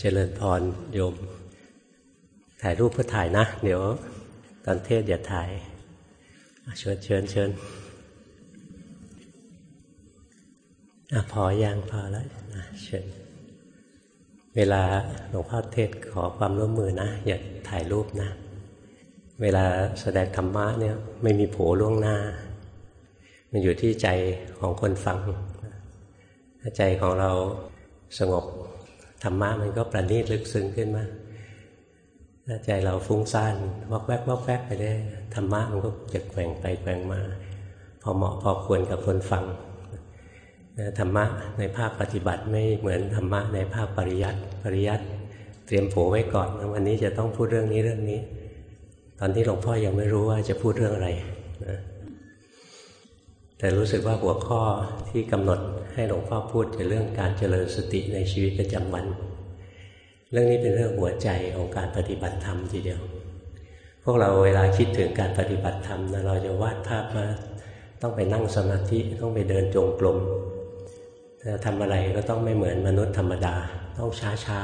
เจริญพรโยม ถ่ายรูปเพื่อถ่ายนะ เดี๋ยว ตอนเทศอย่าถ่าย เชิญเชิญเชิญอพอยังพอแล้วเชิญเวลาหลวงพ่อเทศขอความร่วมมือนะ อย่าถ่ายรูปนะ เวลาแสดงธรรมะเนี่ยไม่มีโผล่วงหน้า มันอยู่ที่ใจของคนฟัง ถ้าใจของเราสงบ ธรรมะมันก็ประณีตลึกซึ้งขึ้นมาถ้าใจเราฟุ้งซ่านวอกแวกวอกแวกไปได้ธรรมะมันก็จะแกว่งไปแกว่งมา พอเหมาะพอควรกับคนฟังธรรมะในภาคปฏิบัติไม่เหมือนธรรมะในภาคปริยัติปริยัติเตรียมโผไว้ก่อนวันนี้จะต้องพูดเรื่องนี้เรื่องนี้ ตอนที่หลวงพ่อยังไม่รู้ว่าจะพูดเรื่องอะไรนะ แต่รู้สึกว่าหัวข้อที่กำหนดให้หลวงพ่อพูดจะเรื่องการเจริญสติในชีวิตประจำวัน เรื่องนี้เป็นเรื่องหัวใจของการปฏิบัติธรรมทีเดียว พวกเราเวลาคิดถึงการปฏิบัติธรรมนะเราจะวาดภาพมาต้องไปนั่งสมาธิต้องไปเดินจงกรมจะทำอะไรก็ต้องไม่เหมือนมนุษย์ธรรมดา ต้องช้า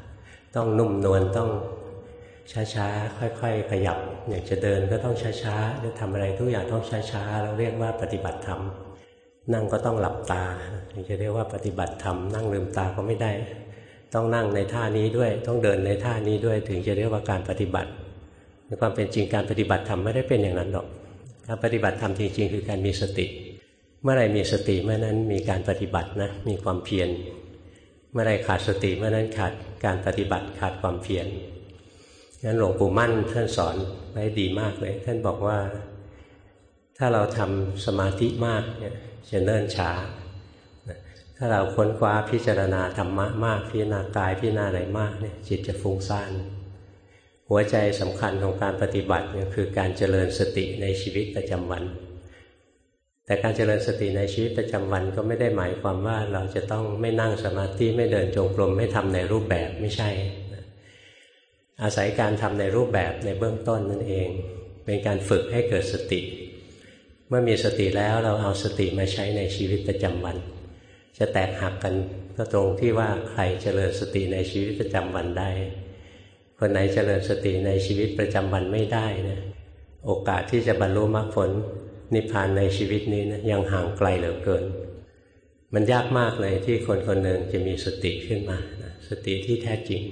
ๆต้องนุ่มนวลต้อง ช้าๆ ค่อยๆ ขยับ อยากจะเดินก็ต้องช้าๆจะทำอะไรทุกอย่างต้องช้าๆเราเรียกว่าปฏิบัติธรรม นั่งก็ต้องหลับตาถึงจะเรียกว่าปฏิบัติธรรม นั่งลืมตาก็ไม่ได้ ต้องนั่งในท่านี้ด้วย ต้องเดินในท่านี้ด้วย ถึงจะเรียกว่าการปฏิบัติ ในความเป็นจริงการปฏิบัติธรรมไม่ได้เป็นอย่างนั้นหรอก การปฏิบัติธรรมจริง ๆ คือการมีสติ เมื่อไรมีสติเมื่อนั้นมีการปฏิบัตินะ มีความเพียร เมื่อไรขาดสติเมื่อนั้นขาดการปฏิบัติขาดความเพียร งั้นหลวงปู่มั่นท่านสอนไว้ดีมากเลย ท่านบอกว่า ถ้าเราทำสมาธิมากเนี่ยจะเนิ่นช้า ถ้าเราค้นคว้าพิจารณาธรรมะมาก พิจารณากายพิจารณาอะไรมากเนี่ยจิตจะฟุ้งซ่านหัวใจสำคัญของการปฏิบัติเนี่ยคือการเจริญสติในชีวิตประจำวัน แต่การเจริญสติในชีวิตประจำวันก็ไม่ได้หมายความว่าเราจะต้องไม่นั่งสมาธิไม่เดินจงกรมไม่ทำในรูปแบบไม่ใช่ อาศัยการทำในรูปแบบในเบื้องต้นนั่นเอง เป็นการฝึกให้เกิดสติ เมื่อมีสติแล้วเราเอาสติมาใช้ในชีวิตประจำวัน จะแตกหักกันก็ตรงที่ว่าใครเจริญสติในชีวิตประจำวันได้ คนไหนเจริญสติในชีวิตประจำวันไม่ได้นะโอกาสที่จะบรรลุมรรคผลนิพพานในชีวิตนี้นะยังห่างไกลเหลือเกิน มันยากมากเลยที่คนคนหนึ่งจะมีสติขึ้นมานะสติที่แท้จริง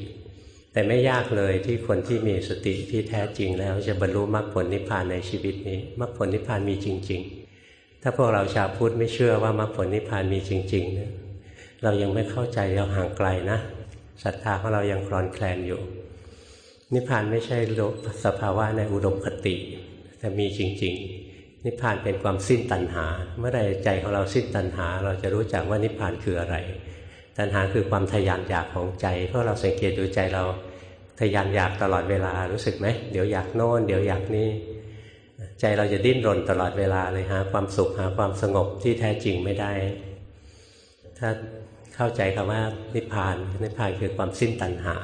แต่ไม่ยากเลยที่คนที่มีสติที่แท้จริงแล้วจะบรรลุมรรคผลนิพพานในชีวิตนี้มรรคผลนิพพานมีจริง ๆ ถ้าพวกเราชาวพุทธไม่เชื่อว่ามรรคผลนิพพานมีจริงๆเนี่ยเรายังไม่เข้าใจเราห่างไกลนะศรัทธาของเรายังคลอนแคลนอยู่ นิพพานไม่ใช่สภาวะในอุดมคติ แต่มีจริง ๆ นิพพานเป็นความสิ้นตัณหา เมื่อใดใจของเราสิ้นตัณหา เราจะรู้จักว่านิพพานคืออะไร ตัณหาคือความทยานอยากของใจเพราะเราสังเกตดูใจเราทยานอยากตลอดเวลารู้สึกไหมเดี๋ยวอยากโน่นเดี๋ยวอยากนี่ใจเราจะดิ้นรนตลอดเวลาเลยหาความสุขหาความสงบที่แท้จริงไม่ได้ ถ้าเข้าใจคำว่านิพพานนิพพานคือความสิ้นตัณหา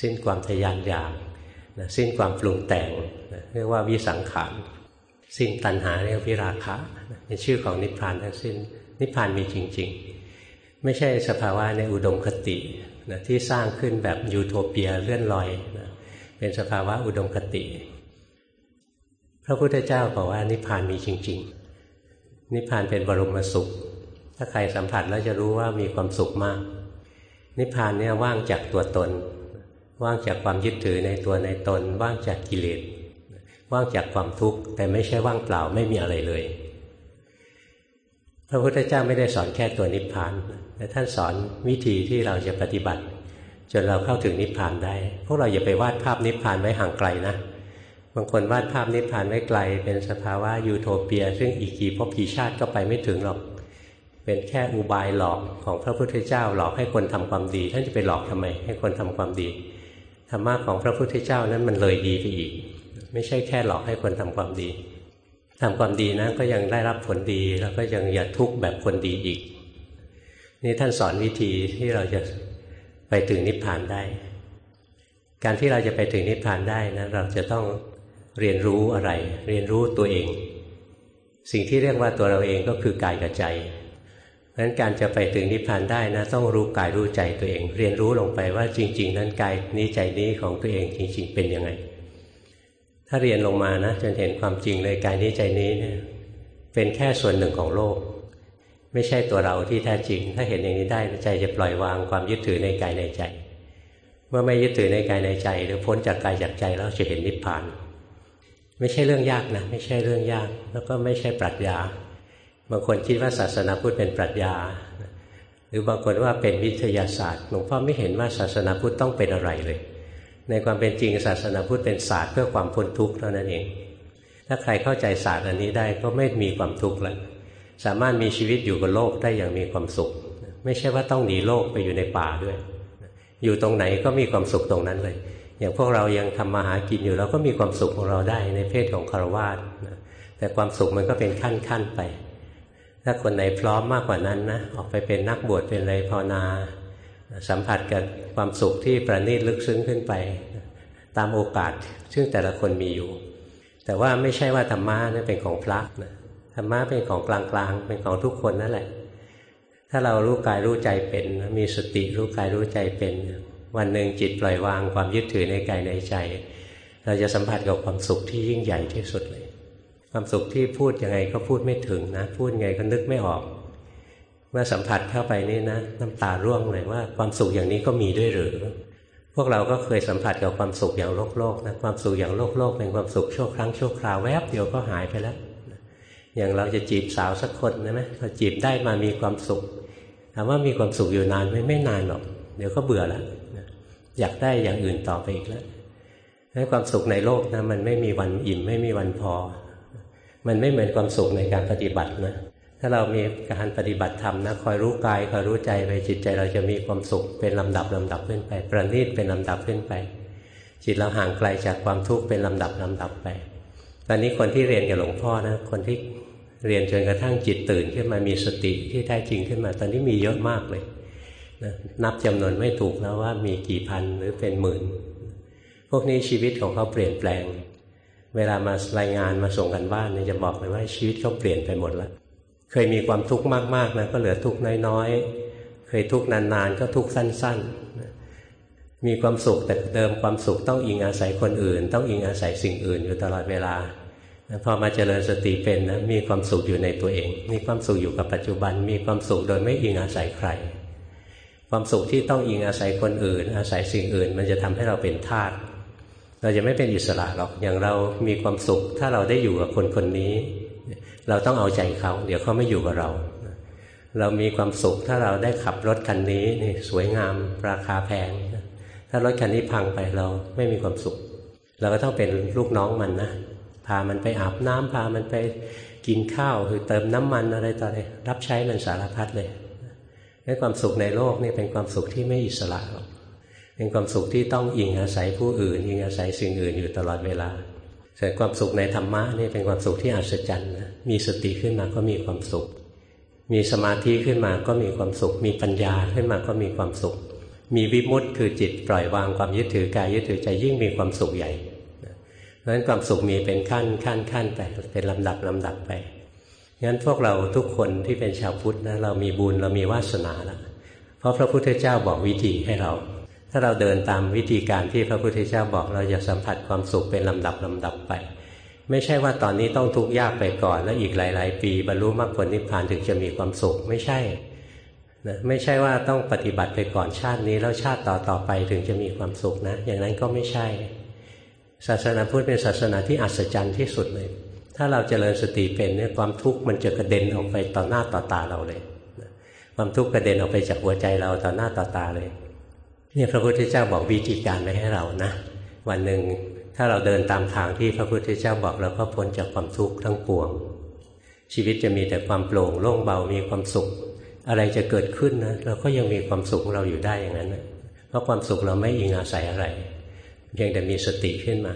สิ้นความทยานอยากสิ้นความปรุงแต่งเรียกว่าวิสังขารสิ้นตัณหาเรียกวิราคะเป็นชื่อของนิพพานทั้งสิ้นนิพพานมีจริง ๆ ไม่ใช่สภาวะในอุดมคตินะที่สร้างขึ้นแบบยูโทเปียเลื่อนลอยนะเป็นสภาวะอุดมคติ พระพุทธเจ้าบอกว่านิพพานมีจริง ๆ นิพพานเป็นบรมสุข ถ้าใครสัมผัสแล้วจะรู้ว่ามีความสุขมาก นิพพานเนี่ยว่างจากตัวตน ว่างจากความยึดถือในตัวในตน ว่างจากกิเลสว่างจากความทุกข์แต่ไม่ใช่ว่างเปล่าไม่มีอะไรเลย พระพุทธเจ้าไม่ได้สอนแค่ตัวนิพพาน แต่ท่านสอนวิธีที่เราจะปฏิบัติ จนเราเข้าถึงนิพพานได้ พวกเราอย่าไปวาดภาพนิพพานไว้ห่างไกลนะ บางคนวาดภาพนิพพานไว้ไกล เป็นสภาวะยูโทเปีย ซึ่งอีกกี่พบกี่ชาติก็ไปไม่ถึงหรอก เป็นแค่อุบายหลอกของพระพุทธเจ้าหลอกให้คนทำความดี ท่านจะไปหลอกทำไม ให้คนทำความดีธรรมะของพระพุทธเจ้านั้นมันเลยดีไปอีก ไม่ใช่แค่หลอกให้คนทำความดีทำความดีนะก็ยังได้รับผลดีแล้วก็ยังอย่าทุกข์แบบคนดีอีก นี่ท่านสอนวิธีที่เราจะไปถึงนิพพานได้ การที่เราจะไปถึงนิพพานได้นะเราจะต้องเรียนรู้อะไร เรียนรู้ตัวเอง สิ่งที่เรียกว่าตัวเราเองก็คือกายกับใจเพราะนั้นการจะไปถึงนิพพานได้นะต้องรู้กายรู้ใจตัวเอง เรียนรู้ลงไปว่าจริง ๆ นั้นกายนี้ใจนี้ของตัวเองจริง ๆ เป็นยังไง ถ้าเรียนลงมานะจนเห็นความจริงเลยกายนี้ใจนี้เนี่ยเป็นแค่ส่วนหนึ่งของโลก ไม่ใช่ตัวเราที่แท้จริง ถ้าเห็นอย่างนี้ได้ใจจะปล่อยวางความยึดถือในกายในใจ เมื่อไม่ยึดถือในกายในใจ หรือพ้นจากกายจากใจแล้วจะเห็นนิพพาน ไม่ใช่เรื่องยากนะ ไม่ใช่เรื่องยาก แล้วก็ไม่ใช่ปรัชญา บางคนคิดว่าศาสนาพุทธเป็นปรัชญา หรือบางคนว่าเป็นวิทยาศาสตร์หลวงพ่อไม่เห็นว่าศาสนาพุทธต้องเป็นอะไรเลย ในความเป็นจริงศาสนาพุทธเป็นศาสตร์เพื่อความพ้นทุกข์เท่านั้นเอง ถ้าใครเข้าใจศาสตร์อันนี้ได้ก็ไม่มีความทุกข์แล้ว สามารถมีชีวิตอยู่กับโลกได้อย่างมีความสุข ไม่ใช่ว่าต้องหนีโลกไปอยู่ในป่าด้วย อยู่ตรงไหนก็มีความสุขตรงนั้นเลย อย่างพวกเรายังทำมาหากินอยู่เราก็มีความสุขของเราได้ในเพศของคารวาสแต่ความสุขมันก็เป็นขั้นๆไป ถ้าคนไหนพร้อมมากกว่านั้นนะออกไปเป็นนักบวชเป็นอะไรภาวนา สัมผัสกับความสุขที่ประณีตลึกซึ้งขึ้นไป ตามโอกาสซึ่งแต่ละคนมีอยู่ แต่ว่าไม่ใช่ว่าธรรมะนั่นเป็นของพระนะ รรมะเป็นของกลางๆ เป็นของทุกคนนั่นแหละ ถ้าเรารู้กายรู้ใจเป็น มีสติรู้กายรู้ใจเป็น วันหนึ่งจิตปล่อยวางความยึดถือในกายในใจ เราจะสัมผัสกับความสุขที่ยิ่งใหญ่ที่สุดเลย ความสุขที่พูดยังไงก็พูดไม่ถึงนะ พูดไงก็นึกไม่ออก เมื่อสัมผัสเข้าไปนี่นะ น้ำตาร่วงเลยว่าความสุขอย่างนี้ก็มีด้วยหรือ พวกเราก็เคยสัมผัสกับความสุขอย่างโลกโลกนะ ความสุขอย่างโลกโลกเป็นความสุขชั่วครั้งชั่วคราวแวบเดียวก็หายไปแล้ว อย่างเราจะจีบสาวสักคนนะไหมพอจีบได้มามีความสุขถามว่ามีความสุขอยู่นานไหมไม่นานหรอก เดี๋ยวก็เบื่อแล้วอยากได้อย่างอื่นต่อไปอีกแล้วให้ความสุขในโลกนะมันไม่มีวันอิ่มไม่มีวันพอ มันไม่เหมือนความสุขในการปฏิบัตินะถ้าเรามีการปฏิบัติธรรมนะคอยรู้กายคอยรู้ใจไปจิตใจเราจะมีความสุขเป็นลำดับลำดับขึ้นไป ประณีตเป็นลำดับขึ้นไป จิตเราห่างไกลจากความทุกข์เป็นลำดับลำดับไป ตอนนี้คนที่เรียนกับหลวงพ่อนะ คนที่เรียนจนกระทั่งจิตตื่นขึ้นมามีสติที่แท้จริงขึ้นมา ตอนนี้มีเยอะมากเลยนะนับจำนวนไม่ถูกแล้วว่ามีกี่พันหรือเป็นหมื่น พวกนี้ชีวิตของเขาเปลี่ยนแปลง เวลามารายงานมาส่งกันบ้านเนี่ยจะบอกเลยว่าชีวิตเขาเปลี่ยนไปหมดแล้วเคยมีความทุกข์มากๆนะก็เหลือทุกข์น้อยๆ เคยทุกข์นานๆ ก็ทุกข์สั้นๆ มีความสุขแต่เดิมความสุขต้องอิงอาศัยคนอื่น ต้องอิงอาศัยสิ่งอื่นอยู่ตลอดเวลา พอมาเจริญสติเป็นนะมีความสุขอยู่ในตัวเอง มีความสุขอยู่กับปัจจุบัน มีความสุขโดยไม่อิงอาศัยใคร ความสุขที่ต้องอิงอาศัยคนอื่น อาศัยสิ่งอื่น มันจะทำให้เราเป็นทาสเราจะไม่เป็นอิสระหรอกอย่างเรามีความสุข ถ้าเราได้อยู่กับคนคนนี้ เราต้องเอาใจเขา เดี๋ยวเขาไม่อยู่กับเรา เรามีความสุขถ้าเราได้ขับรถคันนี้นี่สวยงาม ราคาแพง ถ้ารถคันนี้พังไปเราไม่มีความสุข เราก็ต้องเป็นลูกน้องมันนะามันไปอาบน้ำพามันไปกินข้าวคือเติมน้ำมันอะไรต่ออะไรรับใช้มันสารพัดเลยให้ความสุขในโลกนี่เป็นความสุขที่ไม่อิสระหรอกเป็นความสุขที่ต้องอิงอาศัยผู้อื่นอิงอาศัยสิ่งอื่นอยู่ตลอดเวลาส่วนความสุขในธรรมะนี่เป็นความสุขที่อัศจรรย์นะมีสติขึ้นมาก็มีความสุข มีสมาธิขึ้นมาก็มีความสุข มีปัญญาขึ้นมาก็มีความสุข มีวิมุตต์คือจิตปล่อยวางความยึดถือกายยึดถือใจยิ่งมีความสุขใหญ่ เพราะฉะนั้นความสุขมีเป็นขั้นขั้นขั้นไปเป็นลำดับลำดับไปงั้นพวกเราทุกคนที่เป็นชาวพุทธนะเรามีบุญเรามีวาสนาแล้วเพราะพระพุทธเจ้าบอกวิธีให้เรา ถ้าเราเดินตามวิธีการที่พระพุทธเจ้าบอกเราจะสัมผัสความสุขเป็นลำดับลำดับไป ไม่ใช่ว่าตอนนี้ต้องทุกข์ยากไปก่อน แล้วอีกหลาย ๆ ปีบรรลุมรรคผลนิพพานถึงจะมีความสุขไม่ใช่นะไม่ใช่ว่าต้องปฏิบัติไปก่อนชาตินี้แล้วชาติต่อต่อไปถึงจะมีความสุขนะ อย่างนั้นก็ไม่ใช่ ศาสนาพุทธเป็นศาสนาที่อัศจรรย์ที่สุดเลย ถ้าเราจเจริญสติเป็นเนี่ยความทุกข์มันจะกระเด็นออกไปต่อหน้าต่อตาเราเลย ความทุกข์กระเด็นออกไปจากหัวใจเราต่อหน้าต่อตาเลย เนี่ยพระพุทธเจ้าบอกวิธีการไว้ให้เรานะ วันหนึ่งถ้าเราเดินตามทางที่พระพุทธเจ้าบอกเราก็พ้นจากความทุกข์ทั้งปวง ชีวิตจะมีแต่ความโปร่งโล่งเบามีความสุข อะไรจะเกิดขึ้นนะเราก็ยังมีความสุขเราอยู่ได้อย่างนั้นนะเพราะความสุขเราไม่อิงอาศัยอะไร เพียงแต่มีสติขึ้นมา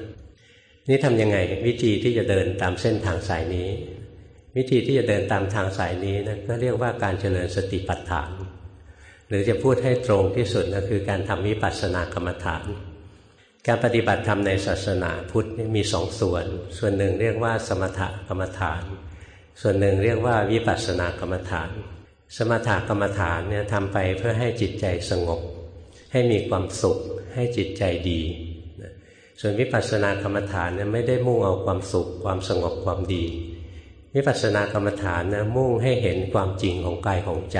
นี่ทำยังไงวิธีที่จะเดินตามเส้นทางสายนี้ วิธีที่จะเดินตามทางสายนี้นะก็เรียกว่าการเจริญสติปัฏฐาน หรือจะพูดให้ตรงที่สุดก็คือการทำวิปัสสนากรรมฐาน การปฏิบัติธรรมในศาสนาพุทธมีสองส่วน ส่วนหนึ่งเรียกว่าสมถกรรมฐาน ส่วนหนึ่งเรียกว่าวิปัสสนากรรมฐาน สมถกรรมฐานเนี่ยทำไปเพื่อให้จิตใจสงบ ให้มีความสุขให้จิตใจดี ส่วนวิปัสสนากรรมฐานเนี่ยไม่ได้มุ่งเอาความสุข ความสงบความดี วิปัสสนากรรมฐานนะมุ่งให้เห็นความจริงของกายของใจ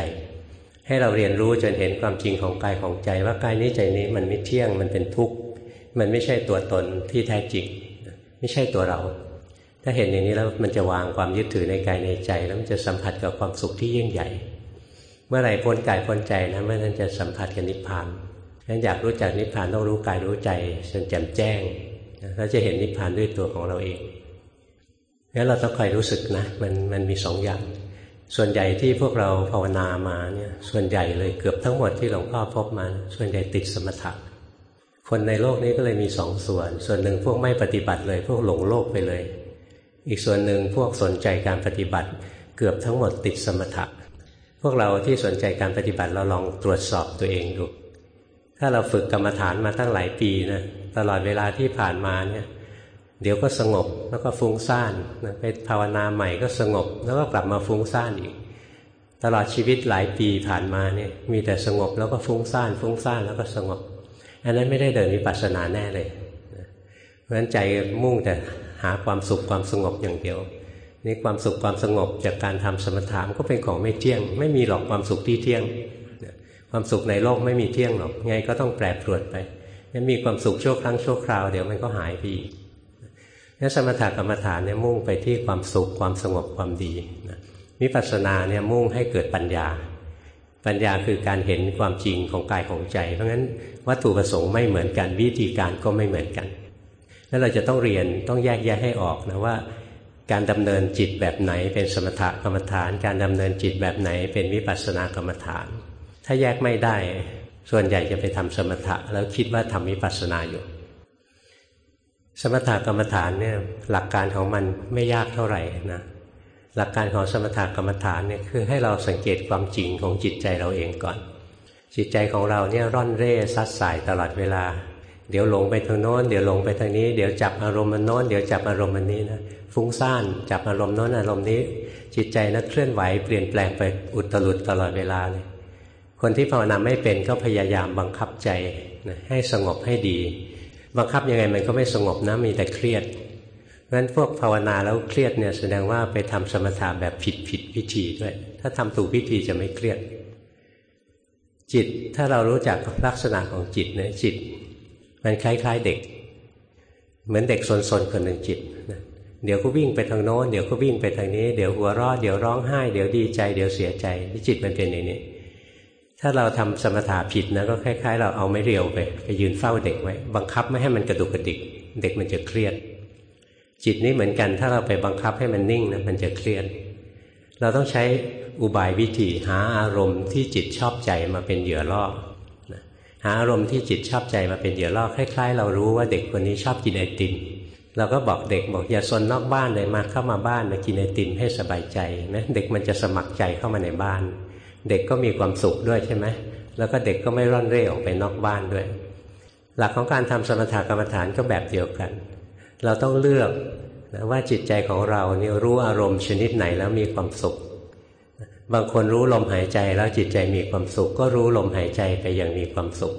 ให้เราเรียนรู้จนเห็นความจริงของกายของใจ ว่ากายนี้ใจนี้มันไม่เที่ยงมันเป็นทุกข์มันไม่ใช่ตัวตนที่แท้จริงไม่ใช่ตัวเรา ถ้าเห็นอย่างนี้แล้วมันจะวางความยึดถือในกายในใจ แล้วมันจะสัมผัสกับความสุขที่ยิ่งใหญ่ เมื่อไหร่พ้นกายพ้นใจนะเมื่อนั้นจะสัมผัสกับนิพพาน งั้นอยากรู้จักนิพพานต้องรู้กายรู้ใจจนแจ่มแจ้งเราจะเห็นนิพพานด้วยตัวของเราเองงั้นเราต้องคอยรู้สึกนะ มันมันมีสองอย่าง ส่วนใหญ่ที่พวกเราภาวนามาเนี่ย ส่วนใหญ่เลยเกือบทั้งหมดที่หลวงพ่อพบมา ส่วนใหญ่ติดสมถะคนในโลกนี้ก็เลยมีสองส่วน ส่วนหนึ่งพวกไม่ปฏิบัติเลย พวกหลงโลกไปเลย อีกส่วนหนึ่งพวกสนใจการปฏิบัติ เกือบทั้งหมดติดสมถะ พวกเราที่สนใจการปฏิบัติเราลองตรวจสอบตัวเองดู ถ้าเราฝึกกรรมฐานมาตั้งหลายปีนะตลอดเวลาที่ผ่านมาเนี่ยเดี๋ยวก็สงบแล้วก็ฟุ้งซ่านนะไปภาวนาใหม่ก็สงบ แล้วก็กลับมาฟุ้งซ่านอีก ตลอดชีวิตหลายปีผ่านมาเนี่ยมีแต่สงบแล้วก็ฟุ้งซ่านฟุ้งซ่านแล้วก็สงบ อันนั้นไม่ได้เดินวิปัสสนาแน่เลยเพราะฉะนั้นใจมุ่งแต่หาความสุขความสงบอย่างเดียวนี่ความสุขความสงบจากการทำสมถะมันก็เป็นของไม่เที่ยง ไม่มีหรอกความสุขที่เที่ยง ความสุขในโลกไม่มีเที่ยงหรอกไงก็ต้องแปรปรวนไปงั้นมีความสุขชั่วครั้งชั่วคราว เดี๋ยวมันก็หายไปอีกนั่นสมถะกรรมฐานเนี่ยมุ่งไปที่ความสุขความสงบความดีวิปัสสนาเนี่ยมุ่งให้เกิดปัญญา ปัญญาคือการเห็นความจริงของกายของใจ เพราะงั้นวัตถุประสงค์ไม่เหมือนกันวิธีการก็ไม่เหมือนกันแล้วเราจะต้องเรียนต้องแยกแยะให้ออกนะว่า การดำเนินจิตแบบไหนเป็นสมถกรรมฐาน การดำเนินจิตแบบไหนเป็นวิปัสสนากรรมฐาน ถ้าแยกไม่ได้ ส่วนใหญ่จะไปทำสมถะ แล้วคิดว่าทำวิปัสสนาอยู่ สมถะกรรมฐานเนี่ยหลักการของมันไม่ยากเท่าไหร่นะหลักการของสมถะกรรมฐานเนี่ยคือให้เราสังเกตความจริงของจิตใจเราเองก่อน จิตใจของเราเนี่ยร่อนเร่ซัดสายตลอดเวลา เดี๋ยวหลงไปทางโน้นเดี๋ยวหลงไปทางนี้ เดี๋ยวจับอารมณ์มันโน้นเดี๋ยวจับอารมณ์มันนี้นะฟุ้งซ่านจับอารมณ์โน้นอารมณ์นี้ จิตใจนักเคลื่อนไหวเปลี่ยนแปลงไปอุตลุดตลอดเวลาเลย คนที่ภาวนาไม่เป็นก็พยายามบังคับใจนะให้สงบให้ดี บังคับยังไงมันก็ไม่สงบนะมีแต่เครียดราะฉะนั้นพวกภาวนาแล้วเครียดเนี่ยแสดงว่าไปทำสมถะแบบผิดผิดวิธีด้วย ถ้าทำถูกวิธีจะไม่เครียด จิตถ้าเรารู้จักลักษณะของจิตเนี่ยจิต มันคล้ายๆเด็ก เหมือนเด็กสนๆคนหนึ่งจิตเดี๋ยวก็วิ่งไปทางโน้นเดี๋ยวก็วิ่งไปทางนี้ เดี๋ยวหัวเราะเดี๋ยวร้องไห้ เดี๋ยวดีใจ เดี๋ยวเสียใจ จิตมันเป็นอย่างนี้ ถ้าเราทำสมถะผิดนะก็คล้ายๆ เราเอาไม่เรียวไปไปยืนเฝ้าเด็กไว้บังคับไม่ให้มันกระดุกกระดิก เด็กมันจะเครียด จิตนี้เหมือนกัน ถ้าเราไปบังคับให้มันนิ่งนะมันจะเครียด เราต้องใช้อุบายวิธีหาอารมณ์ที่จิตชอบใจมาเป็นเหยื่อล่อหาอารมณ์ที่จิตชอบใจมาเป็นเหยื่อล่อคล้าย ๆ เรารู้ว่าเด็กคนนี้ชอบกินไอติมเราก็บอกเด็กบอกอย่าซนนอกบ้านเลยมาเข้ามาบ้านมากินไอติมให้สบายใจนะเด็กมันจะสมัครใจเข้ามาในบ้าน เด็กก็มีความสุขด้วยใช่ไหมแล้วก็เด็กก็ไม่ร่อนเร่ออกไปนอกบ้านด้วย หลักของการทำสมถกรรมฐานก็แบบเดียวกัน เราต้องเลือกนะว่าจิตใจของเราเนี่ยรู้อารมณ์ชนิดไหนแล้วมีความสุข บางคนรู้ลมหายใจแล้วจิตใจมีความสุข ก็รู้ลมหายใจไปอย่างมีความสุข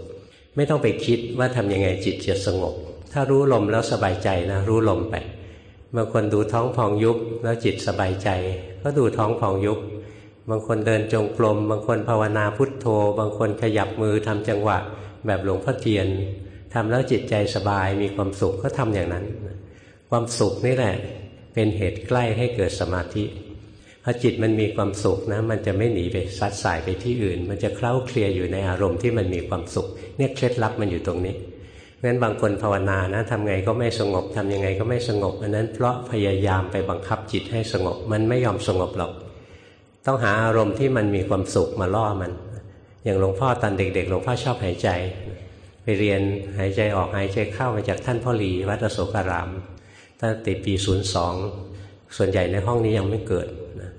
ไม่ต้องไปคิดว่าทำยังไงจิตจะสงบ ถ้ารู้ลมแล้วสบายใจนะรู้ลมไปบางคนดูท้องพองยุบแล้วจิตสบายใจ ก็ดูท้องพองยุบ บางคนเดินจงกรมบางคนภาวนาพุทโธ บางคนขยับมือทำจังหวะ แบบหลวงพ่อเทียนทำแล้วจิตใจสบายมีความสุขก็ทำอย่างนั้น ความสุขนี่แหละ เป็นเหตุใกล้ให้เกิดสมาธิพอจิตมันมีความสุขนะ มันจะไม่หนีไปซัดสายไปที่อื่น มันจะเคล้าเคลียอยู่ในอารมณ์ที่มันมีความสุข เนี่ยเคล็ดลับมันอยู่ตรงนี้งั้นบางคนภาวนานะทำไงก็ไม่สงบทำยังไงก็ไม่สงบอันนั้นเพราะพยายามไปบังคับจิตให้สงบ มันไม่ยอมสงบหรอก ต้องหาอารมณ์ที่มันมีความสุขมาล่อมัน อย่างหลวงพ่อตอนเด็กๆหลวงพ่อชอบหายใจ ไปเรียนหายใจออกหายใจเข้ามาจากท่านพ่อหลีวัดอโศการามตั้งแต่ปีศูนย์สองส่วนใหญ่ในห้องนี้ยังไม่เกิดนะ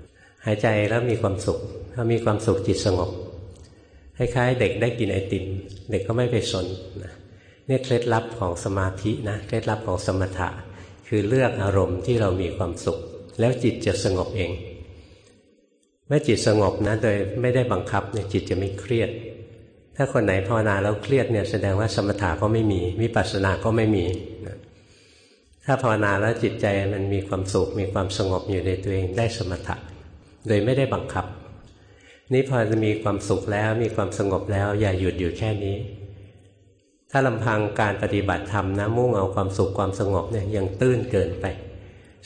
หายใจแล้วมีความสุข ถ้ามีความสุขจิตสงบคล้ายๆเด็กได้กินไอติม เด็กก็ไม่ไปสนนะนี่เคล็ดลับของสมาธินะเคล็ดลับของสมถะ คือเลือกอารมณ์ที่เรามีความสุข แล้วจิตจะสงบเอง เมื่อจิตสงบนะโดยไม่ได้บังคับเนี่ยจิตจะไม่เครียด ถ้าคนไหนภาวนาแล้วเครียดเนี่ยแสดงว่าสมถะก็ไม่มีวิปัสสนาก็ไม่มีถ้าภาวนาแล้วจิตใจมันมีความสุขมีความสงบอยู่ในตัวเองได้สมถะ โดยไม่ได้บังคับ นี่พอจะมีความสุขแล้วมีความสงบแล้วอย่าหยุดอยู่แค่นี้ ถ้าลำพังการปฏิบัติธรรมนะมุ่งเอาความสุขความสงบเนี่ยยังตื้นเกินไป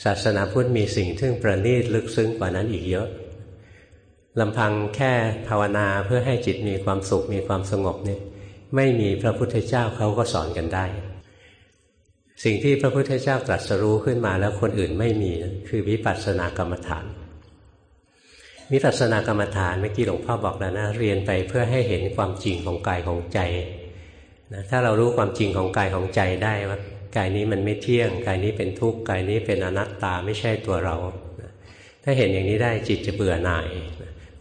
ศาสนาพุทธมีสิ่งที่ประณีตลึกซึ้งกว่านั้นอีกเยอะ ลำพังแค่ภาวนาเพื่อให้จิตมีความสุขมีความสงบเนี่ยไม่มีพระพุทธเจ้าเขาก็สอนกันได้ สิ่งที่พระพุทธเจ้าตรัสรู้ขึ้นมาแล้วคนอื่นไม่มีคือวิปัสสนากรรมฐานวิปัสสนากรรมฐานเมื่อกี้หลวงพ่อบอกแล้วนะเรียนไปเพื่อให้เห็นความจริงของกายของใจนะถ้าเรารู้ความจริงของกายของใจได้ว่ากายนี้มันไม่เที่ยงกายนี้เป็นทุกข์กายนี้เป็นอนัตตาไม่ใช่ตัวเรา ถ้าเห็นอย่างนี้ได้จิตจะเบื่อหน่าย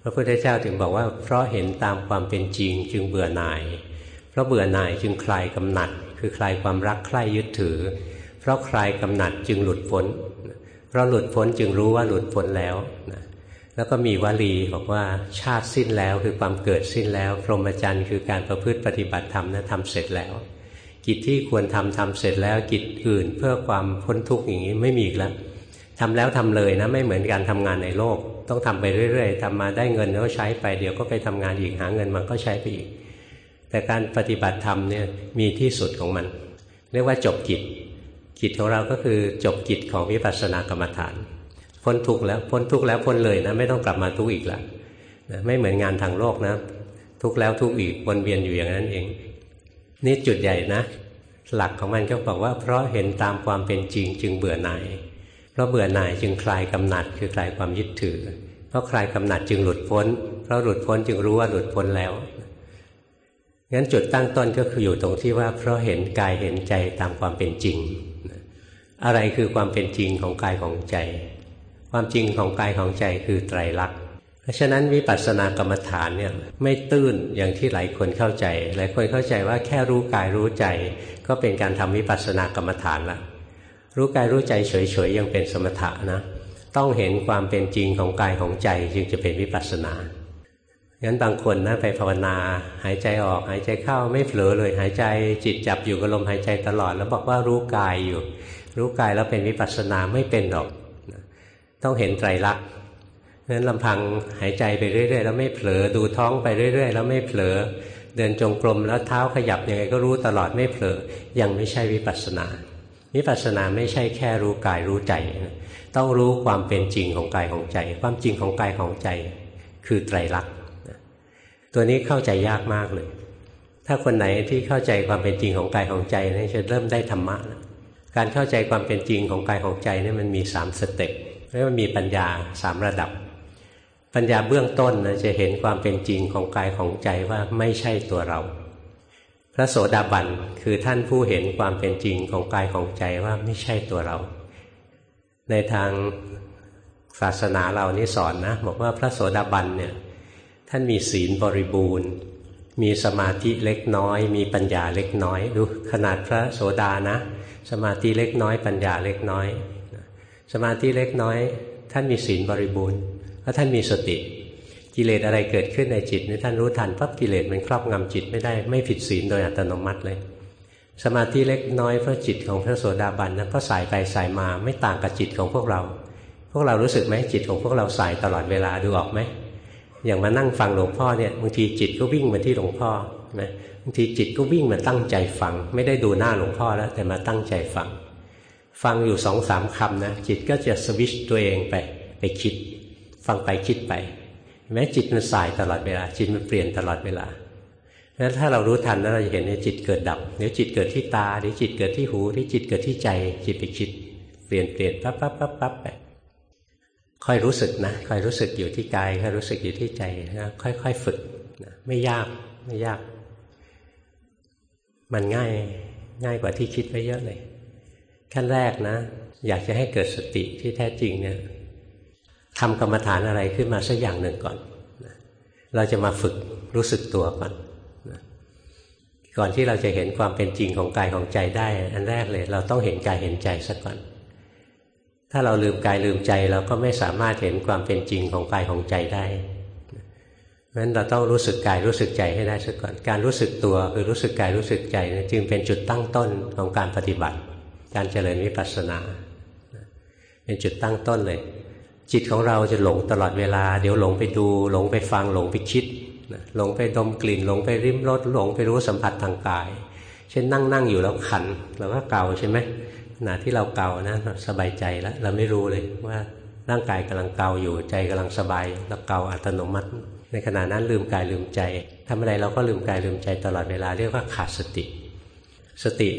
พระพุทธเจ้าถึงบอกว่า เพราะเห็นตามความเป็นจริงจึงเบื่อหน่าย เพราะเบื่อหน่ายจึงคลายกำหนัด คือคลายความรักใคร่ยึดถือ เพราะคลายกำหนัดจึงหลุดพ้นเพราะหลุดพ้นจึงรู้ว่าหลุดพ้นแล้วนะแล้วก็มีวลีบอกว่าชาติสิ้นแล้วคือความเกิดสิ้นแล้ว พรหมจรรย์คือการประพฤติปฏิบัติธรรมนะทำเสร็จแล้ว กิจที่ควรทำทำเสร็จแล้วกิจอื่นเพื่อความพ้นทุกข์อย่างนี้ไม่มีอีกแล้วทำแล้วทำเลยนะไม่เหมือนการทำงานในโลก ต้องทำไปเรื่อยๆทำมาได้เงินแล้วใช้ไปเดี๋ยวก็ไปทำงานอีกหาเงินมันก็ใช้ไปอีก แต่การปฏิบัติธรรมเนี่ยมีที่สุดของมัน เรียกว่าจบกิจกิจของเราก็คือจบกิจของวิปัสสนากรรมฐานพ้นทุกข์แล้วพ้นทุกข์แล้วพ้นเลยนะไม่ต้องกลับมาทุกข์อีกแล้วนะไม่เหมือนงานทางโลกนะ ทุกข์แล้วทุกข์อีกวนเวียนอยู่อย่างนั้นเอง นี่จุดใหญ่นะ หลักของมันก็บอกว่าเพราะเห็นตามความเป็นจริงจึงเบื่อหน่าย เพราะเบื่อหน่ายจึงคลายกำหนัดคือคลายความยึดถือ เพราะคลายกำหนัดจึงหลุดพ้น เพราะหลุดพ้นจึงรู้ว่าหลุดพ้นแล้วงั้นจุดตั้งต้นก็คืออยู่ตรงที่ว่า เพราะเห็นกายเห็นใจตามความเป็นจริง อะไรคือความเป็นจริงของกายของใจ ความจริงของกายของใจคือไตรลักษณ์เพราะฉะนั้นวิปัสสนากรรมฐานเนี่ยไม่ตื้นอย่างที่หลายคนเข้าใจ หลายคนเข้าใจว่าแค่รู้กายรู้ใจ ก็เป็นการทำวิปัสสนากรรมฐานละ รู้กายรู้ใจเฉยๆยังเป็นสมถะนะ ต้องเห็นความเป็นจริงของกายของใจจึงจะเป็นวิปัสสนางั้นบางคนนะไปภาวนา หายใจออกหายใจเข้าไม่เผลอเลยหายใจจิตจับอยู่กับลมหายใจตลอด แล้วบอกว่ารู้กายอยู่ รู้กายแล้วเป็นวิปัสสนาไม่เป็นหรอก ต้องเห็นไตรลักษณ์นั้นลำพังหายใจไปเรื่อย ๆ แล้วไม่เผลอดูท้องไปเรื่อย ๆ แล้วไม่เผลอ เดินจงกรมแล้วเท้าขยับยังไงก็รู้ตลอดไม่เผลอยังไม่ใช่วิปัสสนา วิปัสสนาไม่ใช่แค่รู้กายรู้ใจ ต้องรู้ความเป็นจริงของกายของใจ ความจริงของกายของใจ คือไตรลักษณ์ตัวนี้เข้าใจยากมากเลย ถ้าคนไหนที่เข้าใจความเป็นจริงของกายของใจนี่จะเริ่มได้ธรรมะการเข้าใจความเป็นจริงของกายของใจนี่มันมีสามสเต็ปเรียกว่ามีปัญญาสามระดับ ปัญญาเบื้องต้นนะจะเห็นความเป็นจริงของกายของใจว่าไม่ใช่ตัวเรา พระโสดาบันคือท่านผู้เห็นความเป็นจริงของกายของใจว่าไม่ใช่ตัวเรา ในทางศาสนาเรานี่สอนนะบอกว่าพระโสดาบันเนี่ยท่านมีศีลบริบูรณ์ มีสมาธิเล็กน้อย มีปัญญาเล็กน้อย ดูขนาดพระโสดานะ สมาธิเล็กน้อย ปัญญาเล็กน้อย สมาธิเล็กน้อย ท่านมีศีลบริบูรณ์ แล้วท่านมีสติ กิเลสอะไรเกิดขึ้นในจิตนี่ท่านรู้ทันปั๊บกิเลสมันครอบงำจิตไม่ได้ไม่ผิดศีลโดยอัตโนมัติเลย สมาธิเล็กน้อยเพราะจิตของพระโสดาบันนั้นก็สายไปสายมาไม่ต่างกับจิตของพวกเรา พวกเรารู้สึกไหมจิตของพวกเราสายตลอดเวลาดูออกไหมอย่างมานั่งฟังหลวงพ่อเนี่ยบางทีจิตก็วิ่งมาที่หลวงพ่อนะบางทีจิตก็วิ่งมาตั้งใจฟัง ไม่ได้ดูหน้าหลวงพ่อแล้ว แต่มาตั้งใจฟัง ฟังอยู่สองสามคำนะจิตก็จะสวิชตัวเองไปไปคิด ฟังไปคิดไป แม้จิตมันสายตลอดเวลา จิตมันเปลี่ยนตลอดเวลาแล้วถ้าเรารู้ทันแล้วเราจะเห็นว่าจิตเกิดดับเดี๋ยวจิตเกิดที่ตาเดี๋ยวจิตเกิดที่หูที่จิตเกิดที่ใจ จิตไปคิด เปลี่ยนเปลี่ยนปั๊บปั๊บปั๊บปั๊บไปค่อยรู้สึกนะค่อยรู้สึกอยู่ที่กายค่อยรู้สึกอยู่ที่ใจนะค่อยๆฝึกนะไม่ยากไม่ยาก มันง่ายง่ายกว่าที่คิดไว้เยอะเลยขั้นแรกนะ อยากจะให้เกิดสติที่แท้จริงเนี่ย ทำกรรมฐานอะไรขึ้นมาสักอย่างหนึ่งก่อน เราจะมาฝึกรู้สึกตัวก่อนก่อนที่เราจะเห็นความเป็นจริงของกายของใจได้ อันแรกเลย เราต้องเห็นกายเห็นใจสักก่อน ถ้าเราลืมกายลืมใจเราก็ไม่สามารถเห็นความเป็นจริงของกายของใจได้เพราะฉะนั้นเราต้องรู้สึกกายรู้สึกใจให้ได้ซะก่อน การรู้สึกตัวคือรู้สึกกายรู้สึกใจจึงเป็นจุดตั้งต้นของการปฏิบัติ การเจริญวิปัสสนา เป็นจุดตั้งต้นเลย จิตของเราจะหลงตลอดเวลา เดี๋ยวหลงไปดู หลงไปฟังหลงไปคิดหลงไปดมกลิ่น หลงไปริมรสหลงไปรู้สัมผัสทางกาย เช่นนั่งนั่งอยู่แล้วขันเราก็เกาใช่ไหมขณะที่เราเกานะสบายใจแล้ว เราไม่รู้เลยว่าร่างกายกำลังเกาอยู่ใจกำลังสบายแล้วเกาอัตโนมัติ ในขณะนั้นลืมกายลืมใจทำอะไรเราก็ลืมกายลืมใจตลอดเวลาเรียกว่าขาดสติ สติ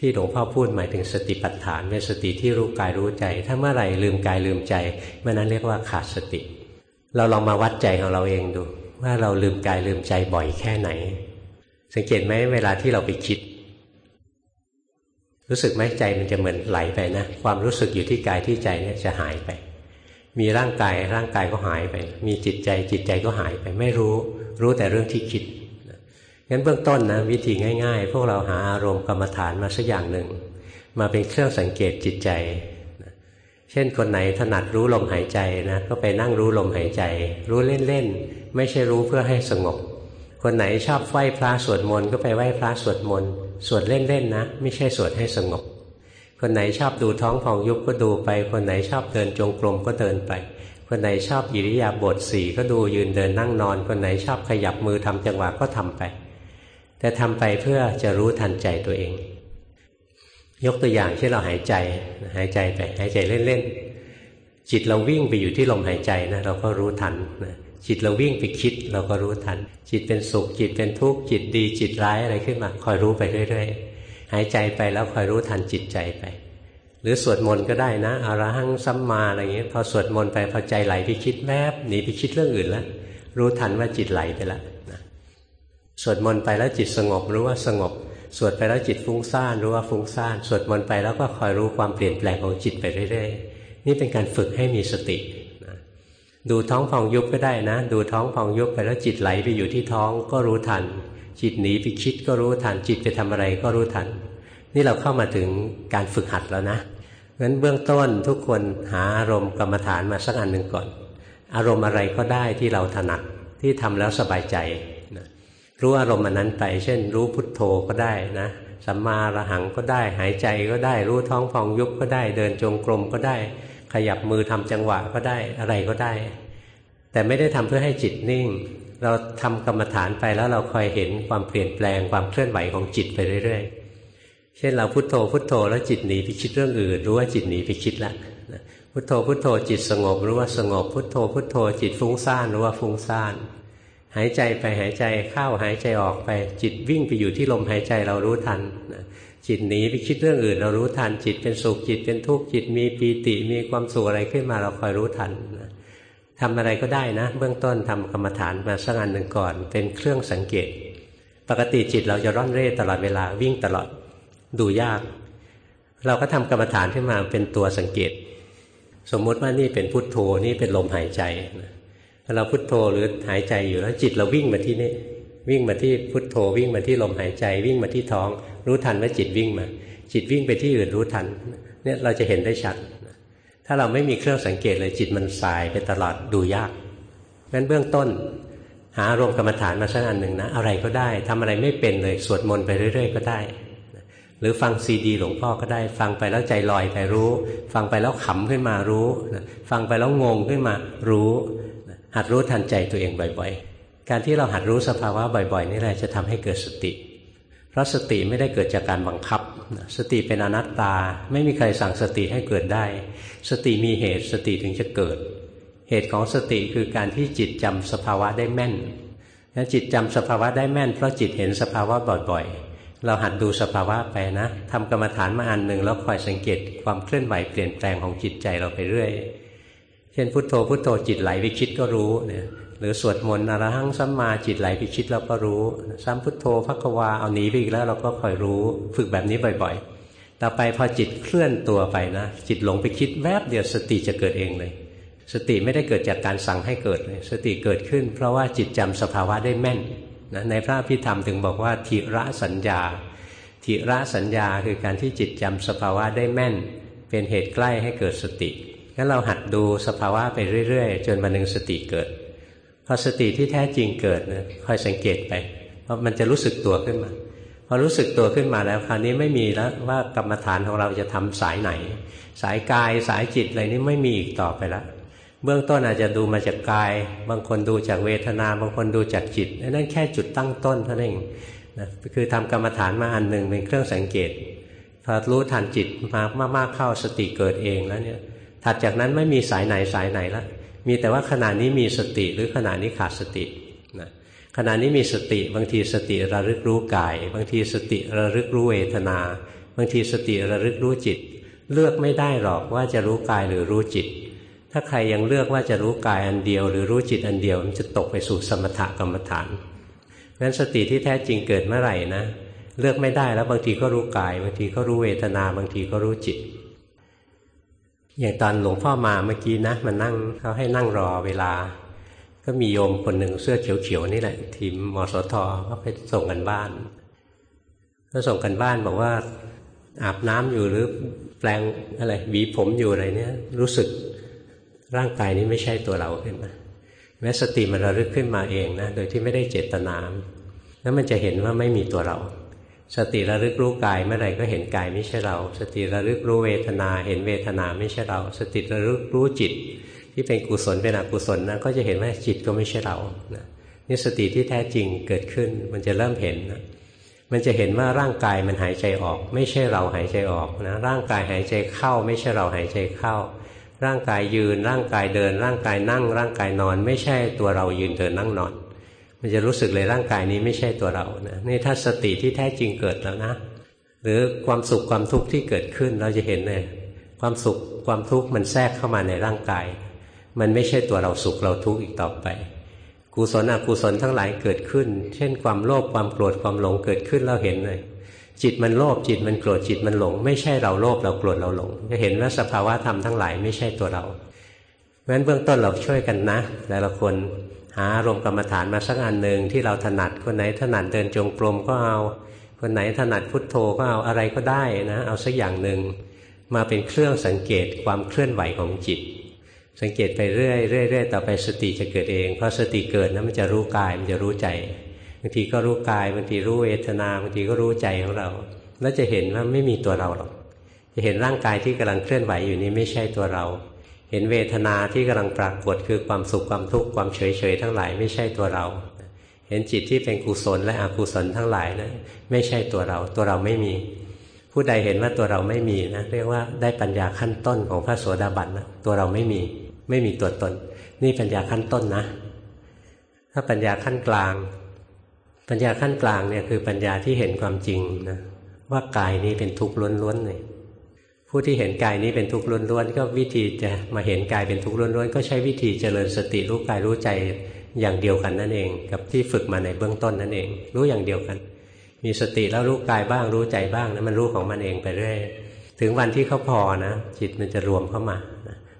ที่หลวงพ่อพูดหมายถึงสติปัฏฐานเป็นสติที่รู้กายรู้ใจ ถ้าเมื่อไหร่ลืมกายลืมใจเมื่อนั้นเรียกว่าขาดสติ เราลองมาวัดใจของเราเองดู ว่าเราลืมกายลืมใจบ่อยแค่ไหน สังเกตไหมเวลาที่เราไปคิด รู้สึกไหมใจมันจะเหมือนไหลไปนะ ความรู้สึกอยู่ที่กายที่ใจเนี่ยจะหายไป มีร่างกายร่างกายก็หายไป มีจิตใจจิตใจก็หายไป ไม่รู้ รู้แต่เรื่องที่คิด งั้นเบื้องต้นนะวิธีง่าย ๆ พวกเราหาอารมณ์กรรมฐานมาสักอย่างหนึ่ง มาเป็นเครื่องสังเกตจิตใจ เช่นคนไหนถนัดรู้ลมหายใจนะก็ไปนั่งรู้ลมหายใจ รู้เล่นๆไม่ใช่รู้เพื่อให้สงบ คนไหนชอบไหว้พระสวดมนต์ก็ไปไหว้พระสวดมนต์สวดเล่นๆนะ ไม่ใช่สวดให้สงบ คนไหนชอบดูท้องพองยุบก็ดูไป คนไหนชอบเดินจงกรมก็เดินไปคนไหนชอบอิริยาบถสี่ก็ดูยืนเดินนั่งนอน คนไหนชอบขยับมือทำจังหวะก็ทำไป แต่ทำไปเพื่อจะรู้ทันใจตัวเอง ยกตัวอย่างที่เราหายใจหายใจไปหายใจเล่นๆจิตเราวิ่งไปอยู่ที่ลมหายใจนะเราก็รู้ทันนะจิตเราวิ่งไปคิดเราก็รู้ทัน จิตเป็นสุขจิตเป็นทุกข์จิตดีจิตร้ายอะไรขึ้นมา คอยรู้ไปเรื่อยๆหายใจไปแล้วคอยรู้ทันจิตใจไป หรือสวดมนต์ก็ได้นะอารหังซัมมาอะไรอย่างเงี้ยพอสวดมนต์ไปพอใจไหลไปคิดแวบหนีไปคิดเรื่องอื่นแล้วรู้ทันว่าจิตไหลไปแล้ว สวดมนต์ไปแล้วจิตสงบรู้ว่าสงบ สวดไปแล้วจิตฟุ้งซ่านรู้ว่าฟุ้งซ่านสวดมนต์ไปแล้วก็คอยรู้ความเปลี่ยนแปลงของจิตไปเรื่อยๆ นี่เป็นการฝึกให้มีสตินะดูท้องพองยุบก็ได้นะ ดูท้องพองยุบไปแล้วจิตไหลไปอยู่ที่ท้องก็รู้ทัน จิตหนีไปคิดก็รู้ทันจิตไปทำอะไรก็รู้ทัน นี่เราเข้ามาถึงการฝึกหัดแล้วนะงั้นเบื้องต้นทุกคนหาอารมณ์กรรมฐานมาสักอันหนึ่งก่อน อารมณ์อะไรก็ได้ที่เราถนัดที่ทำแล้วสบายใจ รู้อารมณ์อันนั้นไป เช่น รู้พุทโธก็ได้นะสัมมาระหังก็ได้ หายใจก็ได้ รู้ท้องฟองยุบก็ได้ เดินจงกรมก็ได้ ขยับมือทำจังหวะก็ได้อะไรก็ได้ แต่ไม่ได้ทำเพื่อให้จิตนิ่ง เราทำกรรมฐานไปแล้วเราคอยเห็นความเปลี่ยนแปลงความเคลื่อนไหวของจิตไปเรื่อย ๆ เช่นเราพุทโธพุทโธแล้วจิตหนีไปคิดเรื่องอื่น รู้ว่าจิตหนีไปคิดแล้วพุทโธพุทโธจิตสงบรู้ว่าสงบ พุทโธพุทโธจิตฟุ้งซ่านรู้ว่าฟุ้งซ่าน หายใจไปหายใจเข้าหายใจออกไป จิตวิ่งไปอยู่ที่ลมหายใจเรารู้ทันจิตหนีไปคิดเรื่องอื่น เรารู้ทันจิตเป็นสุขจิตเป็นทุกข์จิตมีปีติมีความสุขอะไรขึ้นมาเราคอยรู้ทันทำอะไรก็ได้นะ เบื้องต้นทำกรรมฐานมาสักอันหนึ่งก่อน เป็นเครื่องสังเกต ปกติจิตเราจะร่อนเร่ตลอดเวลาวิ่งตลอดดูยาก เราก็ทำกรรมฐานขึ้นมาเป็นตัวสังเกต สมมุติว่านี่เป็นพุทโธนี่เป็นลมหายใจนะ เราพุทโธหรือหายใจอยู่แล้วจิตเราวิ่งมาที่นี่วิ่งมาที่พุทโธวิ่งมาที่ลมหายใจ วิ่งมาที่ท้อง รู้ทันว่าจิตวิ่งมา จิตวิ่งไปที่อื่นรู้ทันเนี่ยเราจะเห็นได้ชัด ถ้าเราไม่มีเครื่องสังเกตเลยจิตมันสายไปตลอดดูยากงั้นเบื้องต้น หาอารมณ์กรรมฐานมาสักอันหนึ่งนะ อะไรก็ได้ทำอะไรไม่เป็นเลยสวดมนต์ไปเรื่อย ๆ ก็ได้ หรือฟังซีดีหลวงพ่อก็ได้ ฟังไปแล้วใจลอยไปรู้ ฟังไปแล้วขำขึ้นมารู้ ฟังไปแล้วงงขึ้นมารู้ หัดรู้ทันใจตัวเองบ่อยๆ การที่เราหัดรู้สภาวะบ่อยๆ นี่แหละจะทำให้เกิดสติ เพราะสติไม่ได้เกิดจากการบังคับ สติเป็นอนัตตา ไม่มีใครสั่งสติให้เกิดได้ สติมีเหตุสติถึงจะเกิด เหตุของสติคือการที่จิตจำสภาวะได้แม่นนะจิตจำสภาวะได้แม่น เพราะจิตเห็นสภาวะบ่อยๆเราหัดดูสภาวะไปนะทำกรรมฐานมาอันหนึ่งแล้วคอยสังเกตความเคลื่อนไหวเปลี่ยนแปลงของจิตใจเราไปเรื่อย เช่นพุทโธพุทโธจิตไหลไปคิดก็รู้เนี่ยหรือสวดมนต์อรหังสัมมาจิตไหลไปคิดเราก็รู้ ซ้ำพุทโธพักวาเอาหนีไปอีกแล้วเราก็คอยรู้ ฝึกแบบนี้บ่อยๆ ต่อไปพอจิตเคลื่อนตัวไปนะ จิตหลงไปคิดแวบเดียวสติจะเกิดเองเลย สติไม่ได้เกิดจากการสั่งให้เกิดเลย สติเกิดขึ้น เพราะว่าจิตจำสภาวะได้แม่นนะในพระพิธรรมถึงบอกว่าทิระสัญญาทิระสัญญาคือการที่จิตจำสภาวะได้แม่น เป็นเหตุใกล้ให้เกิดสติ งั้นเราหัดดูสภาวะไปเรื่อยๆ จนวันหนึ่งสติเกิด พอสติที่แท้จริงเกิดนะคอยสังเกตไปเพราะมันจะรู้สึกตัวขึ้นมาพอรู้สึกตัวขึ้นมาแล้วคราวนี้ไม่มีแล้วว่ากรรมฐานของเราจะทำสายไหน สายกายสายจิตอะไรนี้ไม่มีอีกต่อไปแล้วเบื้องต้นอาจจะดูมาจากกาย บางคนดูจากเวทนา บางคนดูจากจิตนั่นแค่จุดตั้งต้นเท่านั้นเองนะคือทำกรรมฐานมาอันหนึ่งเป็นเครื่องสังเกตพอรู้ทันจิตมามากๆเข้าสติเกิดเองแล้วเนี่ย ถัดจากนั้นไม่มีสายไหนสายไหนแล้วมีแต่ว่าขณะนี้มีสติหรือขณะนี้ขาดสตินะขณะนี้มีสติบางทีสติระลึกรู้กาย บางทีสติระลึกรู้เวทนา บางทีสติระลึกรู้จิต เลือกไม่ได้หรอกว่าจะรู้กายหรือรู้จิต ถ้าใครยังเลือกว่าจะรู้กายอันเดียว หรือรู้จิตอันเดียวมันจะตกไปสู่สมถกรรมฐานเพราะฉะนั้นสติที่แท้จริงเกิดเมื่อไหร่นะ เลือกไม่ได้แล้วบางทีก็รู้กาย บางทีก็รู้เวทนา บางทีก็รู้จิต อย่างตอนหลวงพ่อมาเมื่อกี้นะมันนั่งเขาให้นั่งรอเวลา ก็มีโยมคนหนึ่งเสื้อเขียวๆนี่แหละ ทีมมสทก็ไปส่งกันบ้านก็ส่งกันบ้านบอกว่า อาบน้ำอยู่หรือแปลงอะไรหวีผมอยู่อะไรเนี่ย รู้สึกร่างกายนี้ไม่ใช่ตัวเราขึ้นมาแม้สติมันระลึกขึ้นมาเองนะโดยที่ไม่ได้เจตนาแล้วมันจะเห็นว่าไม่มีตัวเรา สติระลึกรู้กายเมื่อไหร่ก็เห็นกายไม่ใช่เรา สติระลึกรู้เวทนา เห็นเวทนาไม่ใช่เรา สติระลึกรู้จิต ที่เป็นกุศลเป็นอกุศลนะก็จะเห็นว่าจิตก็ไม่ใช่เรานะนี่สติที่แท้จริงเกิดขึ้นมันจะเริ่มเห็นนะมันจะเห็นว่าร่างกายมันหายใจออก ไม่ใช่เราหายใจออกนะร่างกายหายใจเข้า ไม่ใช่เราหายใจเข้า ร่างกายยืน ร่างกายเดิน ร่างกายนั่ง ร่างกายนอน ไม่ใช่ตัวเรายืนเดินนั่งนอน มันจะรู้สึกเลยร่างกายนี้ไม่ใช่ตัวเรานะนี่ถ้าสติที่แท้จริงเกิดแล้วนะ หรือความสุขความทุกข์ที่เกิดขึ้นเราจะเห็นเลยความสุขความทุกข์มันแทรกเข้ามาในร่างกาย มันไม่ใช่ตัวเราสุขเราทุกข์อีกต่อไป กุศลอกุศลทั้งหลายเกิดขึ้น เช่น ความโลภความโกรธความหลงเกิดขึ้นเราเห็นเลยจิตมันโลภจิตมันโกรธจิตมันหลง ไม่ใช่เราโลภเราโกรธเราหลง จะเห็นว่าสภาวะธรรมทั้งหลายไม่ใช่ตัวเราเพราะฉะนั้นเบื้องต้นเราช่วยกันนะแต่ละคน หาอารมณ์กรรมฐานมาสักอันหนึ่งที่เราถนัดคนไหนถนัดเดินจงกรมก็เอา คนไหนถนัดพุทโธก็เอาอะไรก็ได้นะเอาสักอย่างหนึ่งมาเป็นเครื่องสังเกตความเคลื่อนไหวของจิต สังเกตไปเรื่อยเรื่อยต่อไปสติจะเกิดเองพอสติเกิดนะมันจะรู้กายมันจะรู้ใจบางทีก็รู้กายบางทีรู้เวทนาบางทีก็รู้ใจของเรา แล้วจะเห็นว่าไม่มีตัวเราหรอกจะเห็นร่างกายที่กำลังเคลื่อนไหวอยู่นี้ไม่ใช่ตัวเรา เห็นเวทนาที่กำลังปรากฏคือความสุขความทุกข์ความเฉยเฉยทั้งหลายไม่ใช่ตัวเรา เห็นจิตที่เป็นกุศลและอกุศลทั้งหลายนะไม่ใช่ตัวเรา ตัวเราไม่มี ผู้ใดเห็นว่าตัวเราไม่มีนะเรียกว่าได้ปัญญาขั้นต้นของพระโสดาบันนะตัวเราไม่มีไม่มีตัวตน นี่ปัญญาขั้นต้นนะ ถ้าปัญญาขั้นกลาง ปัญญาขั้นกลางเนี่ยคือปัญญาที่เห็นความจริงนะว่ากายนี้เป็นทุกข์ล้วนๆเลย ผู้ที่เห็นกายนี้เป็นทุกข์ล้วนๆก็วิธีจะมาเห็นกายเป็นทุกข์ล้วนๆก็ใช้วิธีเจริญสติรู้กายรู้ใจอย่างเดียวกันนั่นเอง กับที่ฝึกมาในเบื้องต้นนั่นเอง รู้อย่างเดียวกัน มีสติแล้วรู้กายบ้างรู้ใจบ้างนะมันรู้ของมันเองไปเรื่อยถึงวันที่เขาพอนะจิตมันจะรวมเข้ามา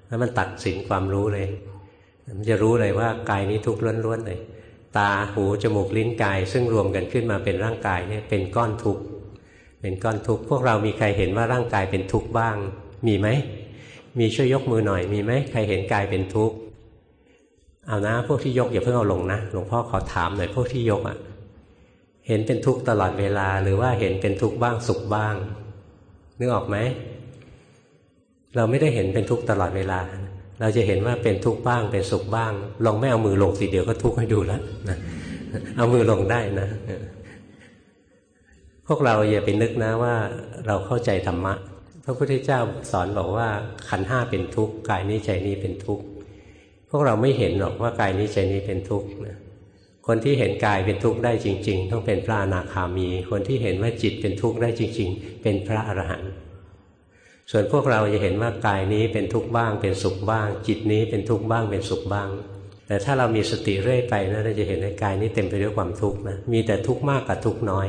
แล้วมันตัดสินความรู้เลย มันจะรู้เลยว่ากายนี้ทุกข์ล้วนๆเลย ตาหูจมูกลิ้นกาย ซึ่งรวมกันขึ้นมาเป็นร่างกายเนี่ยเป็นก้อนทุกข์ เป็นก้อนทุกข์พวกเรามีใครเห็นว่าร่างกายเป็นทุกข์บ้าง มีไหมมีช่วยยกมือหน่อยมีไหมใครเห็นกายเป็นทุกข์เอานะ พวกที่ยกอย่าเพิ่งเอาลงนะหลวงพ่อขอถามหน่อยพวกที่ยกอะ่ะ เห็นเป็นทุกข์ตลอดเวลา หรือว่าเห็นเป็นทุกข์บ้างสุขบ้างนึกออกไหมเราไม่ได้เห็นเป็นทุกข์ตลอดเวลา เราจะเห็นว่าเป็นทุกข์บ้างเป็นสุขบ้าง ลองไม่เอามือลงสิเดี๋ยวก็ทุกข์ให้ดูแล้วนะเอามือลงได้นะ พวกเราอย่าไปนึกนะว่าเราเข้าใจธรรมะ พระพุทธเจ้าสอนบอกว่าขันห้าเป็นทุกข์กายนี้ใจนี้เป็นทุกข์พวกเราไม่เห็นหรอกว่ากายนี้ใจนี้เป็นทุกข์นะคนที่เห็นกายเป็นทุกข์ได้จริง ๆ ต้องเป็นพระอนาคามี คนที่เห็นว่าจิตเป็นทุกข์ได้จริง ๆ เป็นพระอรหันต์ส่วนพวกเราจะเห็นว่ากายนี้เป็นทุกข์บ้าง เป็นสุขบ้าง จิตนี้เป็นทุกข์บ้างเป็นสุขบ้าง แต่ถ้าเรามีสติเรื่อยไปนะเราจะเห็นในกายนี้เต็มไปด้วยความทุกข์นะมีแต่ทุกข์มากกับทุกข์น้อย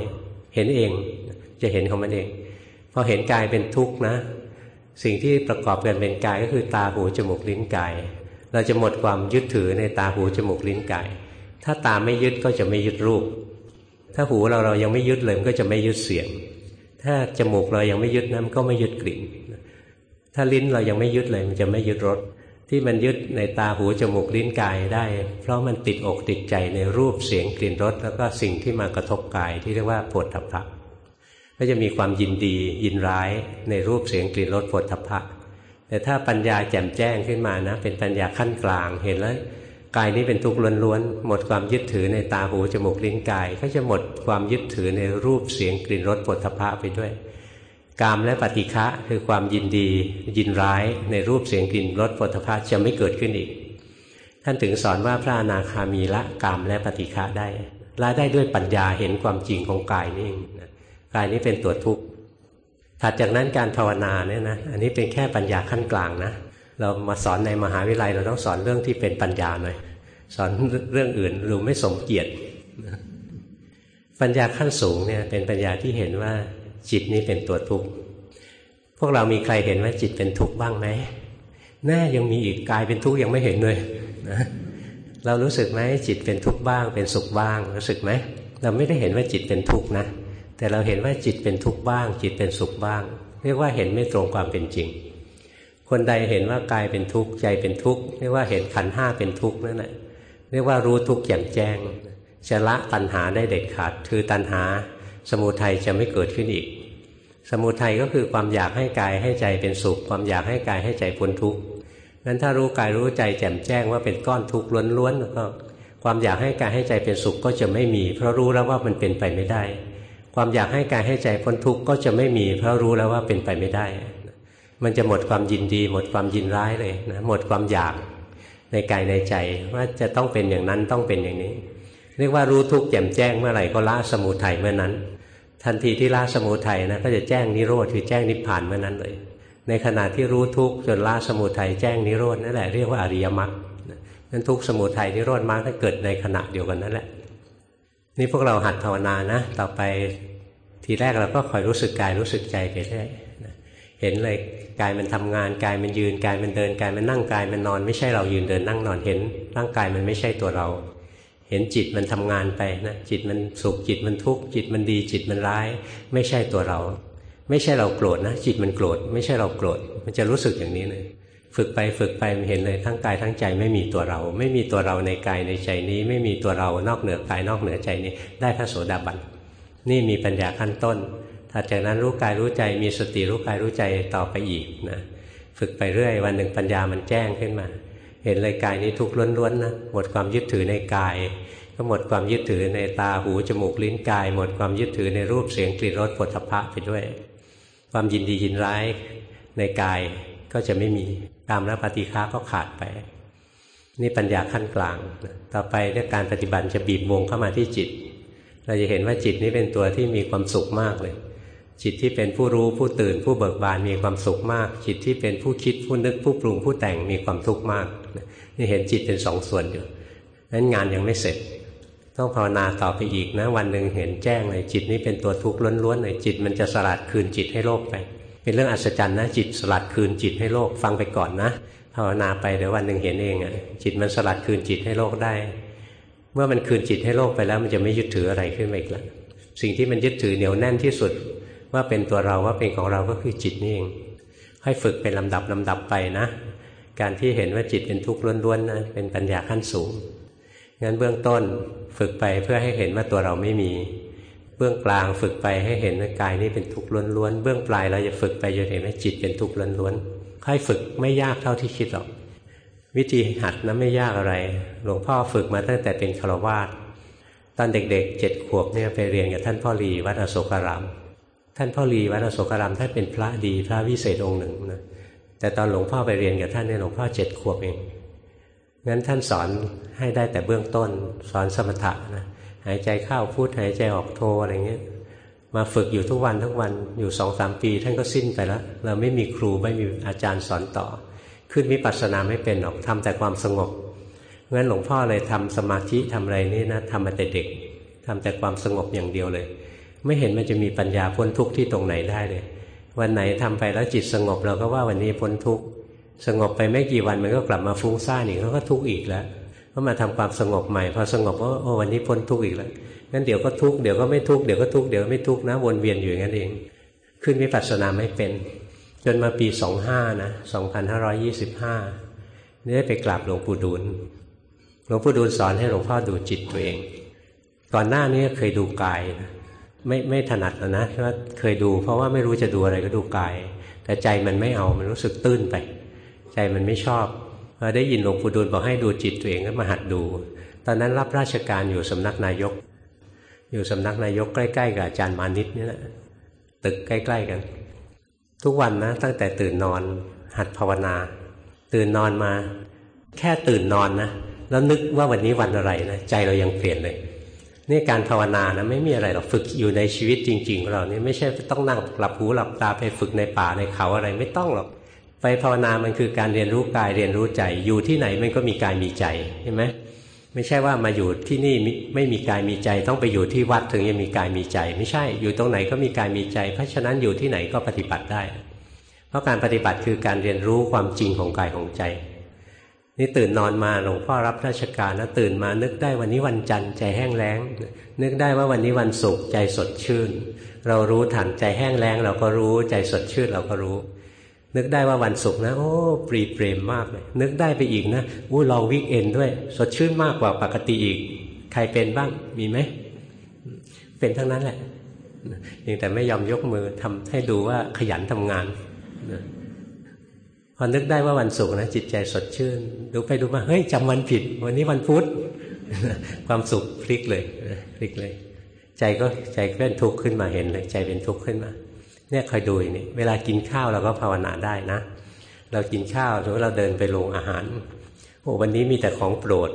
เห็นเองจะเห็นของมันเองพอเห็นกายเป็นทุกข์นะ สิ่งที่ประกอบกันเป็นกายก็คือตาหูจมูกลิ้นกาย เราจะหมดความยึดถือในตาหูจมูกลิ้นกาย ถ้าตาไม่ยึดก็จะไม่ยึดรูป ถ้าหูเราเรายังไม่ยึดเลยมันก็จะไม่ยึดเสียง ถ้าจมูกเรายังไม่ยึดนะมันก็ไม่ยึดกลิ่น ถ้าลิ้นเรายังไม่ยึดเลยมันจะไม่ยึดรส ที่มันยึดในตาหูจมูกลิ้นกายได้ เพราะมันติดอกติดใจในรูปเสียงกลิ่นรสแล้วก็สิ่งที่มากระทบกายที่เรียกว่าปวดทัพพะก็จะมีความยินดียินร้ายในรูปเสียงกลิ่นรสปวดทัพพะแต่ถ้าปัญญาแจ่มแจ้งขึ้นมานะ เป็นปัญญาขั้นกลางเห็นแล้วกายนี้เป็นทุกข์ล้วนๆหมดความยึดถือในตาหูจมูกลิ้นกาย ก็จะหมดความยึดถือในรูปเสียงกลิ่นรสปวดทัพพะไปด้วย กามและปฏิฆะคือความยินดี ยินร้ายในรูปเสียงกลิ่นรสปฐพะจะไม่เกิดขึ้นอีก ท่านถึงสอนว่าพระอนาคามีละกามและปฏิฆะได้ละได้ด้วยปัญญาเห็นความจริงของกายนี่เองกายนี้เป็นตัวทุกข์ถัดจากนั้นการภาวนาเนี่ยนะอันนี้เป็นแค่ปัญญาขั้นกลางนะเรามาสอนในมหาวิทยาลัยเราต้องสอนเรื่องที่เป็นปัญญาหน่อยสอนเรื่องอื่นรู้ไม่สมเกียรติปัญญาขั้นสูงเนี่ยเป็นปัญญาที่เห็นว่า จิตนี้เป็นตัวทุกข์พวกเรามีใครเห็นว่าจิตเป็นทุกข์บ้างไหมแน่ยังมีอีกกายเป็นทุกข์ยังไม่เห็นเลยนะเรารู้สึกไหมจิตเป็นทุกข์บ้าง เป็นสุขบ้าง รู้สึกไหมเราไม่ได้เห็นว่าจิตเป็นทุกข์นะ แต่เราเห็นว่าจิตเป็นทุกข์บ้าง จิตเป็นสุขบ้าง เรียกว่าเห็นไม่ตรงความเป็นจริง คนใดเห็นว่ากายเป็นทุกข์ใจเป็นทุกข์เรียกว่าเห็นขันห้าเป็นทุกข์นั่นแหละเรียกว่ารู้ทุกข์อย่างแจ้งจะละตัณหาได้เด็ดขาด คือตัณหา สมุทัยจะไม่เกิดขึ้นอีก สมุทัยก็คือความอยากให้กายให้ใจเป็นสุข ความอยากให้กายให้ใจพ้นทุกข์นั้นถ้ารู้กายรู้ใจแจ่มแจ้งว่าเป็นก้อนทุกข์ล้วนๆก็ความอยากให้กายให้ใจเป็นสุขก็จะไม่มี เพราะรู้แล้วว่ามันเป็นไปไม่ได้ ความอยากให้กายให้ใจพ้นทุกข์ก็จะไม่มี เพราะรู้แล้วว่าเป็นไปไม่ได้ มันจะหมดความยินดี หมดความยินร้ายเลยนะหมดความอยากในกายในใจว่าจะต้องเป็นอย่างนั้นต้องเป็นอย่างนี้ เรียกว่ารู้ทุกข์แจ่มแจ้งเมื่อไหร่ก็ละสมุทัยเมื่อนั้น ทันทีที่ละสมุทัยนะก็จะแจ้งนิโรธคือแจ้งนิพพานเมื่อนั้นเลย ในขณะที่รู้ทุกข์จนละสมุทัยแจ้งนิโรธนั่นแหละเรียกว่าอริยมรรคนั้นทุกสมุทัยนิโรธมรรคถ้าเกิดในขณะเดียวกันนั่นแหละ นี่พวกเราหัดภาวนานะ ต่อไปทีแรกเราก็คอยรู้สึกกายรู้สึกใจไปเรื่อยเห็นเลยกายมันทำงานกายมันยืนกายมันเดินกายมันนั่งกายมันนอน ไม่ใช่เรายืนเดินนั่งนอนเห็น ร่างกายมันไม่ใช่ตัวเรา เห็นจิตมันทำงานไปนะจิตมันสุขจิตมันทุกข์จิตมันดีจิตมันร้าย ไม่ใช่ตัวเรา ไม่ใช่เราโกรธนะ จิตมันโกรธไม่ใช่เราโกรธมันจะรู้สึกอย่างนี้เลยฝึกไปฝึกไปมันเห็นเลยทั้งกายทั้งใจไม่มีตัวเรา ไม่มีตัวเราในกายในใจนี้ ไม่มีตัวเรานอกเหนือกายนอกเหนือใจนี้ ได้พระโสดาบันนี่มีปัญญาขั้นต้นถัดจากนั้นรู้กายรู้ใจมีสติรู้กายรู้ใจต่อไปอีกนะฝึกไปเรื่อย วันหนึ่งปัญญามันแจ้งขึ้นมา เห็นเลยกายนี้ทุกข์ล้วนๆนะหมดความยึดถือในกาย ก็หมดความยึดถือในตาหูจมูกลิ้นกาย หมดความยึดถือในรูปเสียงกลิ่นรสผลพะไปด้วย ความยินดียินร้ายในกายก็จะไม่มีตามและปฏิฆาก็ขาดไป นี่ปัญญาขั้นกลาง ต่อไปเรื่องการปฏิบัติจะบีบวงเข้ามาที่จิต เราจะเห็นว่าจิตนี้เป็นตัวที่มีความสุขมากเลย จิตที่เป็นผู้รู้ผู้ตื่นผู้เบิกบานมีความสุขมาก จิตที่เป็นผู้คิดผู้นึกผู้ปรุงผู้แต่งมีความทุกข์มากนี่เห็นจิตเป็นสองส่วนอยู่นั้นงานยังไม่เสร็จ ต้องภาวนาต่อไปอีกนะ วันหนึ่งเห็นแจ้งเลยจิตนี้เป็นตัวทุกข์ล้วนๆเลยจิตมันจะสลัดคืนจิตให้โลกไป เป็นเรื่องอัศจรรย์นะ จิตสลัดคืนจิตให้โลกฟังไปก่อนนะภาวนาไปเดี๋ยววันหนึ่งเห็นเองอะจิตมันสลัดคืนจิตให้โลกได้ เมื่อมันคืนจิตให้โลกไปแล้ว มันจะไม่ยึดถืออะไรขึ้นมาอีกแล้วสิ่งที่มันยึดถือเหนียวแน่นที่สุด ว่าเป็นตัวเราว่าเป็นของเราก็คือจิตนี่เอง ให้ฝึกเป็นลำดับลำดับไปนะ การที่เห็นว่าจิตเป็นทุกข์ล้วนๆนะเป็นปัญญาขั้นสูงงั้นเบื้องต้น ฝึกไปเพื่อให้เห็นว่าตัวเราไม่มี เบื้องกลางฝึกไปให้เห็นว่ากายนี้เป็นทุกข์ล้วนๆเบื้องปลายเราจะฝึกไปจนเห็นว่าจิตเป็นทุกข์ล้วนๆค่อยฝึกไม่ยากเท่าที่คิดหรอก วิธีหัดนะไม่ยากอะไร หลวงพ่อฝึกมาตั้งแต่เป็นฆราวาสตอนเด็กๆเจ็ดขวบเนี่ยไปเรียนกับท่านพ่อรีวัดอโศการาม ท่านพ่อรีวัดอโศการามท่านเป็นพระดีพระวิเศษองค์หนึ่งนะแต่ตอนหลวงพ่อไปเรียนกับท่านเนี่ยหลวงพ่อเจ็ดขวบเอง งั้นท่านสอนให้ได้แต่เบื้องต้น สอนสมถะนะหายใจเข้าพูดหายใจออกโทอะไรเงี้ยมาฝึกอยู่ทุกวันทุกวันอยู่สองสามปี ท่านก็สิ้นไปแล้วเราไม่มีครูไม่มีอาจารย์สอนต่อ ขึ้นวิปัสสนาไม่เป็นหรอกทำแต่ความสงบงั้นหลวงพ่อเลยทำสมาธิทำอะไรนี่นะทำมาแต่เด็กทำแต่ความสงบอย่างเดียวเลย ไม่เห็นมันจะมีปัญญาพ้นทุกข์ที่ตรงไหนได้เลย วันไหนทำไปแล้วจิตสงบเราก็ว่าวันนี้พ้นทุกข์ สงบไปไม่กี่วันมันก็กลับมาฟุ้งซ่านอีกแล้วก็ทุกข์อีกแล้วก็มาทำความสงบใหม่พอสงบก็โอ้วันนี้พ้นทุกข์อีกแล้วงั้นเดี๋ยวก็ทุกข์เดี๋ยวก็ไม่ทุกข์เดี๋ยวก็ทุกข์เดี๋ยวไม่ทุกข์นะวนเวียนอยู่อย่างนั้นเอง ขึ้นวิปัสสนาไม่เป็น จนมาปีสองห้านะสองพันห้าร้อยี่สิบห้านี่ได้ไปกราบหลวงปู่ดูลหลวงปู่ดูลสอนให้หลวงพ่อดูจิตตัวเอง ก่อนหน้านี้เคยดูกายนะไม่ไม่ถนัดนะนะว่าเคยดู เพราะว่าไม่รู้จะดูอะไรก็ดูกาย แต่ใจมันไม่เอามันรู้สึกตื้นไป ใจมันไม่ชอบได้ยินหลวงปู่ดูลบอกให้ดูจิตตัวเองก็มาหัดดู ตอนนั้นรับราชการอยู่สำนักนายก อยู่สำนักนายกใกล้ๆกับอาจารย์มานิดนี่แหละตึกใกล้ ๆ กัน ทุกวันนะตั้งแต่ตื่นนอน หัดภาวนา ตื่นนอนมา แค่ตื่นนอนนะแล้วนึกว่าวันนี้วันอะไรนะใจเรายังเปลี่ยนเลยนี่การภาวนานะไม่มีอะไรหรอกฝึกอยู่ในชีวิตจริง ๆ เรานี่ไม่ใช่ต้องนั่งหลับหูหลับตาไปฝึกในป่าในเขาอะไรไม่ต้องหรอก ไปภาวนามันคือการเรียนรู้กายเรียนรู้ใจ อยู่ที่ไหนมันก็มีกายมีใจเห็นไหมไม่ใช่ว่ามาอยู่ที่นี่ไม่มีกายมีใจ ต้องไปอยู่ที่วัดถึงจะมีกายมีใจ ไม่ใช่อยู่ตรงไหนก็มีกายมีใจ เพราะฉะนั้นอยู่ที่ไหนก็ปฏิบัติได้ เพราะการปฏิบัติคือการเรียนรู้ความจริงของกายของใจ นี่ตื่นนอนมาหลวงพ่อรับราชการนะตื่นมานึกได้วันนี้วันจันทร์ใจแห้งแล้ง นึกได้ว่าวันนี้วันศุกร์ใจสดชื่น เรารู้ทันใจแห้งแล้งเราก็รู้ใจสดชื่นเราก็รู้ นึกได้ว่าวันศุกร์นะ โอ้ปรีเปรมมากเลยนึกได้ไปอีกนะอู้ลองวิกเอนด้วย สดชื่นมากกว่าปกติอีก ใครเป็นบ้างมีไหม เป็นทั้งนั้นแหละยังแต่ไม่ยอมยกมือทำให้ดูว่าขยันทำงานพอนึกได้ว่าวันศุกร์นะจิตใจสดชื่น ดูไปดูมาเฮ้ยจำวันผิด วันนี้วันพุธความสุขพลิกเลยพลิกเลย ใจก็ใจเคลื่อนทุกข์ขึ้นมาเห็นเลย ใจเป็นทุกข์ขึ้นมา เนี่ยคอยดูนี่เวลากินข้าวเราก็ภาวนาได้นะ เรากินข้าวหรือว่าเราเดินไปโรงอาหารโอ้วันนี้มีแต่ของโปรด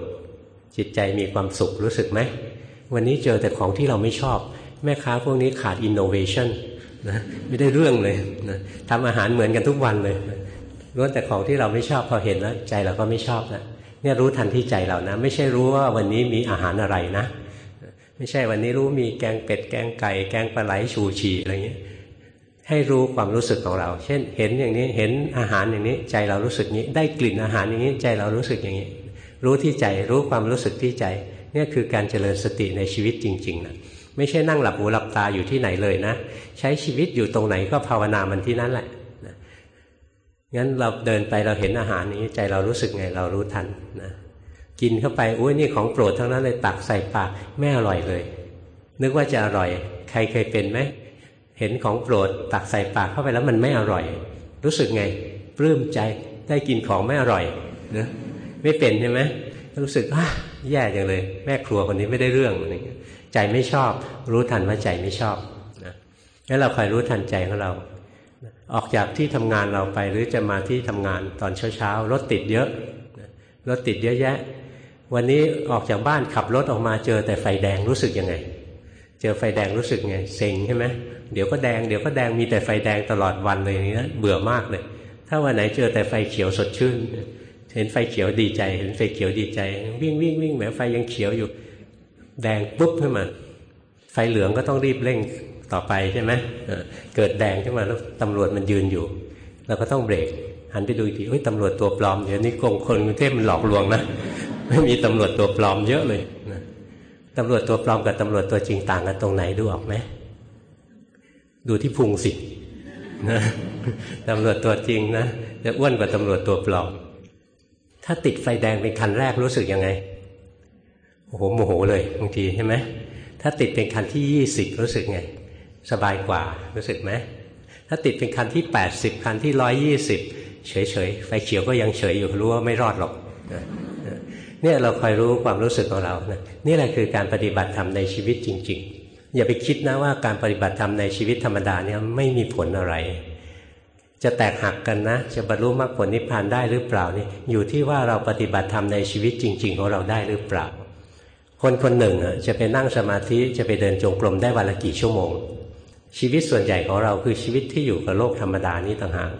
จิตใจมีความสุขรู้สึกไหม วันนี้เจอแต่ของที่เราไม่ชอบ แม่ค้าพวกนี้ขาดอินโนเวชันนะไม่ได้เรื่องเลยนะทำอาหารเหมือนกันทุกวันเลยล้วนแต่ของที่เราไม่ชอบพอเห็นแล้วใจเราก็ไม่ชอบนะเนี่ยรู้ทันที่ใจเรานะ ไม่ใช่รู้ว่าวันนี้มีอาหารอะไรนะ ไม่ใช่วันนี้รู้มีแกงเป็ดแกงไก่ แกงปลาไหลชูชีอะไรเงี้ย ให้รู้ความรู้สึกของเรา เช่น เห็นอย่างนี้เห็นอาหารอย่างนี้ ใจเรารู้สึกนี้ ได้กลิ่นอาหารอย่างนี้ ใจเรารู้สึกอย่างนี้ รู้ที่ใจรู้ความรู้สึกที่ใจเนี่ยคือการเจริญสติในชีวิตจริงๆนะไม่ใช่นั่งหลับหูหลับตาอยู่ที่ไหนเลยนะ ใช้ชีวิตอยู่ตรงไหนก็ภาวนามันที่นั่นแหละงั้นเราเดินไปเราเห็นอาหารนี้ใจเรารู้สึกไงเรารู้ทันนะกินเข้าไปอุ้ยนี่ของโปรดทั้งนั้นเลยตักใส่ปากไม่อร่อยเลย นึกว่าจะอร่อย ใครเคยเป็นไหม เห็นของโปรดตักใส่ปากเข้าไปแล้วมันไม่อร่อย รู้สึกไงปลื้มใจได้กินของไม่อร่อยนะไม่เป็นใช่ไหมรู้สึกอะแย่จังเลย แม่ครัวคนนี้ไม่ได้เรื่องอะไรใจไม่ชอบ รู้ทันว่าใจไม่ชอบนะงั้นเราคอยรู้ทันใจของเรา ออกจากที่ทำงานเราไปหรือจะมาที่ทำงานตอนเช้าๆรถติดเยอะรถติดเยอะแยะ วันนี้ออกจากบ้านขับรถออกมาเจอแต่ไฟแดงรู้สึกยังไง เจอไฟแดงรู้สึกไงเซ็งใช่ไหม เดี๋ยวก็แดงเดี๋ยวก็แดงมีแต่ไฟแดงตลอดวันเลยอย่างนี้ยเบื่อมากเลย ถ้าวันไหนเจอแต่ไฟเขียวสดชื่น เห็นไฟเขียวดีใจ เห็นไฟเขียวดีใจ วิ่งวิ่งวิ่งแม้ไฟยังเขียวอยู่ แดงปุ๊บขึ้นมา ไฟเหลืองก็ต้องรีบเร่งต่อไปใช่ไหมเกิดแดงขึ้นมาแล้วตำรวจมันยืนอยู่เราก็ต้องเบรกหันไปดูอีกทีเฮ้ยตำรวจตัวปลอมเดี๋ยวนี้กงคนกรุงเทพมันหลอกลวงนะไม่มีตำรวจตัวปลอมเยอะเลยนะตำรวจตัวปลอมกับตำรวจตัวจริงต่างกันตรงไหนดูออกไหม ดูที่พุงสินะตำรวจตัวจริงนะจะอ้วนกว่าตำรวจตัวปลอมถ้าติดไฟแดงเป็นคันแรกรู้สึกยังไงโอ้โหโมโหเลยบางทีใช่ไหมถ้าติดเป็นคันที่ยี่สิบรู้สึกไง สบายกว่ารู้สึกไหมถ้าติดเป็นคันที่80คันที่120เฉยๆไฟเขียวก็ยังเฉยอยู่รู้ว่าไม่รอดหรอกเนี่ยเราคอยรู้ความรู้สึกของเรานะนี่แหละคือการปฏิบัติธรรมในชีวิตจริงๆ อย่าไปคิดนะว่าการปฏิบัติธรรมในชีวิตธรรมดาเนี่ยไม่มีผลอะไร จะแตกหักกันนะ จะบรรลุมรรคผลนิพพานได้หรือเปล่านี่อยู่ที่ว่าเราปฏิบัติธรรมในชีวิตจริง ๆ ของเราได้หรือเปล่า คนคนหนึ่งจะไปนั่งสมาธิจะไปเดินจงกรมได้วันละกี่ชั่วโมง ชีวิตส่วนใหญ่ของเราคือชีวิตที่อยู่กับโลกธรรมดานี้ต่างหาก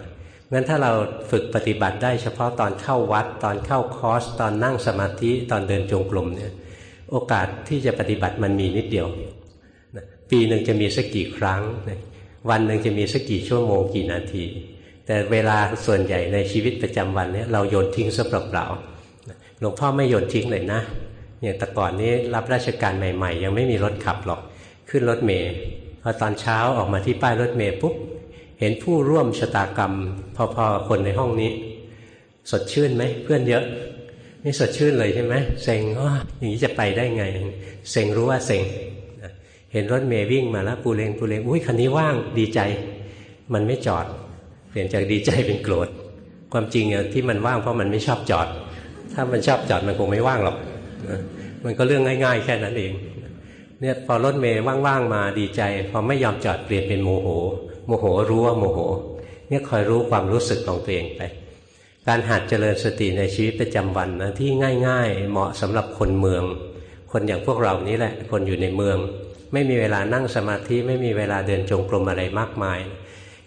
งั้นถ้าเราฝึกปฏิบัติได้เฉพาะตอนเข้าวัด ตอนเข้าคอร์ส ตอนนั่งสมาธิตอนเดินจงกรมเนี่ยโอกาสที่จะปฏิบัติมันมีนิดเดียว ปีหนึ่งจะมีสักกี่ครั้ง วันหนึ่งจะมีสักกี่ชั่วโมงกี่นาที แต่เวลาส่วนใหญ่ในชีวิตประจำวันนี้เราโยนทิ้งซะเปล่าๆหลวงพ่อไม่โยนทิ้งเลยนะอย่างแต่ก่อนนี้รับราชการใหม่ ๆ ยังไม่มีรถขับหรอกขึ้นรถเมย์พอตอนเช้าออกมาที่ป้ายรถเมย์ปุ๊บเห็นผู้ร่วมชะตากรรม พอๆคนในห้องนี้ สดชื่นไหมเพื่อนเยอะนี่สดชื่นเลยใช่ไหมเซ็งว่าอย่างนี้จะไปได้ไง เซ็งรู้ว่าเซ็ง ห็นรถเมย์วิ่งมาแล้วปูเลงปูเลงอุ้ยคันนี้ว่างดีใจ มันไม่จอด เปลี่ยนจากดีใจเป็นโกรธ ความจริงที่มันว่างเพราะมันไม่ชอบจอด ถ้ามันชอบจอดมันคงไม่ว่างหรอกมันก็เรื่องง่าย ๆ แค่นั้นเองเนี่ยพอรถเมย์ว่างๆมาดีใจพอไม่ยอมจอดเปลี่ยนเป็นโมโห โมโหรู้ว่าโมโห เนี่ยคอยรู้ความรู้สึกของตัวเองไป การหัดเจริญสติในชีวิตประจำวันนะที่ง่าย ๆ เหมาะสำหรับคนเมือง คนอย่างพวกเรานี้แหละ คนอยู่ในเมือง ไม่มีเวลานั่งสมาธิไม่มีเวลาเดินจงกรมอะไรมากมาย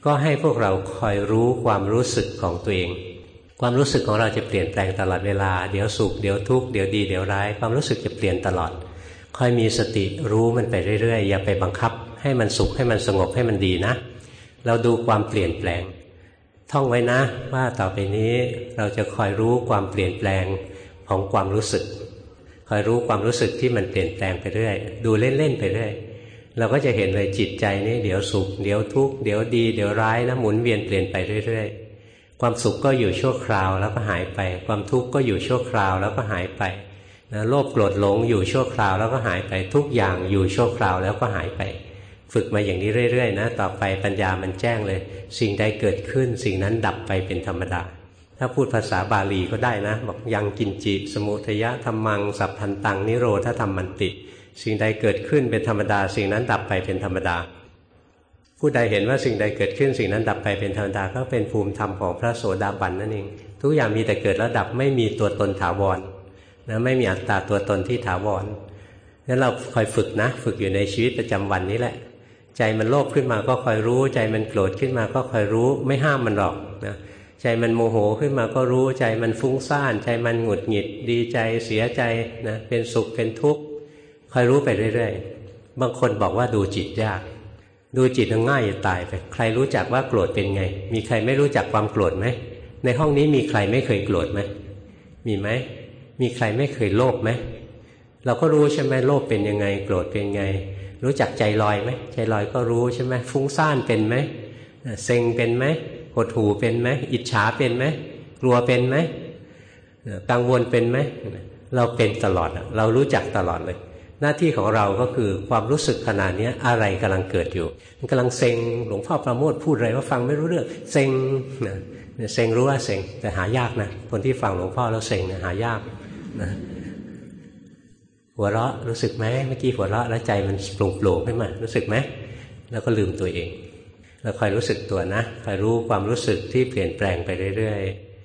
ก็ให้พวกเราคอยรู้ความรู้สึกของตัวเอง ความรู้สึกของเราจะเปลี่ยนแปลงตลอดเวลาเดี๋ยวสุขเดี๋ยวทุกข์เดี๋ยวดีเดี๋ยวร้าย ความรู้สึกจะเปลี่ยนตลอดคอยมีสติรู้มันไปเรื่อยๆ อย่าไปบังคับ ให้มันสุขให้มันสงบให้มันดีนะ เราดูความเปลี่ยนแปลง ท่องไว้นะว่าต่อไปนี้เราจะคอยรู้ความเปลี่ยนแปลงของความรู้สึก คอยรู้ความรู้สึกที่มันเปลี่ยนแปลงไปเรื่อย ดูเล่นๆไปเรื่อย เราก็จะเห็นเลยจิตใจนี้เดี๋ยวสุข เดี๋ยวทุกข์ เดี๋ยวดี เดี๋ยวร้ายนะหมุนเวียนเปลี่ยนไปเรื่อยๆ ความสุขก็อยู่ชั่วคราวแล้วก็หายไป ความทุกข์ก็อยู่ชั่วคราวแล้วก็หายไปนะโลภโกรธหลงอยู่ชั่วคราวแล้วก็หายไปทุกอย่างอยู่ชั่วคราวแล้วก็หายไป ฝึกมาอย่างนี้เรื่อยๆนะ ต่อไปปัญญามันแจ้งเลย สิ่งใดเกิดขึ้น สิ่งนั้นดับไปเป็นธรรมดา ถ้าพูดภาษาบาลีก็ได้นะ บอกยังกินจิ สมุทยะธรรมัง สัพพันตัง นิโรธธรรมมันติ สิ่งใดเกิดขึ้นเป็นธรรมดา สิ่งนั้นดับไปเป็นธรรมดา ผู้ใดเห็นว่าสิ่งใดเกิดขึ้นสิ่งนั้นดับไปเป็นธรรมดาก็เป็นภูมิธรรมของพระโสดาบันนั่นเอง ทุกอย่างมีแต่เกิดแล้วดับไม่มีตัวตนถาวรนะไม่มีอัตตาตัวตนที่ถาวรงั้นเราคอยฝึกนะ ฝึกอยู่ในชีวิตประจำวันนี้แหละ ใจมันโลภขึ้นมาก็คอยรู้ ใจมันโกรธขึ้นมาก็คอยรู้ ไม่ห้ามมันหรอกนะ ใจมันโมโหขึ้นมาก็รู้ใจมันฟุ้งซ่าน ใจมันหงุดหงิด ดีใจเสียใจนะเป็นสุขเป็นทุกข์คอยรู้ไปเรื่อยๆ บางคนบอกว่าดูจิตยาก ดูจิตง่ายจะตายไปใครรู้จักว่าโกรธเป็นไง มีใครไม่รู้จักความโกรธไหมในห้องนี้มีใครไม่เคยโกรธไหมมีไหมมีใครไม่เคยโลภไหมเราก็รู้ใช่ไหมโลภเป็นยังไง โกรธเป็นไง รู้จักใจลอยไหมใจลอยก็รู้ใช่ไหมฟุ้งซ่านเป็นไหมเซ็งเป็นไหม หดหูเป็นไหมอิจฉาเป็นไหมกลัวเป็นไหมกังวลเป็นไหมเราเป็นตลอดเรารู้จักตลอดเลย หน้าที่ของเราก็คือความรู้สึกขนาดนี้อะไรกำลังเกิดอยู่ มันกำลังเซ็งหลวงพ่อประโมทพูดอะไรว่าฟังไม่รู้เรื่องเซ็งเซ็งรู้ว่าเซ็งแต่หายากนะคนที่ฟังหลวงพ่อแล้วเซ็งนะหายากนะหัวเราะรู้สึกไหมเมื่อกี้หัวเราะแล้วใจมันปลุกโผล่ขึ้นมารู้สึกไหมแล้วก็ลืมตัวเอง เราคอยรู้สึกตัวนะคอยรู้ความรู้สึกที่เปลี่ยนแปลงไปเรื่อย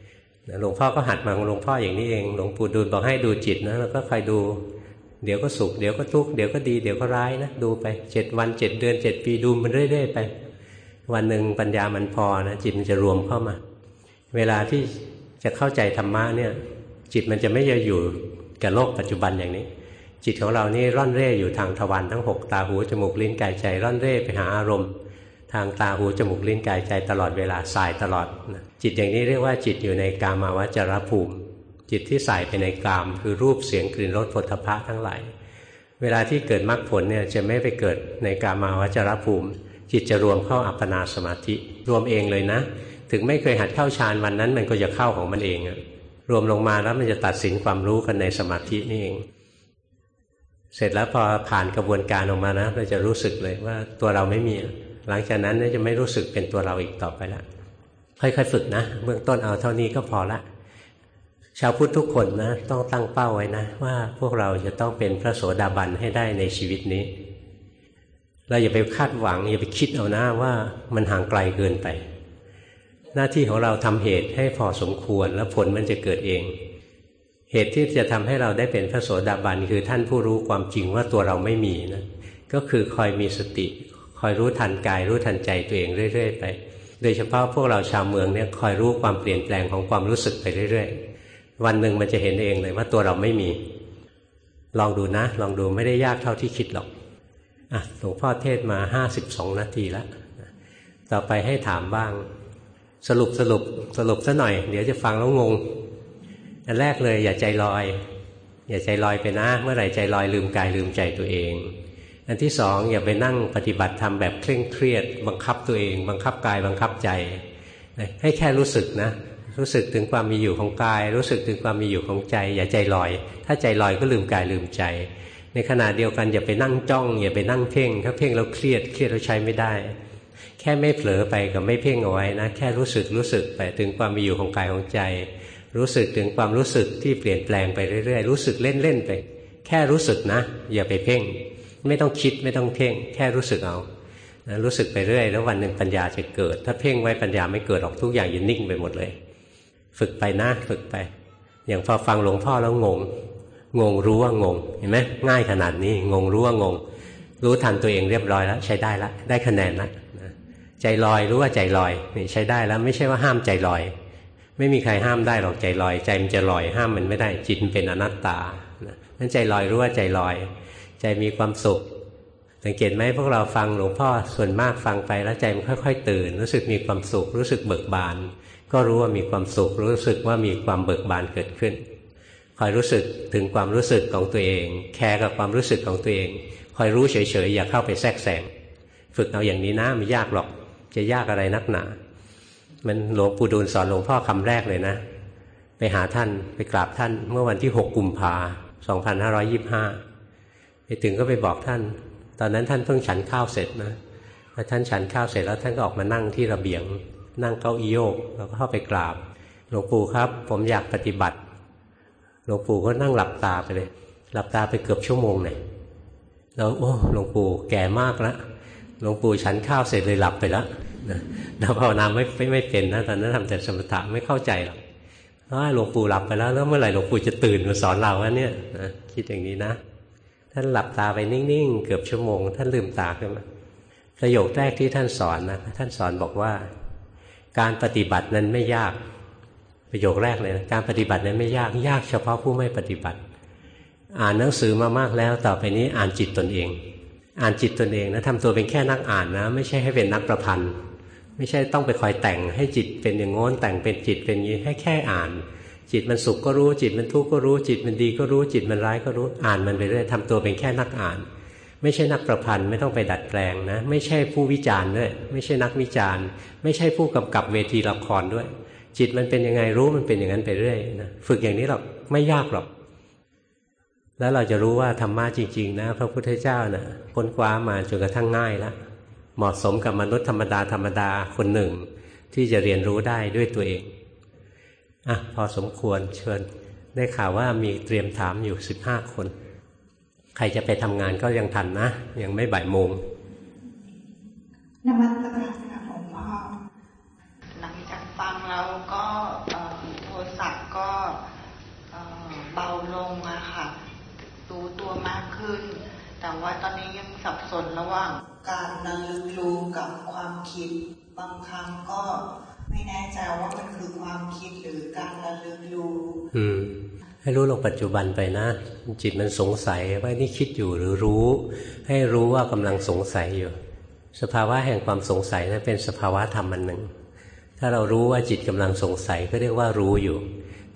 ๆหลวงพ่อก็หัดมาของหลวงพ่ออย่างนี้เอง หลวงปู่ดูลบอกให้ดูจิตนะแล้วก็คอยดู เดี๋ยวก็สุขเดี๋ยวก็ทุกข์เดี๋ยวก็ดีเดี๋ยวก็ร้ายนะดูไปเจ็ดวันเจ็ดเดือนเจ็ดปีดูมันเรื่อย ๆ ไป วันหนึ่งปัญญามันพอนะจิตมันจะรวมเข้ามา เวลาที่จะเข้าใจธรรมะเนี่ย จิตมันจะไม่จะอยู่กับโลกปัจจุบันอย่างนี้ จิตของเรานี่ร่อนเร่อยู่ทางทวารทั้งหกตาหูจมูกลิ้นกายใจร่อนเร่ไปหาอารมณ์ ทางตาหูจมูกลิ้นกายใจตลอดเวลาสายตลอดจิตอย่างนี้เรียกว่าจิตอยู่ในกามาวจรภูมิ จิตที่สายไปในกาม คือรูปเสียงกลิ่นรสผลพะทั้งหลายเวลาที่เกิดมรรคผลเนี่ยจะไม่ไปเกิดในกามาวจรภูมิ จิตจะรวมเข้าอัปปนาสมาธิ รวมเองเลยนะ ถึงไม่เคยหัดเข้าฌานวันนั้น มันก็จะเข้าของมันเองรวมลงมาแล้วมันจะตัดสินความรู้กันในสมาธินี่เอง เสร็จแล้วพอผ่านกระบวนการออกมานะเราจะรู้สึกเลยว่าตัวเราไม่มี หลังจากนั้นจะไม่รู้สึกเป็นตัวเราอีกต่อไปละค่อยๆฝึกนะเบื้องต้นเอาเท่านี้ก็พอละชาวพุทธทุกคนนะต้องตั้งเป้าไว้นะ ว่าพวกเราจะต้องเป็นพระโสดาบันให้ได้ในชีวิตนี้ เราอย่าไปคาดหวัง อย่าไปคิดเอานะว่ามันห่างไกลเกินไป หน้าที่ของเราทำเหตุให้พอสมควรแล้วผลมันจะเกิดเอง เหตุที่จะทำให้เราได้เป็นพระโสดาบันคือท่านผู้รู้ความจริงว่าตัวเราไม่มีนะก็คือคอยมีสติ คอยรู้ทันกายรู้ทันใจตัวเองเรื่อย ๆ ไป โดยเฉพาะพวกเราชาวเมืองเนี่ยคอยรู้ความเปลี่ยนแปลงของความรู้สึกไปเรื่อย ๆ วันหนึ่งมันจะเห็นเองเลยว่าตัวเราไม่มี ลองดูนะ ลองดูไม่ได้ยากเท่าที่คิดหรอกอะหลวงพ่อเทศมาห้าสิบสองนาทีแล้วต่อไปให้ถามบ้าง สรุปสรุปสรุปซะหน่อย เดี๋ยวจะฟังแล้วงง อันแรกเลยอย่าใจลอย อย่าใจลอยไปนะ เมื่อไหร่ใจลอยลืมกายลืมใจตัวเอง อันที่สองอย่าไปนั่งปฏิบัติธรรมแบบเคร่งเครียด บังคับตัวเอง บังคับกายบังคับใจให้แค่รู้สึกนะ รู้สึกถึงความมีอยู่ของกาย รู้สึกถึงความมีอยู่ของใจ อย่าใจลอย ถ้าใจลอยก็ลืมกายลืมใจ ในขณะเดียวกันอย่าไปนั่งจ้องอย่าไปนั่งเพ่ง ถ้าเพ่งแล้วเครียดเครียดแล้วใช้ไม่ได้ แค่ไม่เผลอไปกับไม่เพ่งเอาไว้นะแค่รู้สึกรู้สึกไปถึงความมีอยู่ของกายของใจ รู้สึกถึงความรู้สึกที่เปลี่ยนแปลงไปเรื่อยๆรู้สึกเล่นๆไป แค่รู้สึกนะ อย่าไปเพ่ง ไม่ต้องคิดไม่ต้องเพ่ง แค่รู้สึกเอานะรู้สึกไปเรื่อยแล้ววันหนึ่งปัญญาจะเกิด ถ้าเพ่งไว้ปัญญาไม่เกิดออกทุกอย่างยินนิ่งไปหมดเลย ฝึกไปนะฝึกไป อย่างพอฟังหลวงพ่อแล้วงง งงรู้ว่างง เห็นไหมง่ายขนาดนี้ งงรู้ว่างง รู้ทันตัวเองเรียบร้อยแล้ว ใช้ได้ล้วได้คะแนนล้วใจลอยรู้ว่าใจลอยนี่ใช้ได้แล้ว ไม่ใช่ว่าห้ามใจลอย ไม่มีใครห้ามได้หรอกใจลอย ใจมันจะลอยห้ามมันไม่ได้จิตเป็นอนัตตานั้นใจลอยรู้ว่าใจลอย ใจมีความสุข สังเกตไหมพวกเราฟังหลวงพ่อส่วนมากฟังไปแล้วใจมันค่อย ๆ ตื่น รู้สึกมีความสุข รู้สึกเบิกบาน ก็รู้ว่ามีความสุข รู้สึกว่ามีความเบิกบานเกิดขึ้นคอยรู้สึกถึงความรู้สึกของตัวเอง แคร์กับความรู้สึกของตัวเองคอยรู้เฉยๆอย่าเข้าไปแทรกแซงฝึกเอาอย่างนี้นะไม่ยากหรอก จะยากอะไรนักหนา มันหลวงปู่ดูลสอนหลวงพ่อคำแรกเลยนะ ไปหาท่านไปกราบท่านเมื่อวันที่ 6 กุมภาพันธ์2525 ไปถึงก็ไปบอกท่าน ตอนนั้นท่านเพิ่งฉันข้าวเสร็จนะพอท่านฉันข้าวเสร็จแล้วท่านก็ออกมานั่งที่ระเบียง นั่งเก้าอี้โยกแล้วก็เข้าไปกราบ หลวงปู่ครับ ผมอยากปฏิบัติ หลวงปู่ก็นั่งหลับตาไปเลย หลับตาไปเกือบชั่วโมงเลยแล้วโอ้หลวงปู่แก่มากแล้วหลวงปู่ฉันข้าวเสร็จเลยหลับไปแล้วเราภาวนาไม่ไม่เป็นนะตอนนั้นทำแต่สมถะไม่เข้าใจหรอกหลวงปู่หลับไปแล้วแล้วเมื่อไหร่หลวงปู่จะตื่นมาสอนเราวะเนี่ยคิดอย่างนี้นะ ท่านหลับตาไปนิ่งๆ เกือบชั่วโมง ท่านลืมตาขึ้นมาประโยคแรกที่ท่านสอนนะท่านสอนบอกว่า การปฏิบัตินั้นไม่ยาก ประโยคแรกเลยนะการปฏิบัตินั้นไม่ยากยากเฉพาะผู้ไม่ปฏิบัติ อ่านหนังสือมามากแล้ว ต่อไปนี้อ่านจิตตนเอง อ่านจิตตนเองนะทำตัวเป็นแค่นักอ่านนะ ไม่ใช่ให้เป็นนักประพันธ์ ไม่ใช่ต้องไปคอยแต่งให้จิตเป็นอย่างงน้นแต่งเป็นจิตเป็นอย่างนี้ให้แค่อ่าน จิตมันสุขก็รู้จิตมันทุกข์ก็รู้จิตมันดีก็รู้จิตมันร้ายก็รู้อ่านมันไปเรื่อยทำตัวเป็นแค่นักอ่าน ไม่ใช่นักประพันธ์ไม่ต้องไปดัดแปลงนะ ไม่ใช่ผู้วิจารณ์ด้วยไม่ใช่นักวิจารณ์ ไม่ใช่ผู้กำกับเวทีละครด้วย จิตมันเป็นยังไงรู้มันเป็นอย่างนั้นไปเรื่อยนะฝึกอย่างนี้หรอกไม่ยากหรอก แล้วเราจะรู้ว่าธรรมะจริง ๆ นะ พระพุทธเจ้านะ่ะค้นคว้ามาจนกระทั่งง่ายแล้วเหมาะสมกับมนุษย์ธรรมดาธรรมดาคนหนึ่ง ที่จะเรียนรู้ได้ด้วยตัวเอง อะพอสมควรเชิญ ได้ข่าวว่ามีเตรียมถามอยู่สิบห้าคน ใครจะไปทำงานก็ยังทันนะ ยังไม่บ่ายโมงนมัสการค่ะหลวงพ่อหลังจากฟังแล้วก็โทรศัพท์ก็เบาลงอะค่ะรู้ตัวมากขึ้น แต่ว่าตอนนี้ยังสับสนระหว่าง การระลึกรู้กับความคิด บางครั้งก็ ไม่แน่ใจว่ามันคือความคิดหรือการระลึกรู้อืมให้รู้ลงปัจจุบันไปนะ จิตมันสงสัยว่านี่คิดอยู่หรือรู้ ให้รู้ว่ากำลังสงสัยอยู่ สภาวะแห่งความสงสัยนะั้นเป็นสภาวะธรรมอันหนึ่ง ถ้าเรารู้ว่าจิตกำลังสงสัยก็เรียกว่ารู้อยู่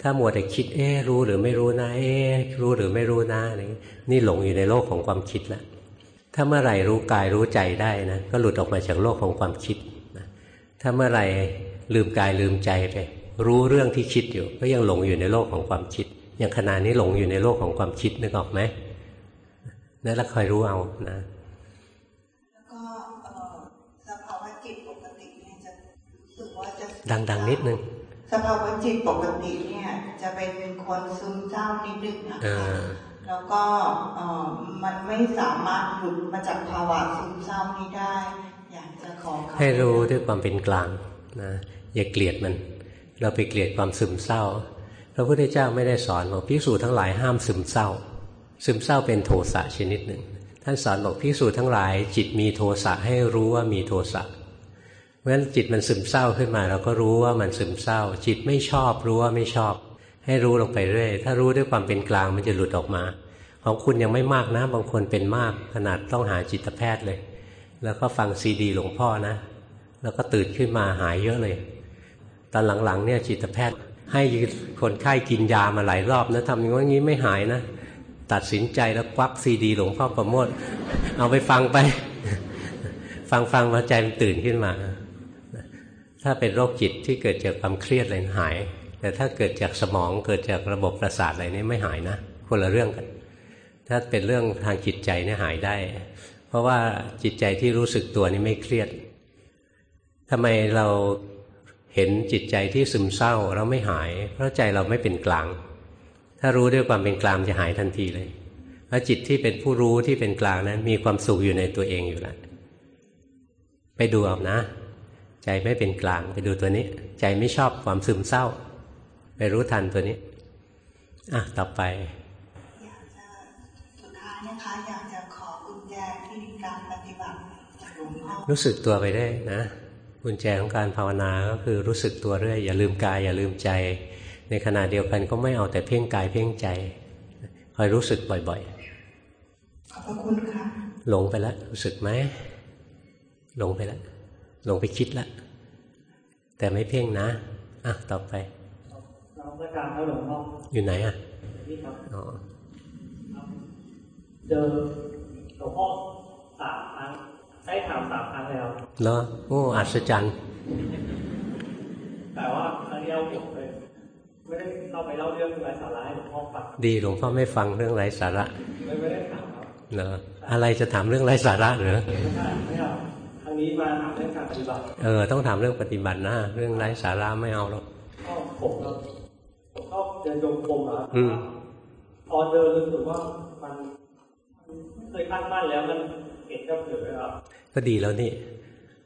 ถ้ามัวแต่คิดเอ๊รู้หรือไม่รู้นะ เอ๊รู้หรือไม่รู้นะอะไรนี่หลงอยู่ในโลกของความคิดแล้วถ้าเมื่อไหร่รู้กายรู้ใจได้นะก็หลุดออกมาจากโลกของความคิดถ้าเมื่อไหร่ ลืมกายลืมใจไป รู้เรื่องที่คิดอยู่ ก็ยังหลงอยู่ในโลกของความคิด อย่างขณะนี้หลงอยู่ในโลกของความคิดนึกออกไหมนั่นแล้วคอยรู้เอานะแล้วก็สภาวะจิตปกติเนี่ยจะรู้สึกว่าจะดังๆนิดนึงสภาวะจิตปกติเนี่ย จะเป็นคนซึมเศร้านิดนึงนะคะแล้วก็มันไม่สามารถหลุดมาจากภาวะซึมเศร้านี้ได้ อยากจะขอให้รู้ด้วยความเป็นกลางนะ อย่าเกลียดมัน เราไปเกลียดความซึมเศร้า พระพุทธเจ้าไม่ได้สอนบอกพิสูจทั้งหลายห้ามซึมเศร้า ซึมเศร้าเป็นโทสะชนิดหนึ่ง ท่านสอนบอกพิสูจทั้งหลาย จิตมีโทสะให้รู้ว่ามีโทสะเพราะฉะนั้นจิตมันซึมเศร้าขึ้นมา เราก็รู้ว่ามันซึมเศร้า จิตไม่ชอบรู้ว่าไม่ชอบ ให้รู้ลงไปเรื่อย ถ้ารู้ด้วยความเป็นกลางมันจะหลุดออกมา ของคุณยังไม่มากนะ บางคนเป็นมากขนาดต้องหาจิตแพทย์เลย แล้วก็ฟังซีดีหลวงพ่อนะแล้วก็ตื่นขึ้นมาหายเยอะเลย ตอนหลังๆเนี่ยจิตแพทย์ให้คนไข้กินยามาหลายรอบนะทำอย่างนี้ไม่หายนะ ตัดสินใจแล้วควักซีดีหลวงพ่อประโมทเอาไปฟังไป ฟังฟังมาใจมันตื่นขึ้นมา ถ้าเป็นโรคจิตที่เกิดจากความเครียดอะไรหาย แต่ถ้าเกิดจากสมองเกิดจากระบบประสาทอะไรนี่ไม่หายนะ คนละเรื่องกัน ถ้าเป็นเรื่องทางจิตใจเนี่ยหายได้ เพราะว่าจิตใจที่รู้สึกตัวนี่ไม่เครียดทำไมเรา เห็นจิตใจที่ซึมเศร้าเราไม่หาย เพราะใจเราไม่เป็นกลาง ถ้ารู้ด้วยความเป็นกลางจะหายทันทีเลยเพราะจิตที่เป็นผู้รู้ที่เป็นกลางนั้น มีความสุขอยู่ในตัวเองอยู่แล้วไปดูเอานะ ใจไม่เป็นกลางไปดูตัวนี้ ใจไม่ชอบความซึมเศร้า ไปรู้ทันตัวนี้อะต่อไปอยากจะสุดท้ายนะคะอยากจะขอกุญแจที่มีการปฏิบัติจากหลวงพ่อรู้สึกตัวไปได้นะ กุญแจของการภาวนาก็คือรู้สึกตัวเรื่อยอย่าลืมกายอย่าลืมใจ ในขณะเดียวกันก็ไม่เอาแต่เพ่งกายเพ่งใจคอยรู้สึกบ่อยขอบพระคุณค่ะๆหลงไปแล้วรู้สึกไหมหลงไปแล้วหลงไปคิดแล้วแต่ไม่เพ่งนะอะต่อไปน้องประการครับหลวงพ่ออยู่ไหนอะนี่ครับอ๋อเจอหลวงพ่อสามครั้ง ได้ถามสามครั้งแล้วเหรอโอ้อัศจรรย์แต่ว่าครั้งเดียวผมเลยไม่ได้เข้าไปเล่าเรื่องไร้สาระให้หลวงพ่อฟังดีหลวงพ่อไม่ฟังเรื่องไร้สาระเลยไม่ได้ถามครับเหรออะไรจะถามเรื่องไร้สาระเหรอไม่ใช่ไม่เอาครั้งนี้มาถามเรื่องการปฏิบัติเออต้องถามเรื่องปฏิบัตินะเรื่องไร้สาระไม่เอาหรอกก็ผมก็ผมก็เดินโยงกลมอะครับอืมพอเดินรู้สึกว่ามันมันไม่เคยตั้งมั่นแล้วมันเห็น ก็เผลอครับก็ดีแล้วนี่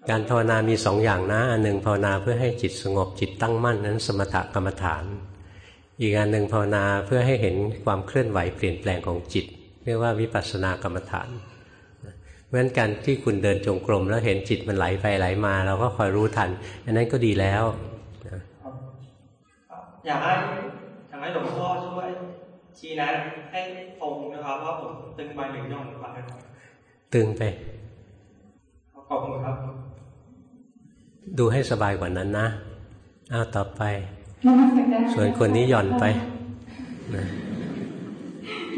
การภาวนามีสองอย่างนะ อันหนึ่งภาวนาเพื่อให้จิตสงบจิตตั้งมั่นนั้น สมถกรรมฐาน อีกอันหนึ่งภาวนาเพื่อให้เห็นความเคลื่อนไหวเปลี่ยนแปลงของจิต เรียกว่าวิปัสสนากรรมฐานเพราะฉะนั้นการที่คุณเดินจงกรมแล้วเห็นจิตมันไหลไปไหลมา เราก็คอยรู้ทัน อันนั้นก็ดีแล้วนะอยากให้อยากให้หลวงพ่อช่วยชี้แนะให้ตรงนะครับว่าผมตึงไปหรือหย่อนไปครับ ตึงไปขอบคุณครับ ดูให้สบายกว่านั้นนะอ้าวต่อไปนมัสการส่วนคนนี้หย่อนไปนะ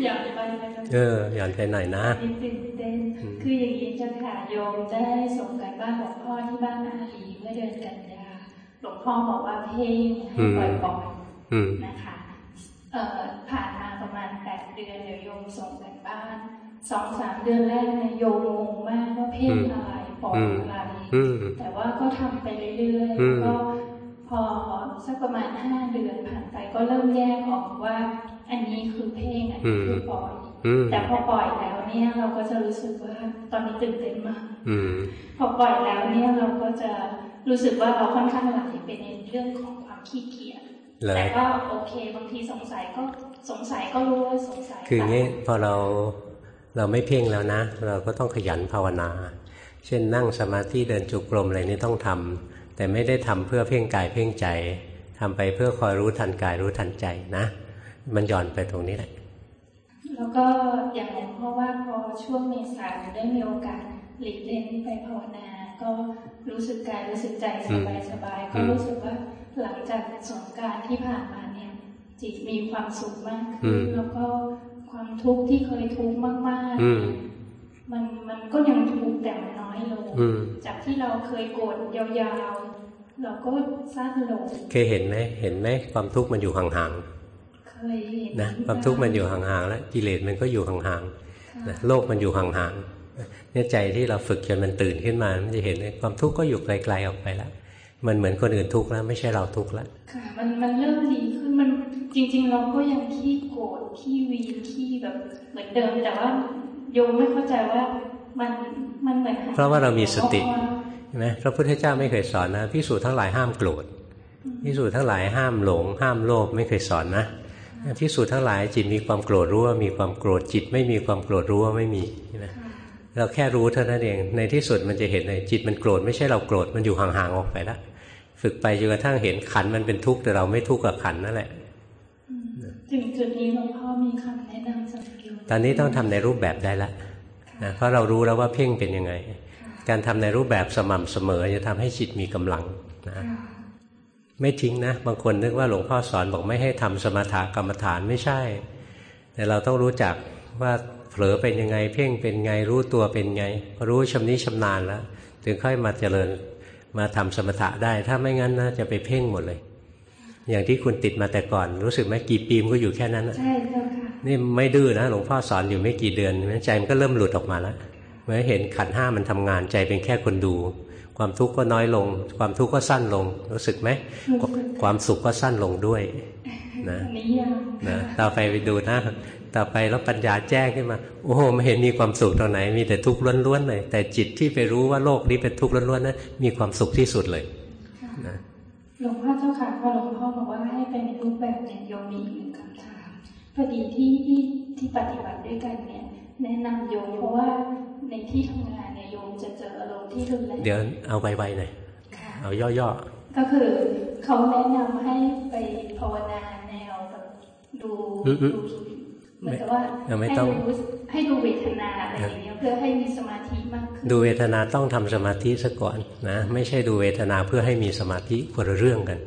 หย่อนไปนะคะเออหย่อนไปหน่อยนะนิดตื่นเต้นคืออย่างนี้เจ้าค่ะโยมได้ส่งกันบ้านหลวงพ่อที่บ้านอาลีเมื่อเดือนกันยาหลวงพ่อบอกว่าเพ่งให้ปล่อยปล่อยอืมนะคะเอ่อผ่านมาประมาณแปดเดือนเดี๋ยวโยมส่งกันบ้าน สองสามเดือนแรกเนี่ยโยมงงมากว่าเพ่งอะไรปล่อยอะไรอืมแต่ว่าก็ทำไปเรื่อยอืมๆก็พอสักประมาณห้าเดือนผ่านไปก็เริ่มแยกออกว่า อันนี้คือเพ่งอันนี้คือปล่อยอืมแต่พอปล่อยแล้วเนี่ยเราก็จะรู้สึกว่าตอนนี้ตื่นเต้นมากอืมพอปล่อยแล้วเนี่ยเราก็จะรู้สึกว่าเราค่อนข้างไหลไปในเรื่องของความขี้เกียจเลยแต่ก็โอเคบางทีสงสัยก็สงสัยก็รู้ว่าสงสัยคืออย่างนี้พอเรา เราไม่เพ่งแล้วนะ เราก็ต้องขยันภาวนา เช่นนั่งสมาธิเดินจุกรมอะไรนี่ต้องทำแต่ไม่ได้ทำเพื่อเพ่งกายเพ่งใจทำไปเพื่อคอยรู้ทันกายรู้ทันใจนะ มันหย่อนไปตรงนี้แหละ แล้วก็อย่างหลวงพ่อว่าพอช่วงเมษาได้มีโอกาสหลีกเล่นไปภาวนา ก็รู้สึกกายรู้สึกใจสบายสบายๆก็รู้สึกว่าหลังจากสงกรารที่ผ่านมาเนี่ยจิตมีความสุขมากอืขึ้นมแล้วก็ ความทุกข์ที่เคยทุกข์มากอืมๆมันมันก็ยังทุกข์แต่มันน้อยลงอืมจากที่เราเคยโกรธยาวๆ เราก็สั้นลงเคยเห็นไหมเห็นไหมความทุกข์มันอยู่ห่างเคยเห็นๆนะความทุกข์มันอยู่ห่างๆแล้วกิเลสมันก็อยู่ห่างๆนะโลกมันอยู่ห่างๆเนี่ยใจที่เราฝึกจนมันตื่นขึ้นมา มันจะเห็นเลยความทุกข์ก็อยู่ไกลๆออกไปแล้วมันเหมือนคนอื่นทุกข์แล้วไม่ใช่เราทุกข์แล้วค่ะมันมันเริ่มดีขึ้นมัน จริง ๆ เราก็ยังขี้โกรธขี้วีนขี้แบบเหมือนเดิมแต่ว่าโยมไม่เข้าใจว่ามันมันเหมือนหยเพราะว่าเรามีสติออกมาใช่ไหมพระพุทธเจ้าไม่เคยสอนนะพิสูจน์ทั้งหลายห้ามโกรธพิสูจน์ทั้งหลายห้ามหลง ห้ามโลภไม่เคยสอนนะพิสูจน์ทั้งหลายจิตมีความโกรธรู้ว่ามีความโกรธจิต ไม่มีความโกรธรู้ว่าไม่มีใช่ไหมค่ะเราแค่รู้เท่านั้นเองในที่สุดมันจะเห็นเลยจิตมันโกรธไม่ใช่เราโกรธมันอยู่ห่างๆออกไปแล้วฝึกไปจนกระทั่งเห็นขันมันเป็นทุกข์แต่เราไม่ทุกข์กับขันนั่นแหละอืม ถึงจุดนี้หลวงพ่อมีคำแนะนำสำหรับโยมตอนนี้ต้องทำในรูปแบบได้แล้วนะเพราะเรารู้แล้วว่าเพ่งเป็นยังไง การทำในรูปแบบสม่ำเสมอจะทำให้จิตมีกำลังนะค่ะไม่ทิ้งนะ บางคนนึกว่าหลวงพ่อสอนบอกไม่ให้ทำสมถะกรรมฐานไม่ใช่ แต่เราต้องรู้จักว่าเผลอเป็นยังไง เพ่งเป็นไงรู้ตัวเป็นไง รู้ชำนิชำนาญแล้ว ถึงค่อยมาเจริญมาทำสมถะได้ ถ้าไม่งั้นนะจะไปเพ่งหมดเลย อย่างที่คุณติดมาแต่ก่อน รู้สึกไหมกี่ปีมันก็อยู่แค่นั้นใช่เจ้าค่ะนี่ไม่ดื้อนะหลวงพ่อสอนอยู่ไม่กี่เดือนใจมันก็เริ่มหลุดออกมาแล้วเมื่อเห็นขันห้ามันทำงานใจเป็นแค่คนดู ความทุกข์ก็น้อยลง ความทุกข์ก็สั้นลง รู้สึกไหมความสุขก็สั้นลงด้วยนะนะต่อไปไปดูนะต่อไปแล้วปัญญาแจ้งขึ้นมา โอ้โหไม่เห็นมีความสุขตรงไหน มีแต่ทุกข์ล้วนๆเลยแต่จิตที่ไปรู้ว่าโลกนี้เป็นทุกข์ล้วนๆนั้นมีความสุขที่สุดเลยนะ หลวงพ่อเจ้าค่ะพอหลวงพ่อบอกว่าให้เป็นรูปแบบเนี่ยโยมมีหนึ่งคำถามพอดีที่ที่ที่ปฏิบัติด้วยกันเนี่ย แนะนำโยมเพราะว่าในที่ทำงานเนี่ยโยมจะเจออารมณ์ที่รุนแรงเดี๋ยวเอาไวๆหน่อยเอาย่อๆก็คือเขาแนะนำให้ไปภาวนาแนวแบบดูดู เหมือนกับว่าให้ดูให้ดูเวทนาอะไรอย่างเงี้ยเพื่อให้มีสมาธิมากขึ้นดูเวทนาต้องทำสมาธิซะก่อนนะไม่ใช่ดูเวทนาเพื่อให้มีสมาธิคนละเรื่องกัน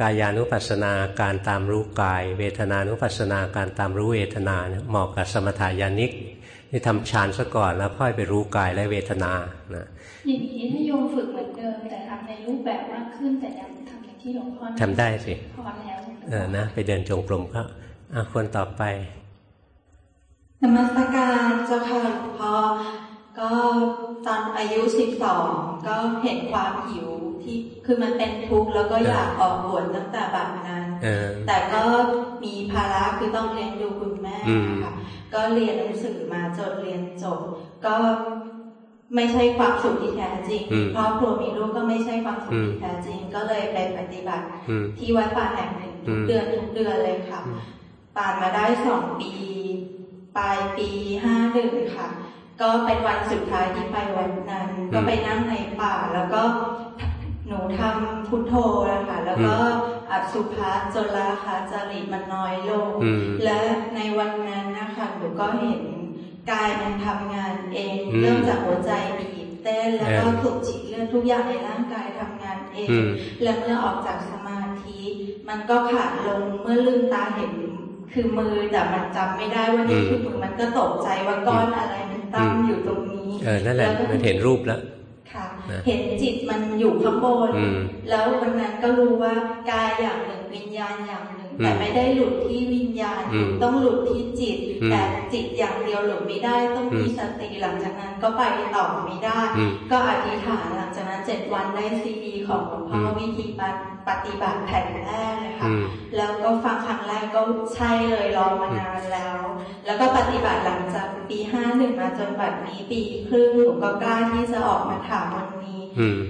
กายานุปัสสนาการตามรู้กาย เวทนานุปัสสนาการตามรู้เวทนาเหมาะกับสมถายานิกนี่ทำฌานซะก่อนแล้วค่อยไปรู้กายและเวทนานะอย่างนี้ถ้าโยมฝึกเหมือนเดิมแต่ทำในรูปแบบมากขึ้นแต่ยังทำอย่างที่หลวงพ่อทำได้สิพอแล้วเออนะไปเดินจงกรมก็อะคนต่อไป นมัสการเจ้าค่ะหลวงพ่อก็ตอนอายุสิบสองก็เห็นความหิวที่คือมันเป็นทุกข์แล้วก็อยากออกบวชตั้งแต่บัดนั้นแต่ก็มีภาระคือต้องเลี้ยงดูคุณแม่ค่ะก็เรียนหนังสือมาจนเรียนจบ ก็ไม่ใช่ความสุขที่แท้จริงครอบครัวมีลูกก็ไม่ใช่ความสุขที่แท้จริง ก็เลยไปปฏิบัติที่วัดป่าแห่งหนึ่งทุกเดือนทุกเดือนเลยค่ะผ่านมาได้สองปี ปลายปีห้าหนึ่งค่ะ ก็เป็นวันสุดท้ายที่ไปวันนั้น ก็ไปนั่งในป่าแล้วก็หนูทำพุทโธนะคะแล้วก็อัดสุภาจนราคาจริตมันน้อยลง และในวันนั้นนะคะหนูก็เห็นกายมันทำงานเองเริ่มจากหัวใจบีบเต้นแล้วก็ถูกฉีดเลือดทุกอย่างในร่างกายทำงานเอง และเมื่อออกจากสมาธิ มันก็ขาดลงเมื่อลืมตาเห็น คือมือแต่มันจำไม่ได้ว่านี่คือมือมันก็ตกใจว่าก้อนอะไรมันตั้งอยู่ตรงนี้เออนั่นแหละมันเห็นรูปแล้วค่ะ เห็นจิตมันอยู่ข้างบน แล้ววันนั้นก็รู้ว่ากายอย่างหนึ่งวิญญาณอย่างหนึ่ง แต่ไม่ได้หลุดที่วิญญาณ ต้องหลุดที่จิต แต่จิตอย่างเดียวหลุดไม่ได้ต้องมีสติหลังจากนั้นก็ไปต่อไม่ได้ ก็อธิษฐานหลังจากนั้นเจ็ดวันได้ซีดีของหลวงพ่อวิธีปฏิบัติแผ่นแรกเลยค่ะแล้วก็ฟังครั้งแรกก็ใช่เลยรอมานานแล้ว แล้วก็ปฏิบัติหลังจากปีห้าหนึ่งมาจนบัดนี้ปีครึ่งหนูก็กล้าที่จะออกมาถามวันนี้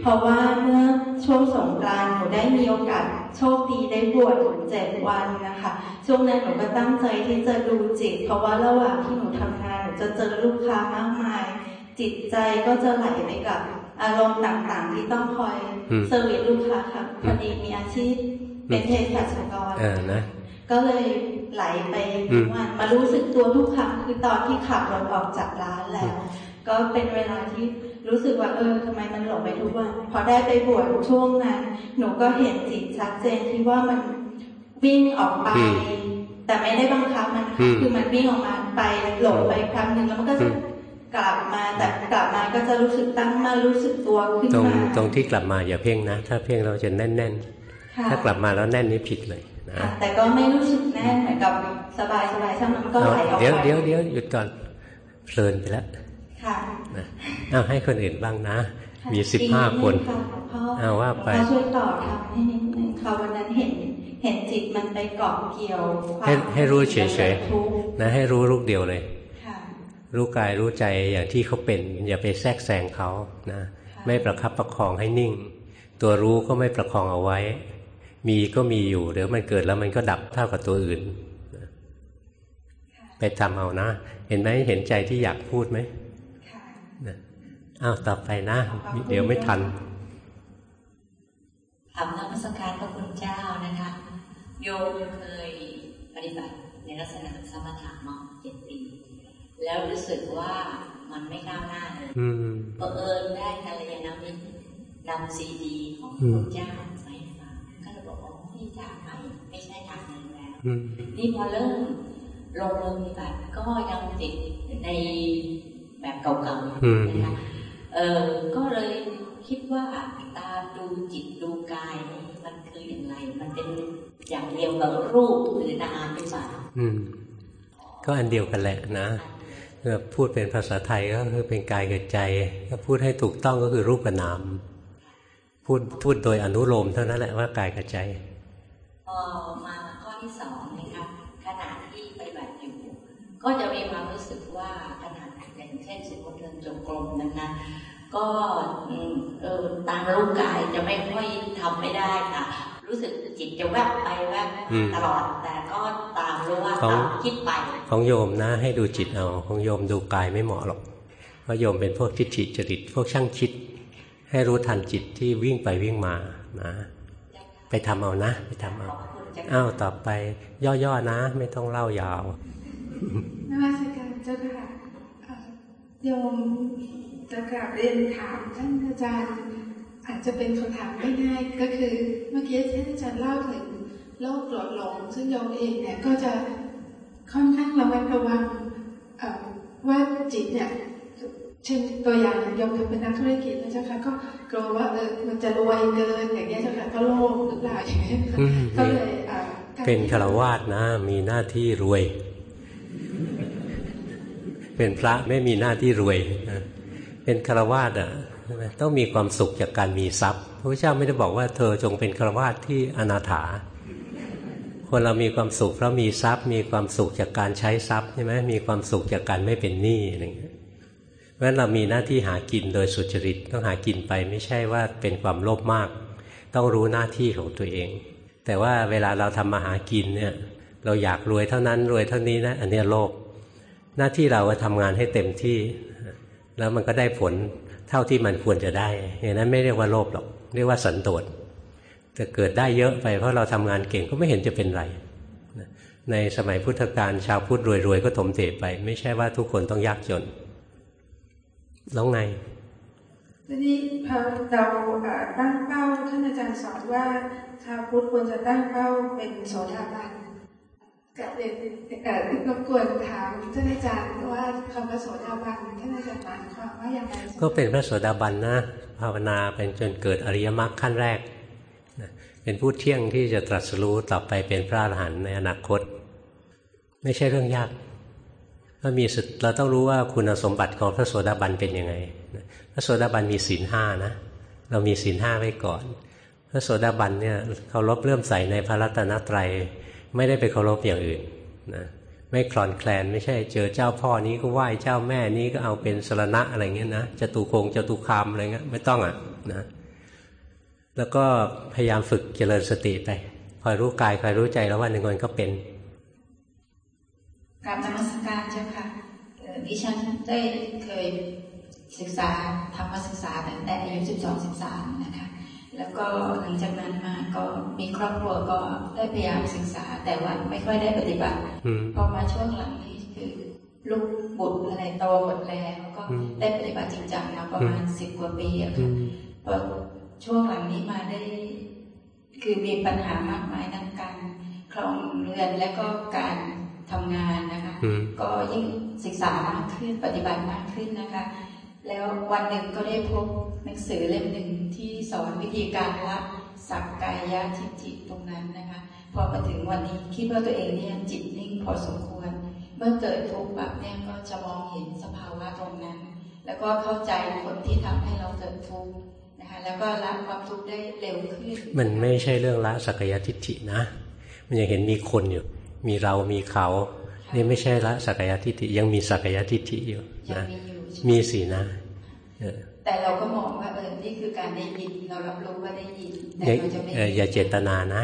เพราะว่าเมื่อช่วงสงกรานต์หนูได้มีโอกาสโชคดีได้บวชถึงเจ็ดวันนะคะ ช่วงนั้นหนูก็ตั้งใจที่จะดูจิต เพราะว่าระหว่างที่หนูทำงานหนูจะเจอลูกค้ามากมาย จิตใจก็จะไหลไปกับอารมณ์ต่างๆ ที่ต้องคอย service ลูกค้าค่ะพอดีมีอาชีพเป็นเภสัชกรก็เลยไหลไปทุกวันมารู้สึกตัวทุกครั้งคือตอนที่ขับรถออกจากร้านแล้ว ก็เป็นเวลาที่ รู้สึกว่าเออทำไมมันหลงไปทุกวันพอได้ไปบวชช่วงนั้น หนูก็เห็นจิตชัดเจนที่ว่ามันวิ่งออกไป แต่ไม่ได้บังคับมันคือมันวิ่งออกมาไปหลงไปครั้งหนึ่งแล้วมันก็จะกลับมาแต่กลับมาก็จะรู้สึกตั้งมารู้สึกตัวขึ้นมาตรงตรงที่กลับมาอย่าเพ่งนะ ถ้าเพ่งเราจะแน่นแน่นถ้ากลับมาแล้วแน่นนี่ผิดเลยนะแต่ก็ไม่รู้สึกแน่นเหมือนกับสบายสบายช่างมันก็ไหลออกไปเดี๋ยวเดี๋ยวเดี๋ยวหยุดก่อนเพลินไปแล้ว ค่ะเอาให้คนอื่นบ้างนะ มีสิบห้าคนเอาว่าไปช่วยต่อทำให้นิดนึงค่ะวันนั้นเห็นเห็นจิตมันไปเกาะเกี่ยวให้ให้รู้เฉยๆนะให้รู้ลูกเดียวเลยรู้กายรู้ใจอย่างที่เขาเป็น อย่าไปแทรกแซงเขานะไม่ประคับประคองให้นิ่ง ตัวรู้ก็ไม่ประคองเอาไว้ มีก็มีอยู่เดี๋ยวมันเกิดแล้วมันก็ดับเท่ากับตัวอื่น ไปทำเอานะ เห็นไหมเห็นใจที่อยากพูดไหม อ้าวต่อไปนะ เดี๋ยวไม่ทันทำนมัสการพระคุณเจ้านะคะ โยมเคยปฏิบัติในลักษณะสมถะมาเจ็ดปี แล้วรู้สึกว่ามันไม่ก้าวหน้าเลยบังเอิญได้กัลยาณมิตรนำซีดีของพระเจ้าไปฟังก็เลยบอกว่าที่ทางใหม่ไม่ใช่ทางนั้นแล้ว นี่พอเริ่มลงมือปฏิบัติก็ยังติดในแบบเก่าๆนะคะ เออก็เลยคิดว่าตาดูจิตดูกาย มันคืออย่างไร มันเป็นอย่างเดียวกับรูปหรือนามหรือเปล่าอืม ก็อันเดียวกันแหละนะพูดเป็นภาษาไทยก็คือเป็นกายกับใจถ้าพูดให้ถูกต้องก็คือรูปกับนาม พูดพูดโดยอนุโลมเท่านั้นแหละว่ากายกับใจพอมาข้อที่สองนะคะขณะที่ปฏิบัติอยู่ ก็จะมีความรู้สึกว่าขณะอย่างเช่นสุขเดินจงกรมนั้นนะ ก็เออตามรูปกายจะไม่ค่อยทำไม่ได้ค่ะ รู้สึกจิตจะแวบไปแวบตลอด แต่ก็ตามรู้ว่าตามคิดไป ของโยมนะให้ดูจิตเอา ของโยมดูกายไม่เหมาะหรอกเพราะโยมเป็นพวกทิฏฐิจริตพวกช่างคิด ให้รู้ทันจิตที่วิ่งไปวิ่งมานะไปทำเอานะ ไปทำเอาอ้าวต่อไปย่อๆนะ ไม่ต้องเล่ายาวนวัตการเจ้าค่ะ โยมจะกลับเรียนถามท่านอาจารย์อาจจะเป็นคำถามง่ายๆก็คือ เมื่อกี้ท่านอาจารย์เล่าถึงโรคโกรธหลง ซึ่งโยมเองเนี่ยก็จะค่อนข้างระมัดระวังว่าจิตเนี่ยเช่นตัวอย่างยมเป็นนักธุรกิจนะเจ้าค่ะก็กลัวว่าเออมันจะรวยเกินอย่างเงี้ยเจ้าค่ะก็โลภหรือเปล่าอย่างเงี้ยก็เลยเป็นคารวาสนะมีหน้าที่รวย เป็นพระไม่มีหน้าที่รวย เป็นคาวาสอะต้องมีความสุขจากการมีทรัพย์พระเจ้าไม่ได้บอกว่าเธอจงเป็นคาวาสที่อนาถา คนเรามีความสุขเพราะมีทรัพย์ มีความสุขจากการใช้ทรัพย์ใช่ไหมมีความสุขจากการไม่เป็นหนี้อะไรเงี้ยพราะฉะนั้นเรามีหน้าที่หากินโดยสุจริตต้องหากินไปไม่ใช่ว่าเป็นความโลภมาก ต้องรู้หน้าที่ของตัวเอง แต่ว่าเวลาเราทำมาหากินเนี่ยเราอยากรวยเท่านั้นรวยเท่านี้นะอันนี้โลภ หน้าที่เราทำงานให้เต็มที่ แล้วมันก็ได้ผลเท่าที่มันควรจะได้อย่างนั้นไม่เรียกว่าโลภหรอก เรียกว่าสันโดษจะเกิดได้เยอะไปเพราะเราทำงานเก่งก็ไม่เห็นจะเป็นไร ในสมัยพุทธกาลชาวพุทธรวยๆ ก็ถมเทไป ไม่ใช่ว่าทุกคนต้องยากจน แล้วไงทีนี้เราตั้งเป้าท่านอาจารย์สอนว่าชาวพุทธควรจะตั้งเป้าเป็นโสดาบัน กับเด็กรบกวนถามท่านอาจารย์ว่าคำว่าโสดาบันท่านอาจารย์หมายความว่าอย่างไรก็เป็นพระโสดาบันนะภาวนาเป็นจนเกิดอริยมรรคขั้นแรกเป็นผู้เที่ยงที่จะตรัสรู้ต่อไปเป็นพระอรหันต์ในอนาคต ไม่ใช่เรื่องยากก็มีเราต้องรู้ว่าคุณสมบัติของพระโสดาบันเป็นยังไงพระโสดาบันมีศีลห้านะเรามีศีลห้าไว้ก่อน พระโสดาบันเนี่ยเคารพเลื่อมใสในพระรัตนตรัย ไม่ได้ไปเคารพอย่างอื่นนะไม่คลอนแคลนไม่ใช่เจอเจ้าพ่อนี้ก็ไหว้เจ้าแม่นี้ก็เอาเป็นสรณะอะไรเงี้ยนะจะตูคงจะตูคามอะไรเงี้ยไม่ต้องอะนะแล้วก็พยายามฝึกเจริญสติไปคอยรู้กายคอยรู้ใจแล้ววันหนึ่งวันก็เป็นการนมัสการเจ้าค่ะดิฉันได้เคยศึกษาธรรมศึกษาตั้งแต่อายุสิบสองสิบสามนะคะ แล้วก็หลังจากนั้นมาก็มีครอบครัวก็ได้พยายามศึกษา แต่ว่าไม่ค่อยได้ปฏิบัติพอมาช่วงหลังนี้คือลูกบุตรอะไรโตหมดแล้วก็ได้ปฏิบัติจริงจังมาประมาณสิบกว่าปีอะค่ะพอช่วงหลังนี้มาได้ คือมีปัญหามากมายทั้งการครองเรือนและก็การทำงานนะคะ ก็ยิ่งศึกษามากขึ้นปฏิบัติมากขึ้นนะคะ แล้ววันหนึ่งก็ได้พบหนังสือเล่มหนึ่งที่สอนวิธีการละสักกายะทิฏฐิตรงนั้นนะคะ พอมาถึงวันนี้คิดว่าตัวเองเนี่ยจิตนิ่งพอสมควร เมื่อเกิดทุกข์แบบเนี่ยก็จะมองเห็นสภาวะตรงนั้น แล้วก็เข้าใจผลที่ทำให้เราเกิดทุกข์นะคะแล้วก็ละความทุกข์ได้เร็วขึ้น มันไม่ใช่เรื่องละสักกายทิฏฐินะ มันยังเห็นมีคนอยู่ มีเรามีเขา นี่ไม่ใช่ละสักยทิฏฐิยังมีสักยทิฏฐิอยู่นะ มีสีนะแต่เราก็มองว่าเออนี่คือการได้ยิน เรารับรู้ว่าได้ยินแต่เราจะไม่อย่าเจตนานะ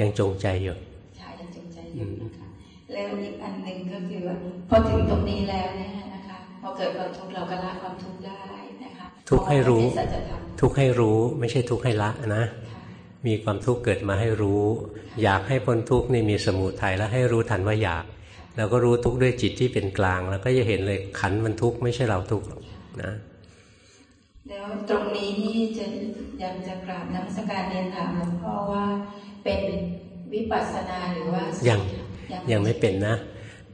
ยังจงใจอยู่ใช่ยังจงใจอยู่นะคะแล้วอีกอันหนึ่งก็คือว่าพอถึงตรงนี้แล้วเนี่ยนะคะพอเกิดความทุกข์เราก็ละความทุกข์ได้นะคะทุกข์ให้รู้ ทุกข์ให้รู้ไม่ใช่ทุกข์ให้ละนะ มีความทุกข์เกิดมาให้รู้ อยากให้พ้นทุกข์นี่มีสมุทัยแล้วให้รู้ทันว่าอยาก เราก็รู้ทุกข์ด้วยจิตที่เป็นกลาง แล้วก็จะเห็นเลยขันมันทุกข์ไม่ใช่เราทุกข์นะแล้วตรงนี้นี่จะอยากจะกราบนักสการเรียนถามหลวงพ่อว่าเป็นวิปัสสนาหรือว่ายังยังไม่เป็นนะ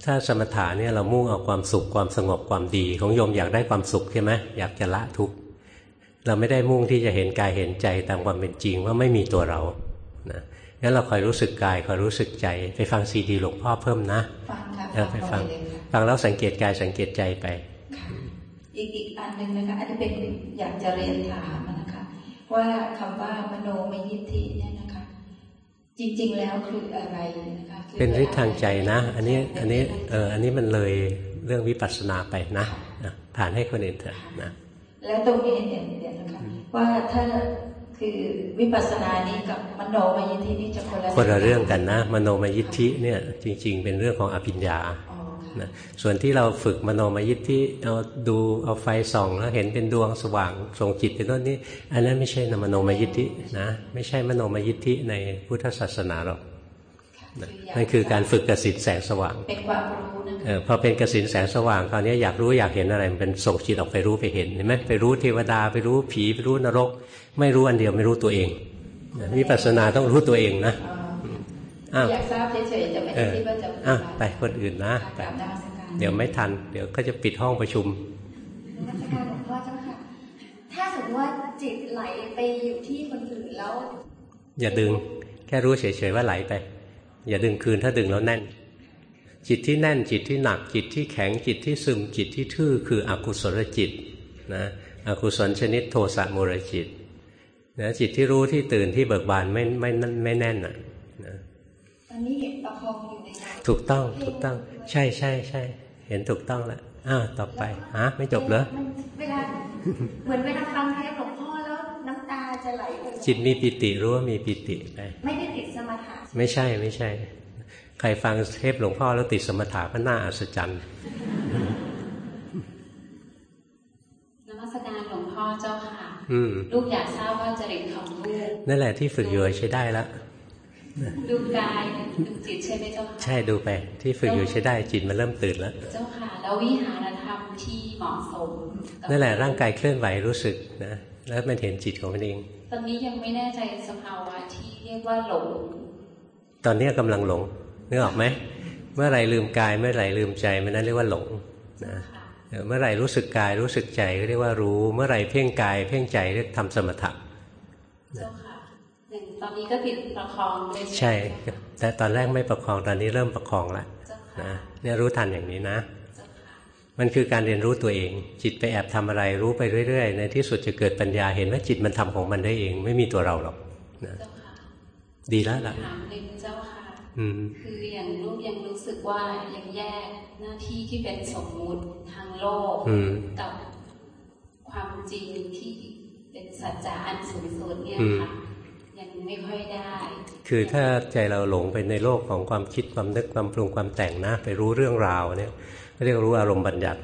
ถ้าสมถะเนี่ยเรามุ่งเอาความสุขความสงบความดี ของโยมอยากได้ความสุขใช่ไหมอยากจะละทุกข์เราไม่ได้มุ่งที่จะเห็นกายเห็นใจตามความเป็นจริงว่าไม่มีตัวเรานะ งั้นเราคอยรู้สึกกายคอยรู้สึกใจ ไปฟังซีดีหลวงพ่อเพิ่มนะฟังค่ะไปฟังฟังแล้วสังเกตกายสังเกตใจไปอีกอีกอันหนึ่งนะคะอันนี้เป็นอยากจะเรียนถามนะคะ ว่าคำว่ามโนมยิทธิเนี่ยนะคะ จริง ๆ แล้วคืออะไรนะคะเป็นฤทธิ์ทางใจนะ อันนี้อันนี้เอออันนี้มันเลยเรื่องวิปัสสนาไปนะผ่านให้คนอื่นเถอะนะแล้วตรงนี้เนี่ยเนี่ยนะคะว่าถ้า คือวิปัสสนานี้กับมโนมยิทธินี่จะคนละคนละเรื่องกันนะ มโนมยิทธิเนี่ยจริง ๆ เป็นเรื่องของอภิญญานะส่วนที่เราฝึกมโนมยิทธิเอาดูเอาไฟส่อง แล้วเห็นเป็นดวงสว่างส่งจิตเป็นต้นนี้อันนั้นไม่ใช่นมโนมยิทธินะไม่ใช่มโนมยิทธิในพุทธศาสนาหรอกนั่นคือการฝึกกสินแสงสว่างเป็นความรู้นะพอเป็นกสินแสงสว่างคราวนี้อยากรู้อยากเห็นอะไรมันเป็นส่งจิตออกไปรู้ไปเห็นเห็นไหมไปรู้เทวดาไปรู้ผีไปรู้นรกไม่รู้อันเดียวไม่รู้ตัวเองวิปัสสนาต้องรู้ตัวเองนะอยากทราบเฉยๆจะไม่ได้คิดว่าจะอะไปคนอื่นนะไปเดี๋ยวไม่ทัน เดี๋ยวก็จะปิดห้องประชุมนักการหลวงพ่อเจ้าค่ะถ้าสมมติว่าจิตไหลไปอยู่ที่คนอื่นแล้ว อย่าดึง แค่รู้เฉยๆว่าไหลไป อย่าดึงคืนถ้าดึงแล้วแน่น จิตที่แน่นจิตที่หนักจิตที่แข็งจิตที่ซึมจิตที่ทื่อคืออกุศลจิตนะอกุศลชนิดโทสะโมรจิต นะจิตที่รู้ที่ตื่นที่เบิกบานไม่ไม่ไม่แน่นอะอันนี้เห็นประคองอยู่ในถูกต้องถูกต้อง ใช่ใช่ใช่เห็นถูกต้องแล้วอ้าวต่อไปฮะไม่จบเหรอเวลาเหมือนเวลาฟังเทปหลวงพ่อแล้วน้ำตาจะไหลจิตมีปิติรู้ว่ามีปิติไปไม่ได้ติดสมถะไม่ใช่ไม่ใช่ ใครฟังเทปหลวงพ่อแล้วติดสมถะก็น่าอัศจรรย์นมัสการหลวงพ่อเจ้าค่ะ ลูกอยากทราบว่าจริตของลูกนั่นแหละที่ฝึกอยู่ใช้ได้แล้วดูกายดูจิตใช่ไหมเจ้าค่ะใช่ดูไป ที่ฝึกอยู่ใช้ได้จิตมันเริ่มตื่นแล้ว เจ้าค่ะแล้ววิหารธรรมที่เหมาะสมนั่นแหละร่างกายเคลื่อนไหวรู้สึกนะแล้วมันเห็นจิตของมันเอง ตอนนี้ยังไม่แน่ใจสภาวะที่เรียกว่าหลง ตอนนี้กำลังหลงนึกออกไหมเมื่อไรลืมกายเมื่อไรลืมใจมันนั่นเรียกว่าหลงนะ เมื่อไรรู้สึกกายรู้สึกใจก็เรียกว่ารู้ เมื่อไรเพ่งกาย เพ่งใจเรียกทำสมถะเจ้าค่ะตอนนี้ก็ติดประคองเลยใช่ แต่ตอนแรกไม่ประคองตอนนี้เริ่มประคองแล้วนะเนี่ยรู้ทันอย่างนี้นะ มันคือการเรียนรู้ตัวเอง จิตไปแอบทำอะไรรู้ไปเรื่อย ๆ ในที่สุดจะเกิดปัญญาเห็นว่าจิตมันทำของมันได้เอง ไม่มีตัวเราหรอกนะดีแล้วล่ะเจ้า ค่ะคืออย่างลูกยังรู้สึกว่ายังแยกหน้าที่ที่เป็นสมมุติทางโลกกับความจริงที่เป็นสัจจะอันสูงสุดเนี่ยค่ะยังไม่ค่อยได้ คือถ้าใจเราหลงไปในโลกของความคิดความนึกความปรุงความแต่งนะไปรู้เรื่องราวเนี่ยเรียกรู้อารมณ์บัญญัติ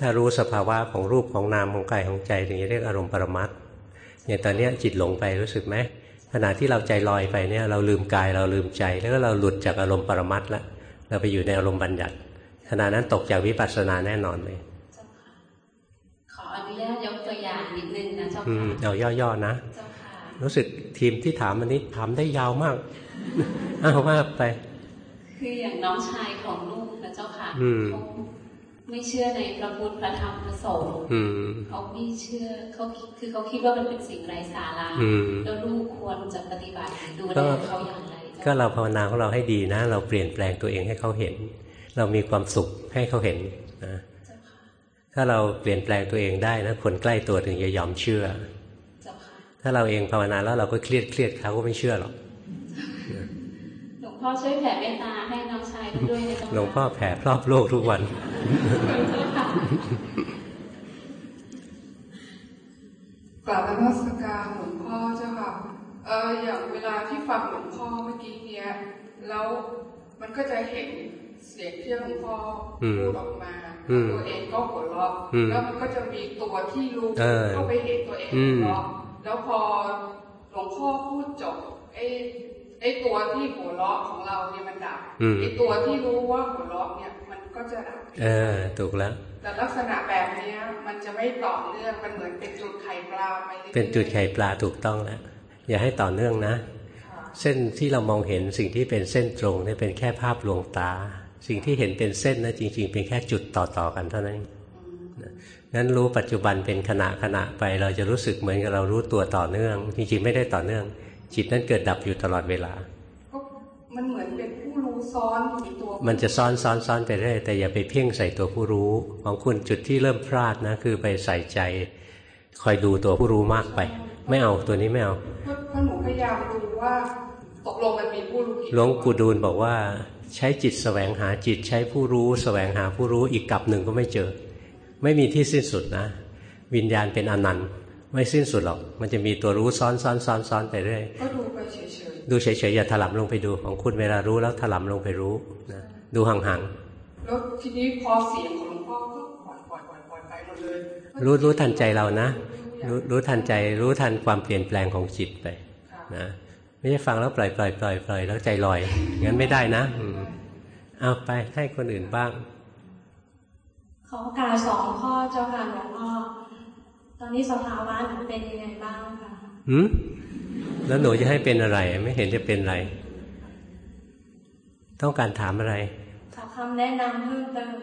ถ้ารู้สภาวะของรูปของนามของกายของใจอย่างนี้เรียกอารมณ์ปรมัตอย่างตอนนี้จิตหลงไปรู้สึกไหม ขณะที่เราใจลอยไปเนี่ยเราลืมกายเราลืมใจ แล้วก็เราหลุดจากอารมณ์ปรมัตแล้วเราไปอยู่ในอารมณ์บัญญัติขณะนั้นตกจากวิปัสสนาแน่นอนเลยขออนุญาตยกตัวอย่างนิดนึงนะเจ้าค่ะเอาย่อๆนะรู้สึกทีมที่ถามอันนี้ถามได้ยาวมากอ้าวมากไป คืออย่างน้องชายของลูกนะเจ้าค่ะเขา ไม่เชื่อในพระพุทธพระธรรมพระสงฆ์เขาไม่เชื่อเขาคือเขาคิดว่ามันเป็นสิ่งไร้สาระแล้วลูกควรจะปฏิบัติดูแลเขาอย่างไร ก็เราภาวนาของเราให้ดีนะ เราเปลี่ยนแปลงตัวเองให้เขาเห็น เรามีความสุขให้เขาเห็นนะถ้าเราเปลี่ยนแปลงตัวเองได้นะคนใกล้ตัวถึงจะยอมเชื่อถ้าเราเองภาวนาแล้วเราก็เครียดเครียดเขาก็ไม่เชื่อหรอกหลวง พ่อช่วยแผ่เมตตาให้น้องชายด้วยนะหลวงพ่อแผ่รอบโลกทุกวันกราบนมัสการหลวงพ่อเจ้าค่ะเอออย่างเวลาที่ฟังหลวงพ่อเมื่อกี้เนี้ยแล้วมันก็จะเห็นเสียงที่หลวงพ่อพูดออกมาตัวเองก็หัวเราะแล้วมันก็จะมีตัวที่รู้เข้าไปเห็นตัวเองหัวเราะแล้วพอหลวงพ่อพูดจบไอ้ ไอ้ตัวที่หัวเราะของเราเนี่ยมันดับไอ้ตัวที่รู้ว่าหัวเราะเนี่ยมันก็จะดับเออถูกแล้วแต่ลักษณะแบบนี้มันจะไม่ต่อเนื่องมันเหมือนเป็นจุดไข่ปลาไปเป็นจุดไข่ปลาถูกต้องแล้วอย่าให้ต่อเนื่องนะ เส้นที่เรามองเห็นสิ่งที่เป็นเส้นตรงนี่เป็นแค่ภาพลวงตา สิ่งที่เห็นเป็นเส้นนะจริง ๆ เป็นแค่จุดต่อๆกันเท่านั้นนั้นรู้ปัจจุบันเป็นขณะขณะไป เราจะรู้สึกเหมือนกับเรารู้ตัวต่อเนื่อง จริงๆไม่ได้ต่อเนื่อง จิตนั้นเกิดดับอยู่ตลอดเวลามันเหมือนเป็นผู้รู้ซ้อนอยู่ตัว มันจะซ้อนซ้อนซ้อนไปเรื่อยแต่อย่าไปเพ่งใส่ตัวผู้รู้ ของคุณจุดที่เริ่มพลาดนะ คือไปใส่ใจ คอยดูตัวผู้รู้มากไป ไม่เอาตัวนี้ไม่เอาเพราะหนูพยายามดูว่าตกลงมันมีผู้รู้หลวงปู่ดูลบอกว่า ใช้จิตสแสวงหาจิตใช้ผู้รู้สแสวงหาผู้รู้อีกกลับหนึ่งก็ไม่เจอ ไม่มีที่สิ้นสุดนะ วิญญาณเป็นอนันต์ ไม่สิ้นสุดหรอก มันจะมีตัวรู้ซ้อนซ้อนซ้อนซ้อนไปเรื่อยก็ดูไปเฉยๆดูเฉยๆอย่าถลำลงไปดูของคุณเวลารู้แล้วถลำลงไปรู้นะดูห่างๆแล้วทีนี้พอเสียงของหลวงพ่อก็ปล่อยปล่อยปล่อยปล่อยไปหมดเลยรู้รู้ทันใจเรานะ รู้รู้ทันใจรู้ทันความเปลี่ยนแปลงของจิตไปนะไม่ใช่ฟังแล้วปล่อยปล่อยปล่อยปล่อยแล้วใจลอยงั้นไม่ได้นะเอาไปให้คนอื่นบ้างขอการสองข้อเจ้าค่ะหลวงพ่อ ตอนนี้สภาวะหนูเป็นยังไงบ้างคะหืมแล้วหนูจะให้เป็นอะไร ไม่เห็นจะเป็นอะไร ต้องการถามอะไรขอคำแนะนำเพิ่มเติม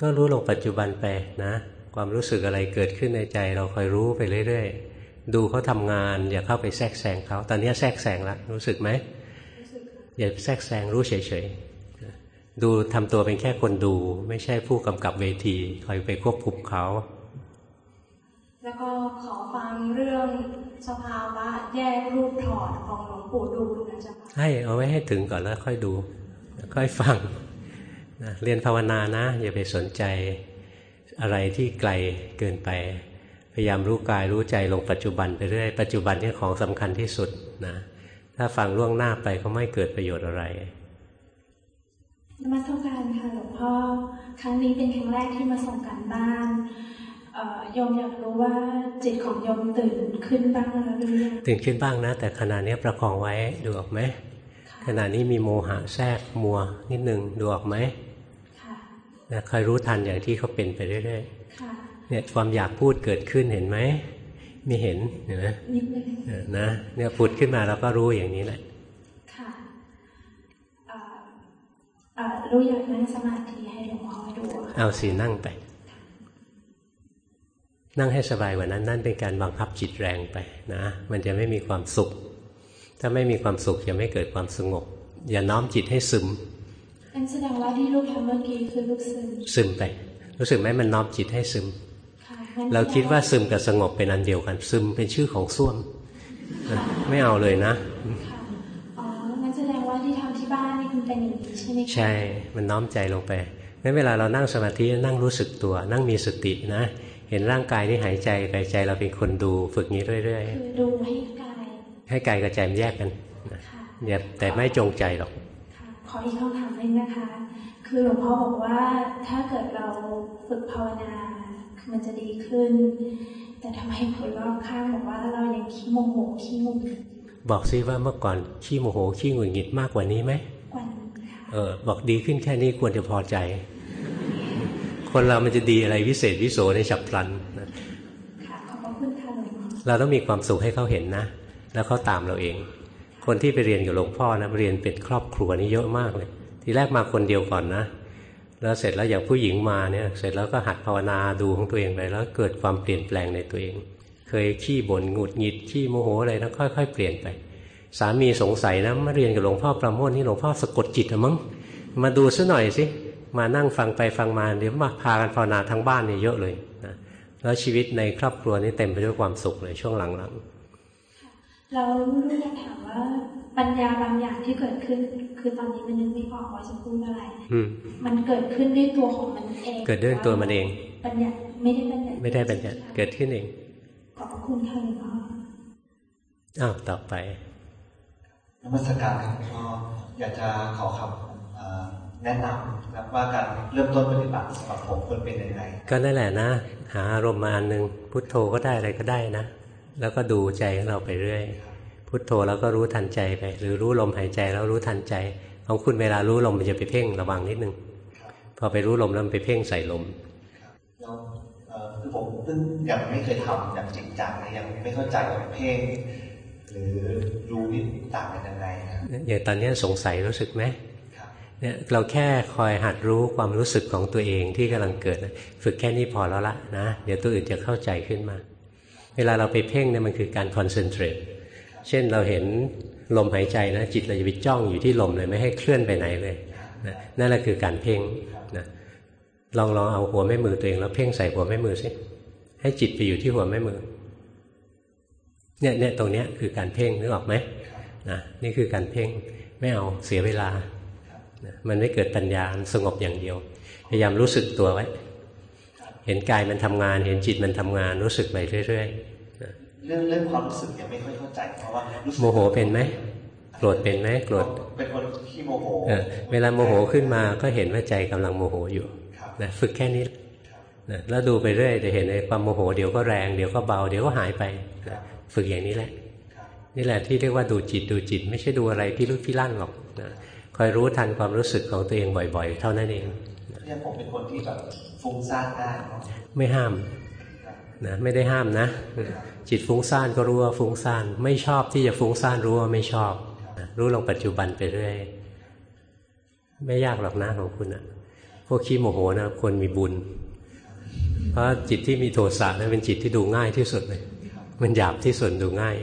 ก็รู้ลงปัจจุบันไปนะ ความรู้สึกอะไรเกิดขึ้นในใจ เราคอยรู้ไปเรื่อยๆ ดูเขาทำงาน อย่าเข้าไปแทรกแซงเขา ตอนนี้แทรกแซงละรู้สึกไหมอย่าแทรกแซงรู้เฉยๆ ดูทำตัวเป็นแค่คนดู ไม่ใช่ผู้กำกับเวที คอยไปควบคุมเขา แล้วก็ขอฟังเรื่องสภาวะแยกรูปถอดของหลวงปู่ดูนะจ๊ะให้เอาไว้ให้ถึงก่อนแล้วค่อยดู ค่อยฟังนะเรียนภาวนานะอย่าไปสนใจอะไรที่ไกลเกินไป พยายามรู้กายรู้ใจลงปัจจุบันไปเรื่อยปัจจุบันนี่ของสำคัญที่สุดนะถ้าฟังล่วงหน้าไปก็ไม่เกิดประโยชน์อะไรนมัสการค่ะหลวงพ่อครั้งนี้เป็นครั้งแรกที่มาส่งการบ้าน โยมอยากรู้ว่าจิตของโยมตื่นขึ้นบ้างแล้วหรือยังตื่นขึ้นบ้างนะ แต่ขณะนี้ประคองไว้ดูออกไหมขณะนี้มีโมหะแทรกมัวนิดนึงดูออกไหมนะคอยรู้ทันอย่างที่เขาเป็นไปเรื่อยๆเนี่ยความอยากพูดเกิดขึ้นเห็นไหมไม่เห็นเห็นไหมนะเนี่ยพูดขึ้นมาเราก็รู้อย่างนี้แหละค่ะรู้อยากนั่งสมาธิให้หลวงพ่อดูเอาสีนั่งไป นั่งให้สบายกว่านั้น นั่นเป็นการบังคับจิตแรงไปนะ มันจะไม่มีความสุข ถ้าไม่มีความสุขจะไม่เกิดความสงบ อย่าน้อมจิตให้ซึมอันแสดงว่าที่ลูกทำเมื่อกี้คือลูกซึมซึมไป รู้สึกไหมมันน้อมจิตให้ซึมเราคิดว่าซึมกับสงบเป็นอันเดียวกัน ซึมเป็นชื่อของส้วม ไม่เอาเลยนะอ๋องั้นแสดงว่าที่ทำที่บ้านนี่คุณเป็นอย่างนี้ใช่ไหมใช่ มันน้อมใจลงไปงั้นเวลาเรานั่งสมาธินั่งรู้สึกตัว นั่งมีสตินะ เห็นร่างกายนี่หายใจกายใจเราเป็นคนดูฝึกนี้เรื่อยๆคือดูให้กายให้กายกับใจแยกกันอย่าแต่ไม่จงใจหรอกขออีกคำถามหนึ่งนะคะ คือหลวงพ่อบอกว่าถ้าเกิดเราฝึกภาวนามันจะดีขึ้น แต่ทำไมคนรอบข้างบอกว่าเรายังขี้โมโหขี้งุนบอกซิว่าเมื่อก่อนขี้โมโหขี้หงุดหงิดมากกว่านี้ไหมกว่านี้เออบอกดีขึ้นแค่นี้ควรจะพอใจ คนเรามันจะดีอะไรวิเศษวิโสในฉับพลันเราต้องมีความสุขให้เขาเห็นนะ แล้วเขาตามเราเอง คนที่ไปเรียนกับหลวงพ่อนะเรียนเป็นครอบครัวนี่เยอะมากเลย ทีแรกมาคนเดียวก่อนนะแล้วเสร็จแล้วอย่างผู้หญิงมาเนี่ย เสร็จแล้วก็หัดภาวนาดูของตัวเองไปแล้วเกิดความเปลี่ยนแปลงในตัวเอง เคยขี้บ่นหงุดหงิดขี้โมโหอะไรนะค่อย ๆ เปลี่ยนไป สามีสงสัยนะมาเรียนกับหลวงพ่อประโมทนี่หลวงพ่อสะกดจิตอะมั้งมาดูซะหน่อยสิ มานั่งฟังไปฟังมาเดี๋ยวมาพากันภาวนาทั้งบ้านเนี่ยเยอะเลยนะแล้วชีวิตในครอบครัวนี่เต็มไปด้วยความสุขเลยช่วงหลังๆเรารู้อยากถามว่าปัญญาบางอย่างที่เกิดขึ้น คือตอนนี้มันนึกไม่ออกว่าจะพูดอะไรมันเกิดขึ้นด้วยตัวของมันเอง เกิดด้วยตัวมันเองปัญญาไม่ได้ปัญญาไม่ได้ปัญญาเกิดขึ้นเองขอบคุณค่ะหลวงพ่ออ้าวต่อไปนมัสการครับพ่ออยากจะขอคำ แนะนำนะว่าการเริ่มต้นปฏิบัติสำหรับผมควรเป็นยังไงก็นั่นแหละนะ หาอารมณ์มาอันหนึ่งพุทโธก็ได้อะไรก็ได้นะ แล้วก็ดูใจของเราไปเรื่อย พุทโธแล้วก็รู้ทันใจไป หรือรู้ลมหายใจแล้วรู้ทันใจ ของคุณเวลารู้ลมมันจะไปเพ่งระวังนิดนึงพอไปรู้ลมแล้วมันไปเพ่งใส่ลมคือผมเพิ่งยังไม่เคยทำอย่างจริงจังยังไม่เข้าใจว่าเพ่งหรือรู้นี่ต่างกันยังไงอย่างตอนนี้สงสัยรู้สึกไหม เนี่ยเราแค่คอยหัดรู้ความรู้สึกของตัวเองที่กำลังเกิดฝึกแค่นี้พอแล้วละนะ เดี๋ยวตัวอื่นจะเข้าใจขึ้นมา เวลาเราไปเพ่งเนี่ยมันคือการคอนเซนเทรตเช่นเราเห็นลมหายใจนะจิตเราจะไปจ้องอยู่ที่ลมเลยไม่ให้เคลื่อนไปไหนเลยนะนั่นแหละคือการเพ่งนะลองลองเอาหัวแม่มือตัวเองแล้วเพ่งใส่หัวแม่มือสิให้จิตไปอยู่ที่หัวแม่มือเนี่ยเนี่ยตรงเนี้ยคือการเพ่งนึกออกไหมนะนี่คือการเพ่งไม่เอาเสียเวลา มันไม่เกิดปัญญาสงบอย่างเดียว พยายามรู้สึกตัวไว้ เห็นกายมันทำงาน เห็นจิตมันทำงานรู้สึกไปเรื่อยๆเรื่องเรื่องความรู้สึกยังไม่ค่อยเข้าใจเพราะว่าโมโหเป็นไหมโกรธเป็นไหมโกรธเป็นคนที่โมโหเวลาโมโหขึ้นมาก็เห็นว่าใจกำลังโมโหอยู่นะฝึกแค่นี้นะแล้วดูไปเรื่อยจะเห็นในความโมโหเดี๋ยวก็แรงเดี๋ยวก็เบาเดี๋ยวก็หายไปนะฝึกอย่างนี้แหละ นี่แหละที่เรียกว่าดูจิตดูจิต ไม่ใช่ดูอะไรที่ลุกที่ลั่นหรอกนะ คอยรู้ทันความรู้สึกของตัวเองบ่อย ๆ เท่านั้นเองเนี่ยผมเป็นคนที่แบบฟุ้งซ่านได้ไม่ห้ามนะไม่ได้ห้ามนะ จิตฟุ้งซ่านก็รู้ว่าฟุ้งซ่านไม่ชอบที่จะฟุ้งซ่านรู้ว่าไม่ชอบ รู้ลงปัจจุบันไปเรื่อยไม่ยากหรอกนะของคุณอะพวกขี้โมโหนะคนมีบุญ เพราะจิตที่มีโทสะนะเป็นจิตที่ดูง่ายที่สุดเลย มันหยาบที่สุดดูง่าย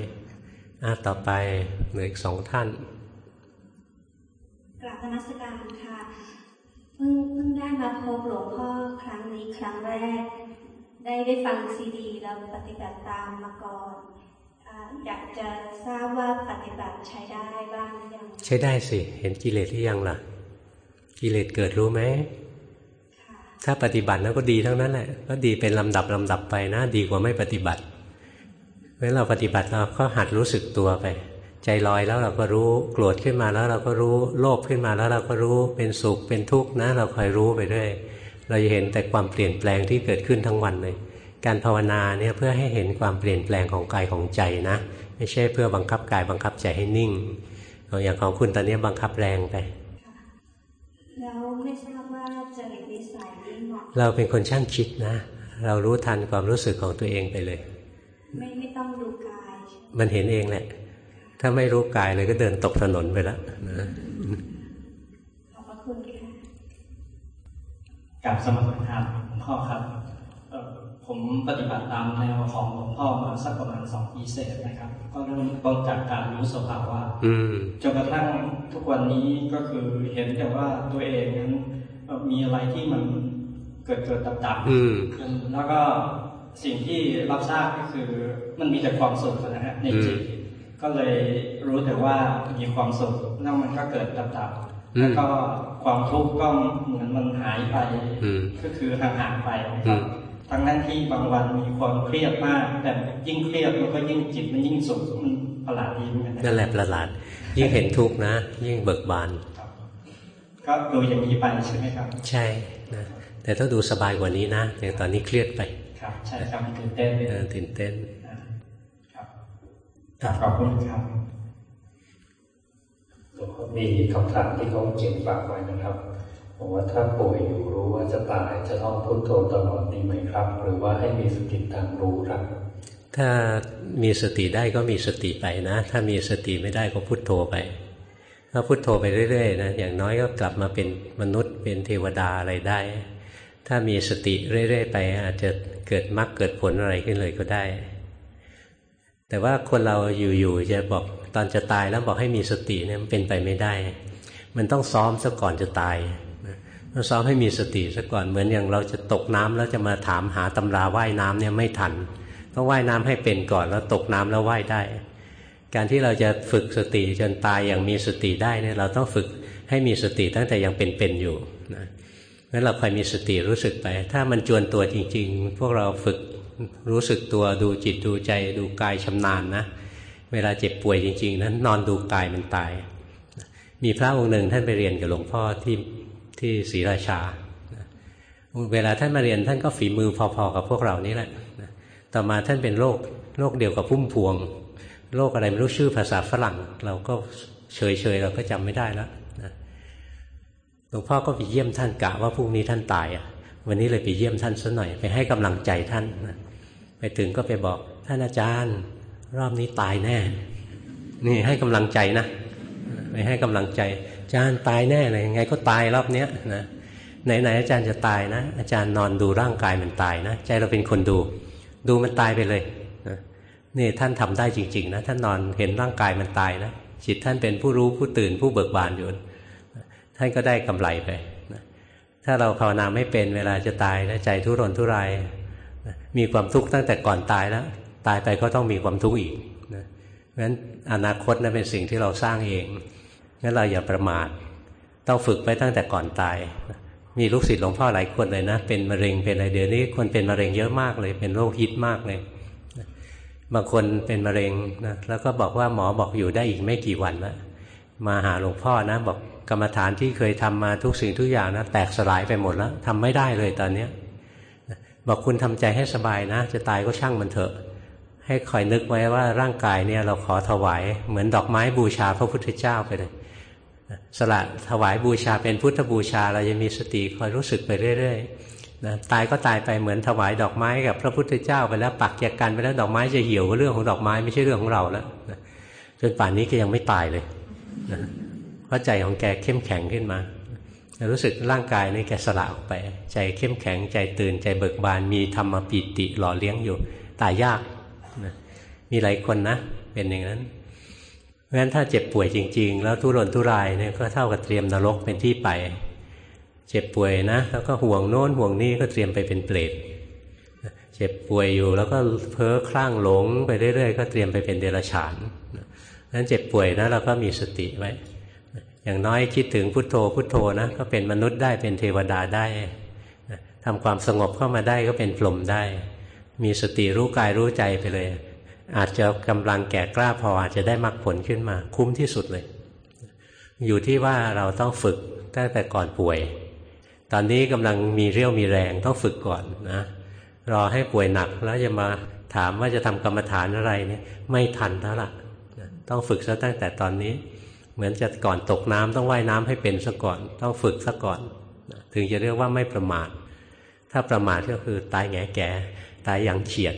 อะต่อไปเหลืออีกสองท่านกราบน มัสการค่ะเพิ่งเพิ่งได้มาพบหลวงพ่อครั้งนี้ครั้งแรก ได้ได้ฟังซีดีแล้วปฏิบัติตามมาก่อนอยากจะทราบว่าปฏิบัติใช้ได้บ้างหรือยังใช้ได้สิ เห็นกิเลสหรือยังล่ะ กิเลสเกิดรู้ไหมถ้าปฏิบัติแล้วก็ดีทั้งนั้นแหละ ก็ดีเป็นลำดับลำดับไปนะ ดีกว่าไม่ปฏิบัติเมื่อเราปฏิบัติเราก็หัดรู้สึกตัวไป ใจลอยแล้วเราก็รู้ โกรธขึ้นมาแล้วเราก็รู้ โลภขึ้นมาแล้วเราก็รู้ เป็นสุขเป็นทุกข์นะ เราคอยรู้ไปด้วยเราจะเห็นแต่ความเปลี่ยนแปลงที่เกิดขึ้นทั้งวันเลย การภาวนาเนี่ยเพื่อให้เห็นความเปลี่ยนแปลงของกายของใจนะ ไม่ใช่เพื่อบังคับกายบังคับใจให้นิ่ง อย่างของคุณตอนนี้บังคับแรงไปแล้วไม่ทราบว่าจริตนิสัยนี้เหมาะเราเป็นคนช่างคิดนะ เรารู้ทันความรู้สึกของตัวเองไปเลย ไม่ไม่ต้องดูกาย มันเห็นเองแหละ ถ้าไม่รู้กายเลยก็เดินตกถนนไปแล้วนะขอบพระคุณค่ะกับสมัครธรรมพ่อครับ ผมปฏิบัติตามแนวของหลวงพ่อมาสักประมาณสองปีเศษนะครับ ก็เริ่มต้นจากการรู้สภาวะจนกระทั่งทุกวันนี้ก็คือเห็นแต่ว่าตัวเองนั้นมีอะไรที่มันเกิดเกิดดับดับแล้วก็สิ่งที่รับทราบก็คือมันมีแต่ความสุขนะฮะในจิต ก็เลยรู้แต่ว่ามีความสุขแล้วมันก็เกิดดับดับแล้วก็ความทุกข์ก็เหมือนมันหายไปก็คือห่างๆไปครับทั้งนั้นที่บางวันมีความเครียดมาก แต่ยิ่งเครียดมันก็ยิ่งจิตมันยิ่งสุขมันประหลาดดีเหมือนกันนั่นแหละประหลาด ยิ่งเห็นทุกข์นะ ยิ่งเบิกบานก็ดูอย่างนี้ไปใช่ไหมครับ ใช่นะแต่ต้องดูสบายกว่านี้นะอย่างตอนนี้เครียดไปครับใช่ครับตื่นเต้นตื่นเต้นครับ ขอบคุณครับมีคำถามที่เขาเขียนฝากไว้นะครับบอกว่าถ้าป่วยอยู่รู้ว่าจะตายจะต้องพุทโธตลอดดีไหมครับ หรือว่าให้มีสติตามรู้ครับ ถ้ามีสติได้ก็มีสติไปนะ ถ้ามีสติไม่ได้ก็พุทโธไปถ้าพุทโธไปเรื่อยๆนะอย่างน้อยก็กลับมาเป็นมนุษย์เป็นเทวดาอะไรได้ ถ้ามีสติเรื่อยๆไป อาจจะเกิดมรรคเกิดผลอะไรขึ้นเลยก็ได้ แต่ว่าคนเราอยู่ๆจะบอกตอนจะตายแล้วบอกให้มีสติเนี่ยมันเป็นไปไม่ได้ มันต้องซ้อมซะก่อนจะตายซ้อมให้มีสติซะก่อนเหมือนอย่างเราจะตกน้ำแล้วจะมาถามหาตำราว่ายน้ำเนี่ยไม่ทันต้องว่ายน้ำให้เป็นก่อนแล้วตกน้ำแล้วว่ายได้ การที่เราจะฝึกสติจนตายอย่างมีสติได้เนี่ยเราต้องฝึกให้มีสติตั้งแต่ยังเป็นๆอยู่นะงั้นเราคอยมีสติรู้สึกไป ถ้ามันจวนตัวจริง ๆ พวกเราฝึก รู้สึกตัวดูจิตดูใจดูกายชำนาญนะ เวลาเจ็บป่วยจริงๆนั้นนอนดูกายมันตาย มีพระองค์หนึ่งท่านไปเรียนกับหลวงพ่อที่ที่ศรีราชา เวลาท่านมาเรียนท่านก็ฝีมือพอๆกับพวกเรานี่แหละ ต่อมาท่านเป็นโรคโรคเดียวกับพุ่มพวง โรคอะไรไม่รู้ชื่อภาษาฝรั่ง เราก็เฉยๆเราก็จำไม่ได้แล้วหลวงพ่อก็ไปเยี่ยมท่านกะว่าพรุ่งนี้ท่านตายอะวันนี้เลยไปเยี่ยมท่านสัหน่อยไปให้กำลังใจท่าน ไปถึงก็ไปบอก ท่านอาจารย์ รอบนี้ตายแน่ นี่ให้กำลังใจนะไปให้กำลังใจ อาจารย์ตายแน่เลยยังไงก็ตายรอบเนี้ยนะไหนๆอาจารย์จะตายนะ อาจารย์นอนดูร่างกายมันตายนะ ใจเราเป็นคนดู ดูมันตายไปเลยนะนี่ท่านทำได้จริง ๆ นะท่านนอนเห็นร่างกายมันตายนะจิตท่านเป็นผู้รู้ผู้ตื่นผู้เบิกบานอยู่ท่านก็ได้กำไรไปนะถ้าเราภาวนาไม่เป็นเวลาจะตายนะใจทุรนทุราย มีความทุกข์ตั้งแต่ก่อนตายแล้ว ตายไปก็ต้องมีความทุกข์อีกนะเพราะฉะนั้นอนาคตนะเป็นสิ่งที่เราสร้างเองงั้นเราอย่าประมาทต้องฝึกไปตั้งแต่ก่อนตาย มีลูกศิษย์หลวงพ่อหลายคนเลยนะ เป็นมะเร็งเป็นอะไรเดี๋ยวนี้ คนเป็นมะเร็งเยอะมากเลย เป็นโรคฮิตมากเลยบางคนเป็นมะเร็งนะแล้วก็บอกว่าหมอบอกอยู่ได้อีกไม่กี่วันแล้วมาหาหลวงพ่อนะบอกกรรมฐานที่เคยทำมาทุกสิ่งทุกอย่างนะแตกสลายไปหมดแล้วทำไม่ได้เลยตอนเนี้ย บอกคุณทำใจให้สบายนะ จะตายก็ช่างมันเถอะ ให้คอยนึกไว้ว่าร่างกายเนี่ยเราขอถวายเหมือนดอกไม้บูชาพระพุทธเจ้าไปเลยสละถวายบูชาเป็นพุทธบูชา เราจะมีสติคอยรู้สึกไปเรื่อยๆนะตายก็ตายไปเหมือนถวายดอกไม้กับพระพุทธเจ้าไปแล้วปักแยกกันไปแล้วดอกไม้จะเหี่ยวก็เรื่องของดอกไม้ไม่ใช่เรื่องของเราแล้วนะจนป่านนี้ก็ยังไม่ตายเลยนะเพราะใจของแกเข้มแข็งขึ้นมา รู้สึกร่างกายนี่แกสละออกไป ใจเข้มแข็งใจตื่นใจเบิกบานมีธรรมปิติหล่อเลี้ยงอยู่ ตายยากนะมีหลายคนนะ เป็นอย่างนั้นเพราะฉะนั้นถ้าเจ็บป่วยจริง ๆ แล้วทุรนทุรายเนี่ยก็เท่ากับเตรียมนรกเป็นที่ไป เจ็บป่วยนะ แล้วก็ห่วงโน้นห่วงนี้ก็เตรียมไปเป็นเปรตเจ็บป่วยอยู่แล้วก็เพ้อคลั่งหลงไปเรื่อยๆ ก็เตรียมไปเป็นเดรัจฉานนั้นเจ็บป่วยนะเราก็มีสติไว้ อย่างน้อยคิดถึงพุทโธพุทโธนะก็เป็นมนุษย์ได้เป็นเทวดาได้ทำความสงบเข้ามาได้ก็เป็นพรหมได้ มีสติรู้กายรู้ใจไปเลย อาจจะกำลังแก่กล้าพออาจจะได้มรรคผลขึ้นมา คุ้มที่สุดเลย อยู่ที่ว่าเราต้องฝึกตั้งแต่ก่อนป่วย ตอนนี้กำลังมีเรี่ยวมีแรงต้องฝึกก่อนนะรอให้ป่วยหนักแล้วจะมาถามว่าจะทำกรรมฐานอะไรเนี่ยไม่ทันแล้วล่ะ ต้องฝึกซะตั้งแต่ตอนนี้ เหมือนจะก่อนตกน้ำต้องว่ายน้ำให้เป็นซะก่อน ต้องฝึกซะก่อนถึงจะเรียกว่าไม่ประมาทถ้าประมาทก็คือตายแง่แก่ตายอย่างเฉียด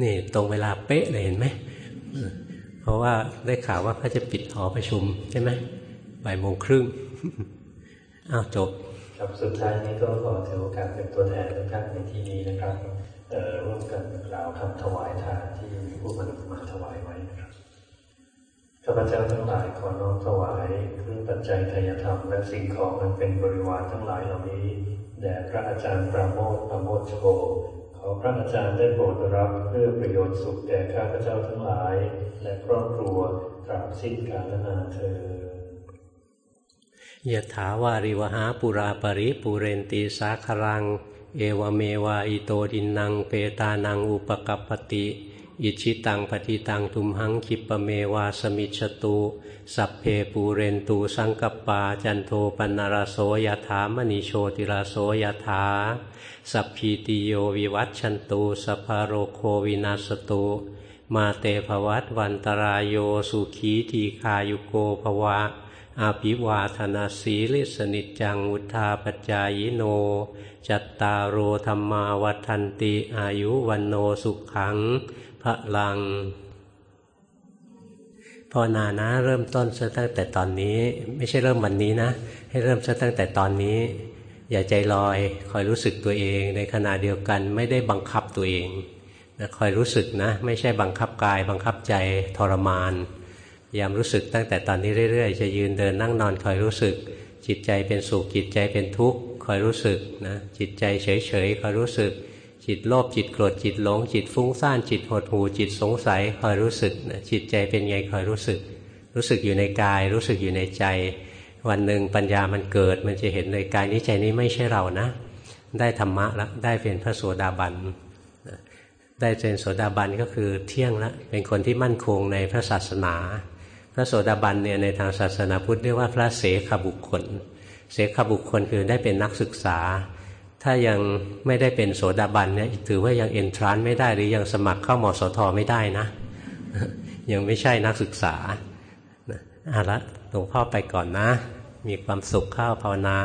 นี่ตรงเวลาเป๊ะเลยเห็นไหมเพราะว่าได้ข่าวว่าเขาจะปิดหอประชุมใช่ไหมบ่ายโมงครึ่งอ้าวจบครับสุดท้ายนี้ก็ขอถือโอกาสเป็นตัวแทนทุกท่านในที่นี้นะครับ ร่วมกันกล่าวคำถวายทานที่ผู้บรรลุมาถวายไว้นะครับข้าพเจ้าทั้งหลายขอน้อมถวายเครื่องปัจจัยทายธรรมและสิ่งของมันเป็นบริวารทั้งหลายเหล่านี้แด่พระอาจารย์ปราโมทปราโมทโชขอพระอาจารย์ได้โปรดรับเพื่อประโยชน์สุขแก่ข้าพเจ้าทั้งหลาย และครอบครัวตราบสิ้นกาลนานเธอยะถาวาริวหาปุราปริปุเรนตีสาครัง เอวะเมวะ อิโต ทินนังเปตานังอุปะกัปปะติอิจฉิตังปัตถิตัง ตุมหัง ขิปปะเมวะ สะมิชฌะตุ สัพเพปูเรนตุ สังกัปปาจันโทปัณณะระโส ยะถา มะณิ โชติระโส ยะถา สัพพีติโยวิวัชชันตุสัพพะโรโควินัสสะตุ มาเต ภะวัตวันตะราโยสุขีทีฆายุโก ภะวะ อะภิวาทะนะสีลิสสะ นิจจัง วุฑฒาปจายโน จัตตารโอธรรมาวัฏันติอายุวันโนสุขังพระลังภาวนานะเริ่มต้นซะตั้งแต่ตอนนี้ ไม่ใช่เริ่มวันนี้นะ ให้เริ่มซะตั้งแต่ตอนนี้ อย่าใจลอย คอยรู้สึกตัวเอง ในขณะเดียวกันไม่ได้บังคับตัวเองนะคอยรู้สึกนะ ไม่ใช่บังคับกาย บังคับใจทรมาน ยายามรู้สึกตั้งแต่ตอนนี้เรื่อย ๆ จะยืนเดินนั่งนอนคอยรู้สึก จิตใจเป็นสุขจิตใจเป็นทุกข์คอยรู้สึกนะจิตใจเฉยๆคอยรู้สึก จิตโลภจิตโกรธจิตหลง จิตฟุ้งซ่านจิตหดหูจิตสงสัยคอยรู้สึกจิตใจเป็นไงคอยรู้สึก รู้สึกอยู่ในกาย รู้สึกอยู่ในใจ วันหนึ่งปัญญามันเกิดมันจะเห็นเลยกายนี้ใจนี้ไม่ใช่เรานะ ได้ธรรมะแล้วได้เป็นพระโสดาบันได้เป็นโสดาบันก็คือเที่ยงแล้วเป็นคนที่มั่นคงในพระศาสนา พระโสดาบันเนี่ยในทางศาสนาพุทธเรียกว่าพระเสขบุคคล เสขบุคคลคือได้เป็นนักศึกษา ถ้ายังไม่ได้เป็นโสดาบันเนี่ยถือว่ายังเอนทรานไม่ได้หรือยังสมัครเข้ามสทไม่ได้นะ ยังไม่ใช่นักศึกษาอาละหลวงพ่อไปก่อนนะ มีความสุขเข้าภาวนา